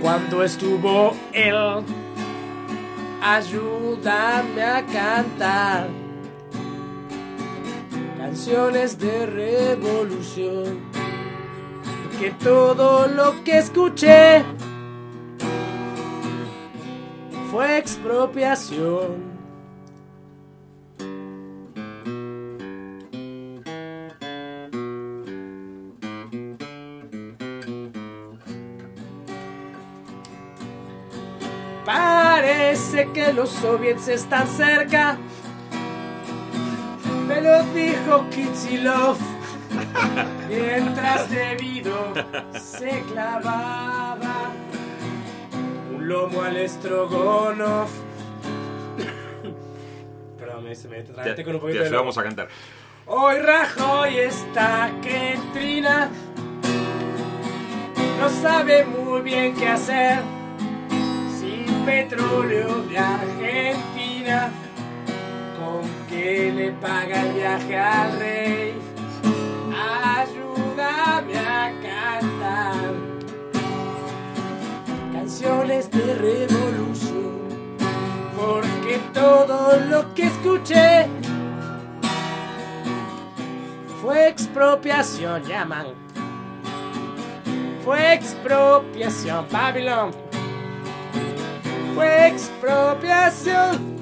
S2: cuando estuvo él ayúdame a cantar canciones de revolución que todo lo que escuché fue expropiación. Parece que los soviets están cerca. Me lo dijo Kitsilov. [laughs] Mientras debido se clavaba un lomo al estrogonoff. [coughs] Perdón, me, me
S6: Te,
S2: traté con un
S6: te
S2: poquito de
S6: ayudamos a cantar.
S2: Hoy Rajoy está que trina. No sabe muy bien qué hacer. Petróleo de Argentina. ¿Con qué le paga el viaje al rey? Ayúdame a cantar canciones de revolución. Porque todo lo que escuché fue expropiación, llaman. Fue expropiación, Babylon. Fue expropiación.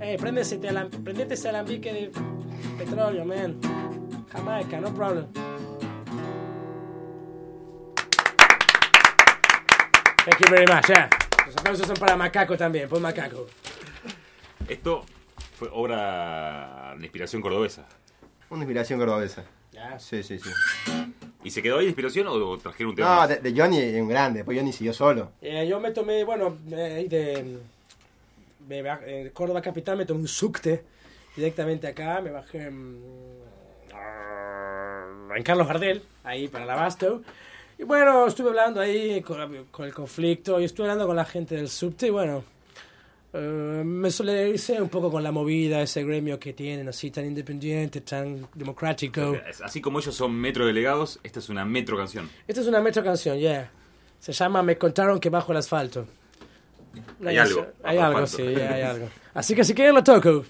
S2: Ey, prende ese, telam- prendete ese alambique de petróleo, man. Jamaica, no problem. Thank you very much, yeah. Los aplausos son para Macaco también, por Macaco.
S33: Esto fue obra de inspiración cordobesa.
S31: Una inspiración cordobesa.
S2: Ya.
S31: Sí, sí, sí.
S33: ¿Y se quedó ahí la inspiración o trajeron un tema?
S31: No,
S33: más?
S31: de, de Johnny es un grande, después Johnny siguió solo.
S2: Eh, yo me tomé, bueno, eh, ahí de, de Ba- eh, Córdoba Capital, me tomé un subte directamente acá, me bajé en, en Carlos Gardel, ahí para el Abasto. Y bueno, estuve hablando ahí con, con el conflicto y estuve hablando con la gente del subte y bueno, eh, me solidaricé un poco con la movida, ese gremio que tienen así tan independiente, tan democrático.
S33: Así como ellos son metro delegados, esta es una metro canción.
S2: Esta es una metro canción, yeah. Se llama Me contaron que bajo el asfalto.
S33: Hay algo,
S2: Hay algo,
S33: asfalto.
S2: sí, hay algo. [laughs] Así que si quieren lo toco.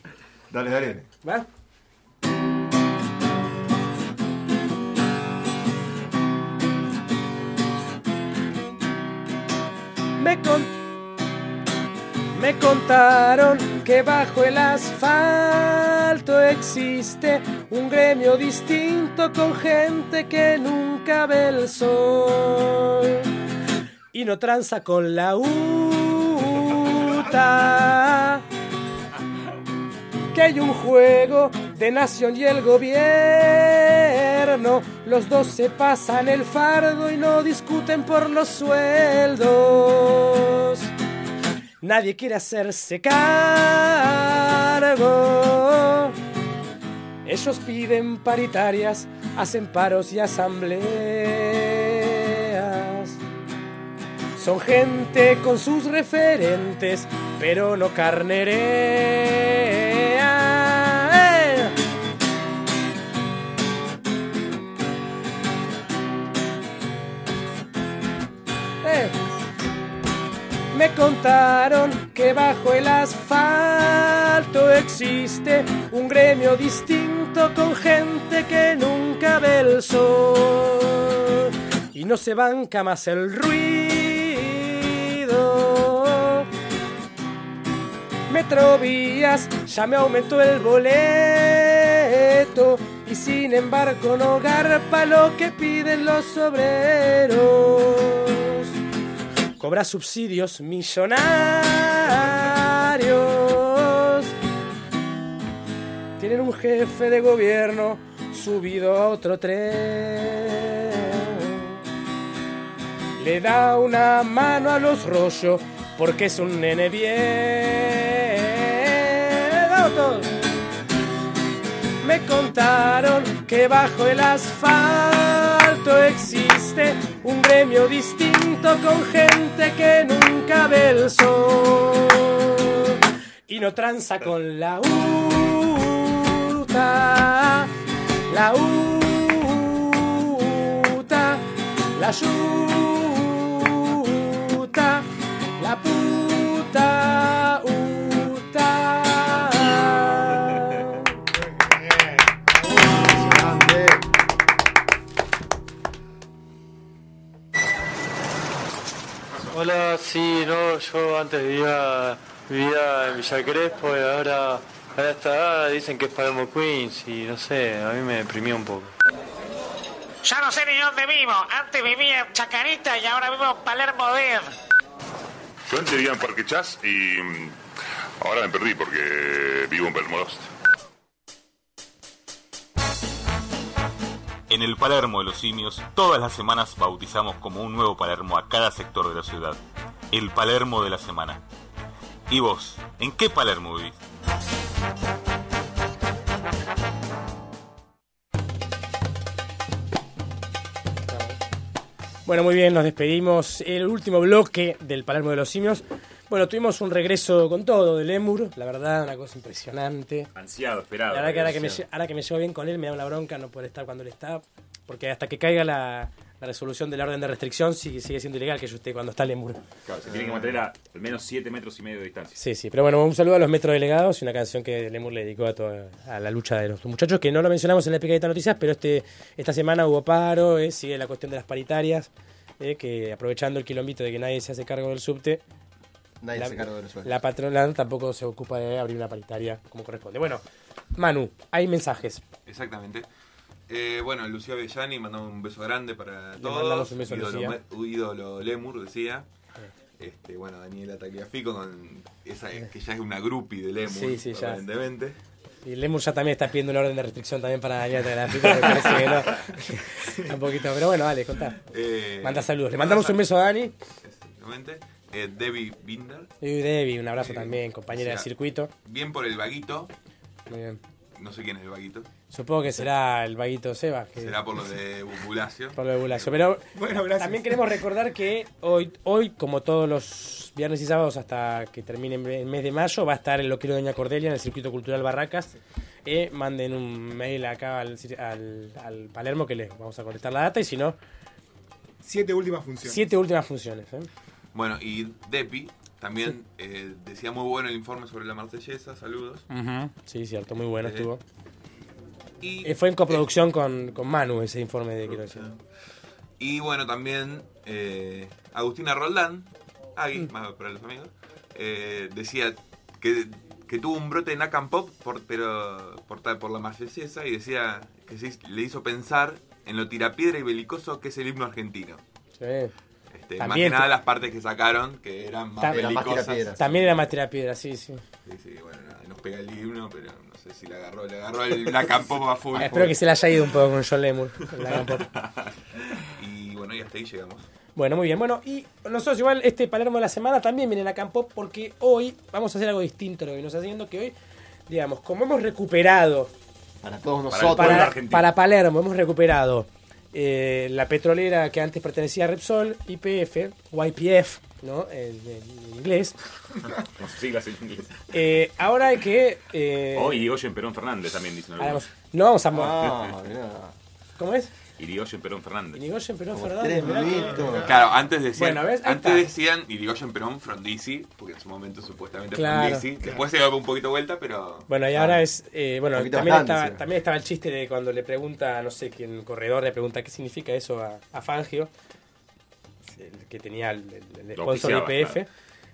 S31: Dale, dale.
S2: ¿Va? Me, con- me contaron que bajo el asfalto existe un gremio distinto con gente que nunca ve el sol y no tranza con la UTA. Que hay un juego de nación y el gobierno. Los dos se pasan el fardo y no discuten por los sueldos. Nadie quiere hacerse cargo. Ellos piden paritarias, hacen paros y asambleas. Son gente con sus referentes, pero no carnerea. Me contaron que bajo el asfalto existe un gremio distinto con gente que nunca ve el sol y no se banca más el ruido. Metrovías ya me aumentó el boleto y sin embargo no garpa lo que piden los obreros. Cobra subsidios millonarios. Tienen un jefe de gobierno subido a otro tren. Le da una mano a los rollos porque es un nene bien. ¡Vamos! Me contaron que bajo el asfalto existe un gremio distinto con gente que nunca ve el sol. Y no tranza con la UTA, la UTA, la yuta,
S42: Sí, no, yo antes vivía, vivía en Villa Crespo y ahora a esta edad dicen que es Palermo Queens y no sé, a mí me deprimió un poco.
S43: Ya no sé ni dónde vivo. Antes vivía en Chacarita y ahora vivo en Palermo Dead.
S44: Yo antes vivía en Parque Chas y mm, ahora me perdí porque vivo en Palermo Lost.
S14: En el Palermo de los Simios, todas las semanas bautizamos como un nuevo Palermo a cada sector de la ciudad. El Palermo de la semana. ¿Y vos? ¿En qué Palermo vivís?
S2: Bueno, muy bien, nos despedimos. El último bloque del Palermo de los Simios. Bueno, tuvimos un regreso con todo de Lemur, la verdad, una cosa impresionante.
S33: Ansiado, esperado.
S2: La verdad que ahora que, me, ahora que me llevo bien con él me da una bronca no poder estar cuando él está, porque hasta que caiga la, la resolución de la orden de restricción sigue, sigue siendo ilegal que yo esté cuando está Lemur.
S33: Claro, se tiene que mantener a al menos 7 metros y medio de distancia.
S2: Sí, sí, pero bueno, un saludo a los metrodelegados y una canción que Lemur le dedicó a, toda, a la lucha de los muchachos, que no lo mencionamos en la picadita noticias, pero este esta semana hubo paro, eh, sigue la cuestión de las paritarias, eh, que aprovechando el quilombito de que nadie se hace cargo del subte,
S31: Nadie
S2: la,
S31: se cargo de los sueldos.
S2: la patronal tampoco se ocupa de abrir una paritaria como corresponde. Bueno, Manu, hay mensajes.
S14: Exactamente.
S15: Eh, bueno, Lucía Bellani, mandamos un beso grande para
S2: Le
S15: todos.
S2: mandamos un beso a
S15: ídolo,
S2: Lucía.
S15: me- ídolo Lemur, decía. Este, bueno, Daniela Tagliafico, con esa, que ya es una groupie de Lemur,
S2: Sí, sí, ya.
S15: aparentemente.
S2: Y Lemur ya también está pidiendo una orden de restricción también para Daniel Tagliafico, me parece que no. [laughs] [laughs] un poquito, pero bueno, dale, contá.
S15: Eh,
S2: Manda saludos. Le
S15: manda
S2: mandamos un beso a Dani.
S15: Exactamente. Eh, Debbie Binder,
S2: Debbie, un abrazo también, compañera
S15: o sea,
S2: de circuito.
S15: bien por el vaguito.
S2: Muy bien.
S15: No sé quién es el vaguito.
S2: Supongo que será el vaguito Seba. Que
S15: Será por lo de Bulacio. [laughs]
S2: por lo de Bulacio. Pero
S5: Bueno, gracias.
S2: también queremos recordar que hoy, hoy, como todos los viernes y sábados hasta que termine el mes de mayo, va a estar el Loquero Doña Cordelia en el Circuito Cultural Barracas. Eh, manden un mail acá al, cir- al, al Palermo que les vamos a contestar la data y si no,
S5: Siete últimas funciones.
S2: siete últimas funciones. ¿eh?
S15: Bueno, y Depi también eh, decía muy bueno el informe sobre la marsellesa. Saludos.
S2: Sí, cierto, muy bueno
S15: Eh,
S2: estuvo.
S15: y-
S2: Eh, fue en coproducción con, con Manu ese informe de quiero decir.
S15: Y bueno, también eh, Agustina Roldán, Agui,
S2: Mm.
S15: más para los amigos, eh, decía que, que tuvo un brote de Nakam Pop por, pero, por, tal- por la marsellesa y decía que se le hizo pensar en lo tirapiedra y belicoso que es el himno argentino.
S2: Sí.
S15: Este, más que
S2: También
S15: nada las partes que sacaron, que eran más
S2: Tam-
S15: belicosas.
S2: También era más piedra, sí, sí.
S15: Sí, sí, bueno, nada, nos pega el himno, pero no sé si le agarró, le agarró el Nakam Pop a full. [laughs]
S2: Espero que se le haya ido un poco con John Lemur. la. [laughs]
S15: Y bueno, y hasta ahí llegamos.
S2: Bueno, muy bien. Bueno, y nosotros igual este Palermo de la semana también viene a Campo porque hoy vamos a hacer algo distinto de lo que nos está haciendo, que hoy, digamos, como hemos recuperado
S4: Para todos
S2: para,
S4: nosotros.
S2: para Palermo, hemos recuperado eh, la petrolera que antes pertenecía a Repsol, YPF, YPF, ¿no? En, en inglés. [laughs]
S6: Con sus siglas en inglés.
S2: Eh, ahora hay que... eh,
S6: O Irigoyen Perón Fernández también dicen
S2: no vamos a...
S4: Ah,
S2: ¿Cómo es?
S6: Irigoyen Perón Fernández.
S2: Irigoyen Perón
S4: Como
S2: Fernández. que-.
S15: Claro, antes decían,
S2: Bueno,
S15: antes decían Irigoyen Perón Frondizi, porque en su momento supuestamente
S2: Claro.
S15: Frondizi. Después se dio un poquito vuelta, pero.
S2: Bueno, y ahora es. eh, bueno, también
S15: bastante,
S2: estaba,
S15: sí.
S2: también estaba el chiste de cuando le pregunta, no sé quién, corredor, le pregunta qué significa eso a, a Fangio, el que tenía el, el- el sponsor de IPF.
S6: claro.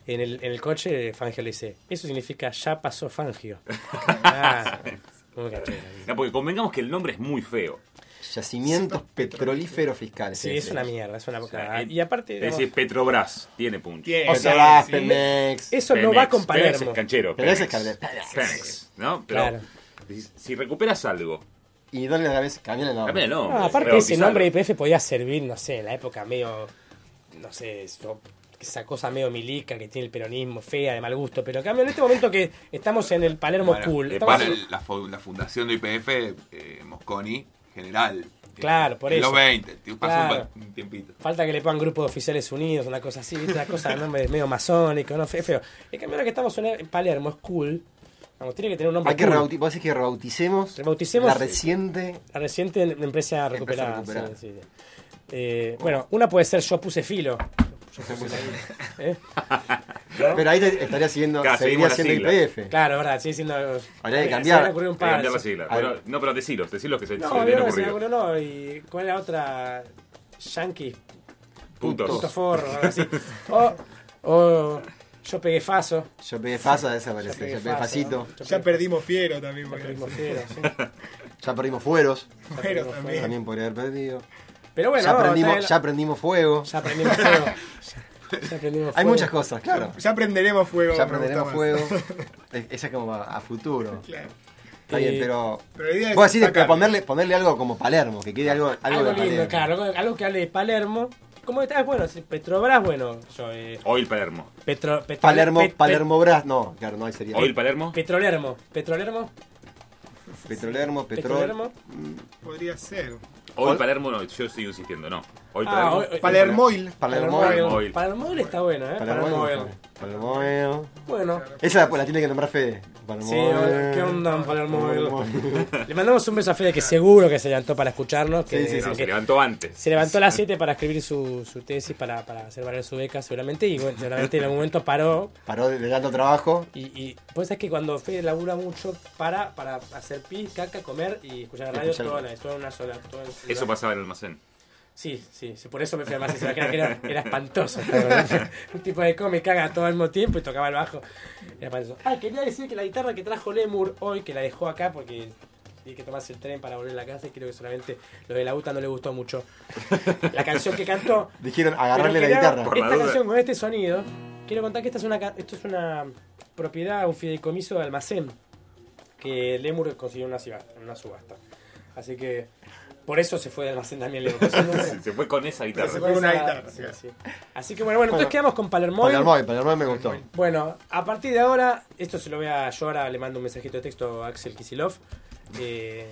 S2: En el, en el coche, Fangio le dice: Eso significa ya pasó Fangio. [laughs] ah.
S6: No, porque convengamos que el nombre es muy feo.
S4: Yacimientos petrolíferos fiscales.
S2: Sí, es una mierda, es una
S6: O
S2: boca.
S6: sea,
S2: y aparte.
S6: Es decir, Petrobras tiene punto.
S2: Tiene,
S4: O
S2: sí,
S4: sea,
S2: sí.
S4: Pemex.
S2: Eso no
S6: Pemex,
S2: va con
S6: Pemex
S2: Palermo.
S6: es canchero.
S4: Pemex es
S6: Pemex. Pemex, ¿no? Pero
S2: Claro.
S6: si- recuperas algo,
S4: Y dale a la vez, cambian el nombre.
S6: Cambia el nombre.
S2: No, aparte ese nombre de IPF podía servir, no sé, en la época medio, no sé, esa cosa medio milica que tiene el peronismo, fea, de mal gusto. Pero en cambio, en este momento que estamos en el Palermo
S15: Bueno,
S2: Cool,
S15: eh,
S2: estamos-
S15: la, la fundación de IPF, eh, Mosconi, general.
S2: Claro, por
S15: en
S2: eso.
S15: los 20, tío, pasó un
S2: Claro.
S15: un tiempito.
S2: falta que le pongan grupo de oficiales unidos, una cosa así, ¿viste? una cosa de nombre medio masónico, no fe- feo. En cambio, ahora que estamos en Palermo, es cool. Vamos, tiene que tener un nombre
S4: Hay que
S2: cool.
S4: rebauti- vos decís que rebauticemos,
S2: Rebauticemos
S4: la reciente.
S2: La reciente empresa recuperada.
S4: recuperada.
S2: sí, sí. Eh, bueno, una puede ser Yo puse filo. Yo puse ahí. ¿Eh? [laughs]
S4: Pero ahí te estaría siguiendo,
S6: Claro,
S4: seguiría siendo. IPF.
S2: Claro, verdad, sigue siendo.
S4: Habría que
S2: se
S4: cambiar.
S2: ocurrido un
S6: Hay que
S2: par.
S6: cambiar la sigla. No, pero decilos, decilos que se,
S2: No,
S6: se le
S2: yo
S6: habían ocurrido.
S2: no. ¿Y cuál era la otra? Yankee.
S6: Puntos.
S2: Punto forro, algo así. O, o yo pegué faso.
S4: Yo pegué Fasa, desapareció. Yo pegué Facito.
S5: Ya perdimos Fiero también.
S2: Ya perdimos fiero, sí. [laughs]
S4: Ya perdimos Fueros.
S5: Fueros también.
S4: También podría haber perdido.
S2: Pero bueno,
S4: ya,
S2: no,
S4: aprendimos,
S2: bien.
S4: ya aprendimos fuego.
S2: Ya aprendimos fuego. Ya, [laughs] ya aprendimos
S4: Hay
S2: fuego.
S4: muchas cosas, claro.
S5: Ya prenderemos fuego.
S4: Ya aprenderemos fuego. [laughs] Esa es como a, a futuro.
S5: Claro.
S4: Está bien,
S2: Eh,
S4: pero.
S5: pero la idea es
S4: Vos decís ponerle, ponerle algo como Palermo, que quede algo, algo,
S2: Algo
S4: de
S2: lindo,
S4: Palermo.
S2: claro. Algo, algo que hable de Palermo. ¿Cómo está? Bueno, si Petrobras, bueno. Yo, eh,
S6: Oil Palermo.
S2: Petro, Petro-
S4: Palermo,
S2: Pet- Pet-
S4: Palermo Bras. No, claro, no, ahí sería.
S6: Oil Palermo.
S2: Petrolermo. Petrolermo.
S4: Petrolermo, petrol.
S2: Petrolermo.
S5: Podría ser.
S6: Oil Palermo, no, yo sigo insistiendo, no. Oil
S2: Ah,
S6: Palermo.
S2: hoy- hoy-
S5: Palermoil.
S4: Palermo.
S2: Palermoil. Palermoil está bueno, ¿eh? Palermoil.
S4: Palermo.
S2: Bueno.
S4: Esa la, la tiene que nombrar Fede.
S2: Sí, hola, ¿qué onda? Le mandamos un beso a Fede que seguro que se levantó para escucharnos. Que,
S6: Sí, sí, sí.
S2: que
S6: se levantó antes.
S2: se levantó a las 7 para escribir su, su tesis, para, para hacer valer su beca seguramente. Y bueno, seguramente en algún momento paró.
S4: Paró de, de tanto trabajo.
S2: Y, y pues es que cuando Fede labura mucho, para para hacer pis, caca, comer y escuchar radio
S6: Escuchar-
S2: toda, la- toda una sola. toda el-
S6: Eso pasaba en el almacén.
S2: Sí, sí, sí, por eso me fui a más que era, [laughs] era, espantoso. Un tipo de cómic caga todo al mismo tiempo y tocaba el bajo. Era espantoso. Ah, quería decir que la guitarra que trajo Lemur hoy, que la dejó acá porque hay que tomarse el tren para volver a la casa y creo que solamente lo de la UTA no le gustó mucho. La canción que cantó.
S4: Dijeron agarrarle la guitarra. Por
S2: Esta canción con este sonido, quiero contar que esta es una, ca- esto es una propiedad, un fideicomiso de almacén que Lemur consiguió en una subasta. Así que por eso se fue de almacén también no- [laughs]
S6: Se fue con esa guitarra.
S2: Se fue con una guitarra, sí, sí. Así que bueno, bueno, entonces quedamos con Palermo.
S4: Palermoy, Palermoy me gustó.
S2: Bueno, a partir de ahora, esto se lo voy a. Yo ahora le mando un mensajito de texto a Axel Kisilov. Eh,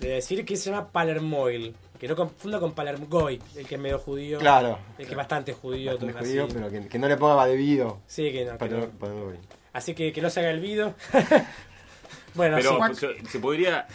S2: le voy a decir que se llama Palermoil. Que no confunda con Palermoy, el que es medio judío.
S4: Claro.
S2: El que es bastante judío.
S4: Bastante
S2: todo
S4: judío,
S2: así.
S4: pero que, que no le ponga debido.
S2: Sí, que no. que
S4: Paler-
S2: no. Así que que no se haga el video. [laughs] bueno,
S6: Pero
S2: sí.
S6: pues, ¿se- ¿se podría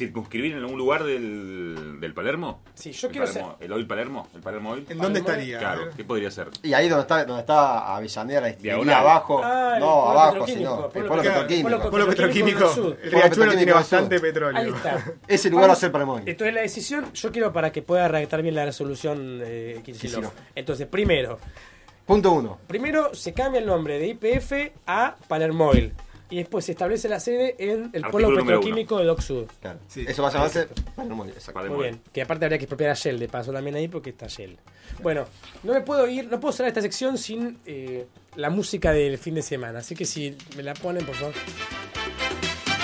S6: circunscribir en algún lugar del, del Palermo?
S2: Sí, yo
S6: ¿El
S2: quiero
S6: Palermo- ¿El Oil Palermo? ¿El Palermo Oil?
S5: ¿En dónde Palermo- estaría?
S6: Claro, ¿qué podría ser?
S4: Y ahí donde está, donde está Avellaneda, la abajo.
S2: Ah,
S4: no, abajo, sino. El
S2: polo petroquímico. Polo petroquímico.
S5: El riachuelo tiene bastante petróleo.
S2: Ahí está.
S4: Ese lugar va a ser Palermoy.
S2: Entonces la decisión, yo quiero para que pueda redactar bien la resolución eh, Kicillof.
S4: Kicillof.
S2: Entonces, primero,
S4: Punto uno.
S2: primero se cambia el nombre de IPF a Palermoil. Y después se establece la sede en el
S4: Artículo
S2: polo petroquímico de Dock Sud.
S4: Claro. Eso va a llamarse.
S2: Muy bien. Que aparte habría que expropiar a Shell de paso también ahí porque está Shell. Bueno, no me puedo ir, no puedo cerrar esta sección sin eh, la música del fin de semana. Así que si me la ponen, por favor.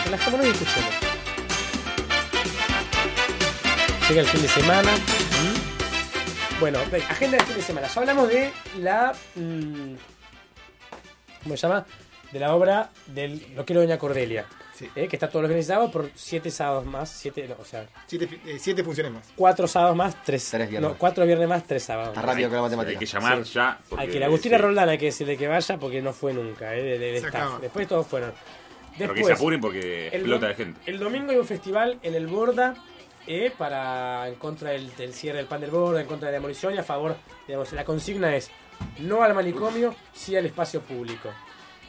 S2: Relajámonos y escuchemos. Llega el fin de semana. ¿Mm? Bueno, agenda del fin de semana. Ya hablamos de la. mm, ¿Cómo se llama? De la obra del Lo quiero Doña Cordelia. eh, que está todos los viernes y sábados por siete sábados más. Siete, no, o sea,
S5: Siete, eh, siete funciones más.
S2: cuatro sábados más, tres.
S4: viernes.
S2: no, cuatro viernes más, tres sábados.
S4: Está rápido con la matemática.
S6: Hay que llamar
S2: Sí.
S6: ya. porque-
S2: Hay que la Agustina
S6: sí.
S2: Roldán hay que decirle que vaya porque no fue nunca, eh, de- staff.
S6: acaba.
S2: Después todos fueron.
S6: Pero que
S2: Después,
S6: se apuren porque
S2: el
S6: explota de gente.
S2: El domingo hay un festival en el Borda eh, para en contra del, del cierre del pan del Borda, en contra de la demolición y a favor, digamos, la consigna es no al manicomio, sí al espacio público.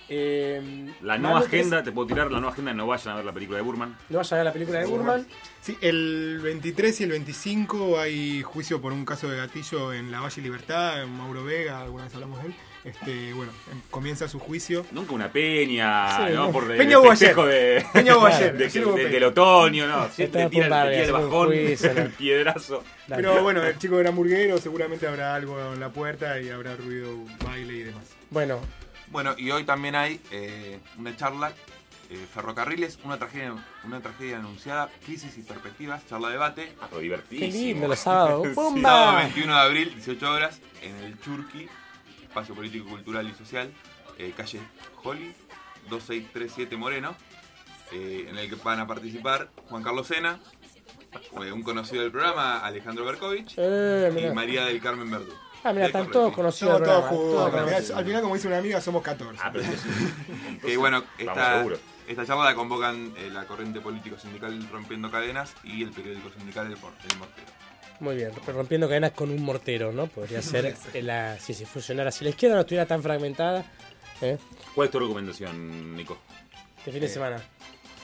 S2: Eh,
S6: La
S2: ¿qué
S6: agenda, te puedo tirar la nueva agenda, no vayan a ver la película de Burman.
S2: No vayan a ver la película de Burman.
S5: Sí, el 23 y el 25 hay juicio por un caso de gatillo en la Valle Libertad, en Mauro Vega, alguna vez hablamos de él. Este, bueno, comienza su juicio.
S6: Nunca una peña,
S5: Sí,
S6: ¿no?
S5: no.
S6: Por el,
S5: Peña
S6: el festejo de,
S5: Peña [laughs]
S6: de- de- de- del otoño, ¿no? Siempre
S2: Estaba
S6: tira, el bajón,
S2: juicio, [laughs] ¿no?
S6: el piedrazo.
S5: Pero bueno, el chico era hamburguero, seguramente habrá algo en la puerta y habrá ruido, baile y demás.
S2: Bueno.
S15: Bueno, y hoy también hay eh, una charla, eh, Ferrocarriles, una tragedia, una tragedia anunciada, crisis y perspectivas, charla debate.
S6: divertidísimo.
S2: Qué lindo los sábados. ¡Bomba!
S15: Sábado [laughs] 21 de abril, 18 horas, en el Churqui, Espacio Político, Cultural y Social, eh, calle Holly, 2637 Moreno, eh, en el que van a participar Juan Carlos Sena, un conocido del programa, Alejandro Berkovich,
S2: Eh,
S15: y. María del Carmen Verdú.
S2: Ah, mira, están todos conocidos.
S5: Todos Al final-
S2: conocidos.
S5: al final, como dice una amiga, somos 14.
S6: Ah, pero [laughs]
S15: Que bueno, esta, esta charla la convocan eh, la corriente político sindical Rompiendo Cadenas y el periódico sindical El, Mortero.
S2: Muy bien, rompiendo cadenas con un mortero, ¿no? Podría [laughs] ser eh, la, si se fusionara, si la izquierda no estuviera tan fragmentada. ¿eh?
S6: ¿Cuál es tu recomendación, Nico?
S2: Este fin de
S4: Eh,
S2: semana.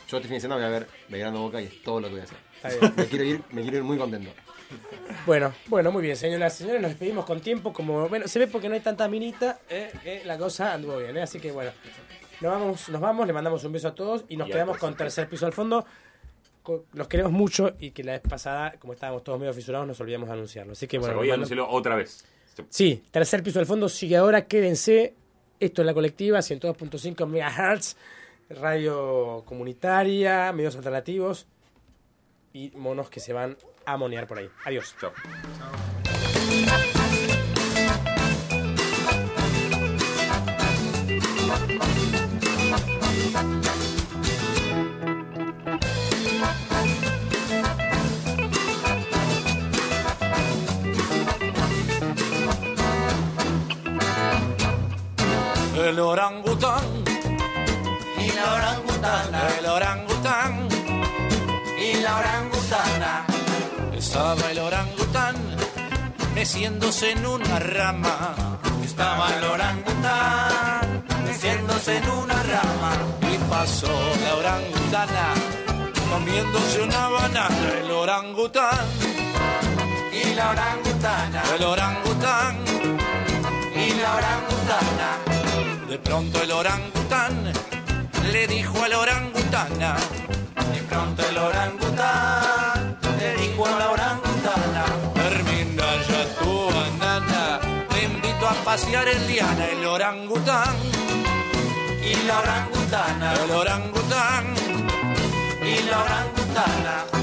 S4: Yo este fin de semana voy a ver Belgrano Boca y es todo lo que voy a hacer.
S2: Está bien. [laughs]
S4: Me quiero ir, me quiero ir muy contento.
S2: Bueno, bueno, muy bien, señoras y señores, nos despedimos con tiempo, como bueno, se ve porque no hay tanta minita, eh, eh, la cosa anduvo bien, eh, así que bueno, nos vamos, nos vamos, le mandamos un beso a todos y nos
S6: Y al
S2: quedamos con
S6: tercer
S2: piso al fondo. Co- Los queremos mucho y que la vez pasada, como estábamos todos medio fisurados, nos olvidamos de anunciarlo. Así que bueno,
S6: voy a
S2: nos
S6: anunciarlo otra vez.
S2: Sí, tercer piso del fondo sigue ahora, quédense. Esto es la colectiva, 102.5 MHz, radio comunitaria, medios alternativos y monos que se van a monear por ahí. Adiós.
S6: Chao.
S19: El orangután y la orangutana, el orangután y la orangutana. Estaba el orangután meciéndose en una rama. Estaba el orangután meciéndose en una rama. Y pasó la orangutana comiéndose una banana. El orangután y la orangutana, el orangután y la orangutana. De pronto el orangután le dijo a la orangutana,
S7: Y pronto el orangután
S19: pasear en liana el orangután.
S7: y la orangutana,
S19: El orangután,
S7: y la orangutana.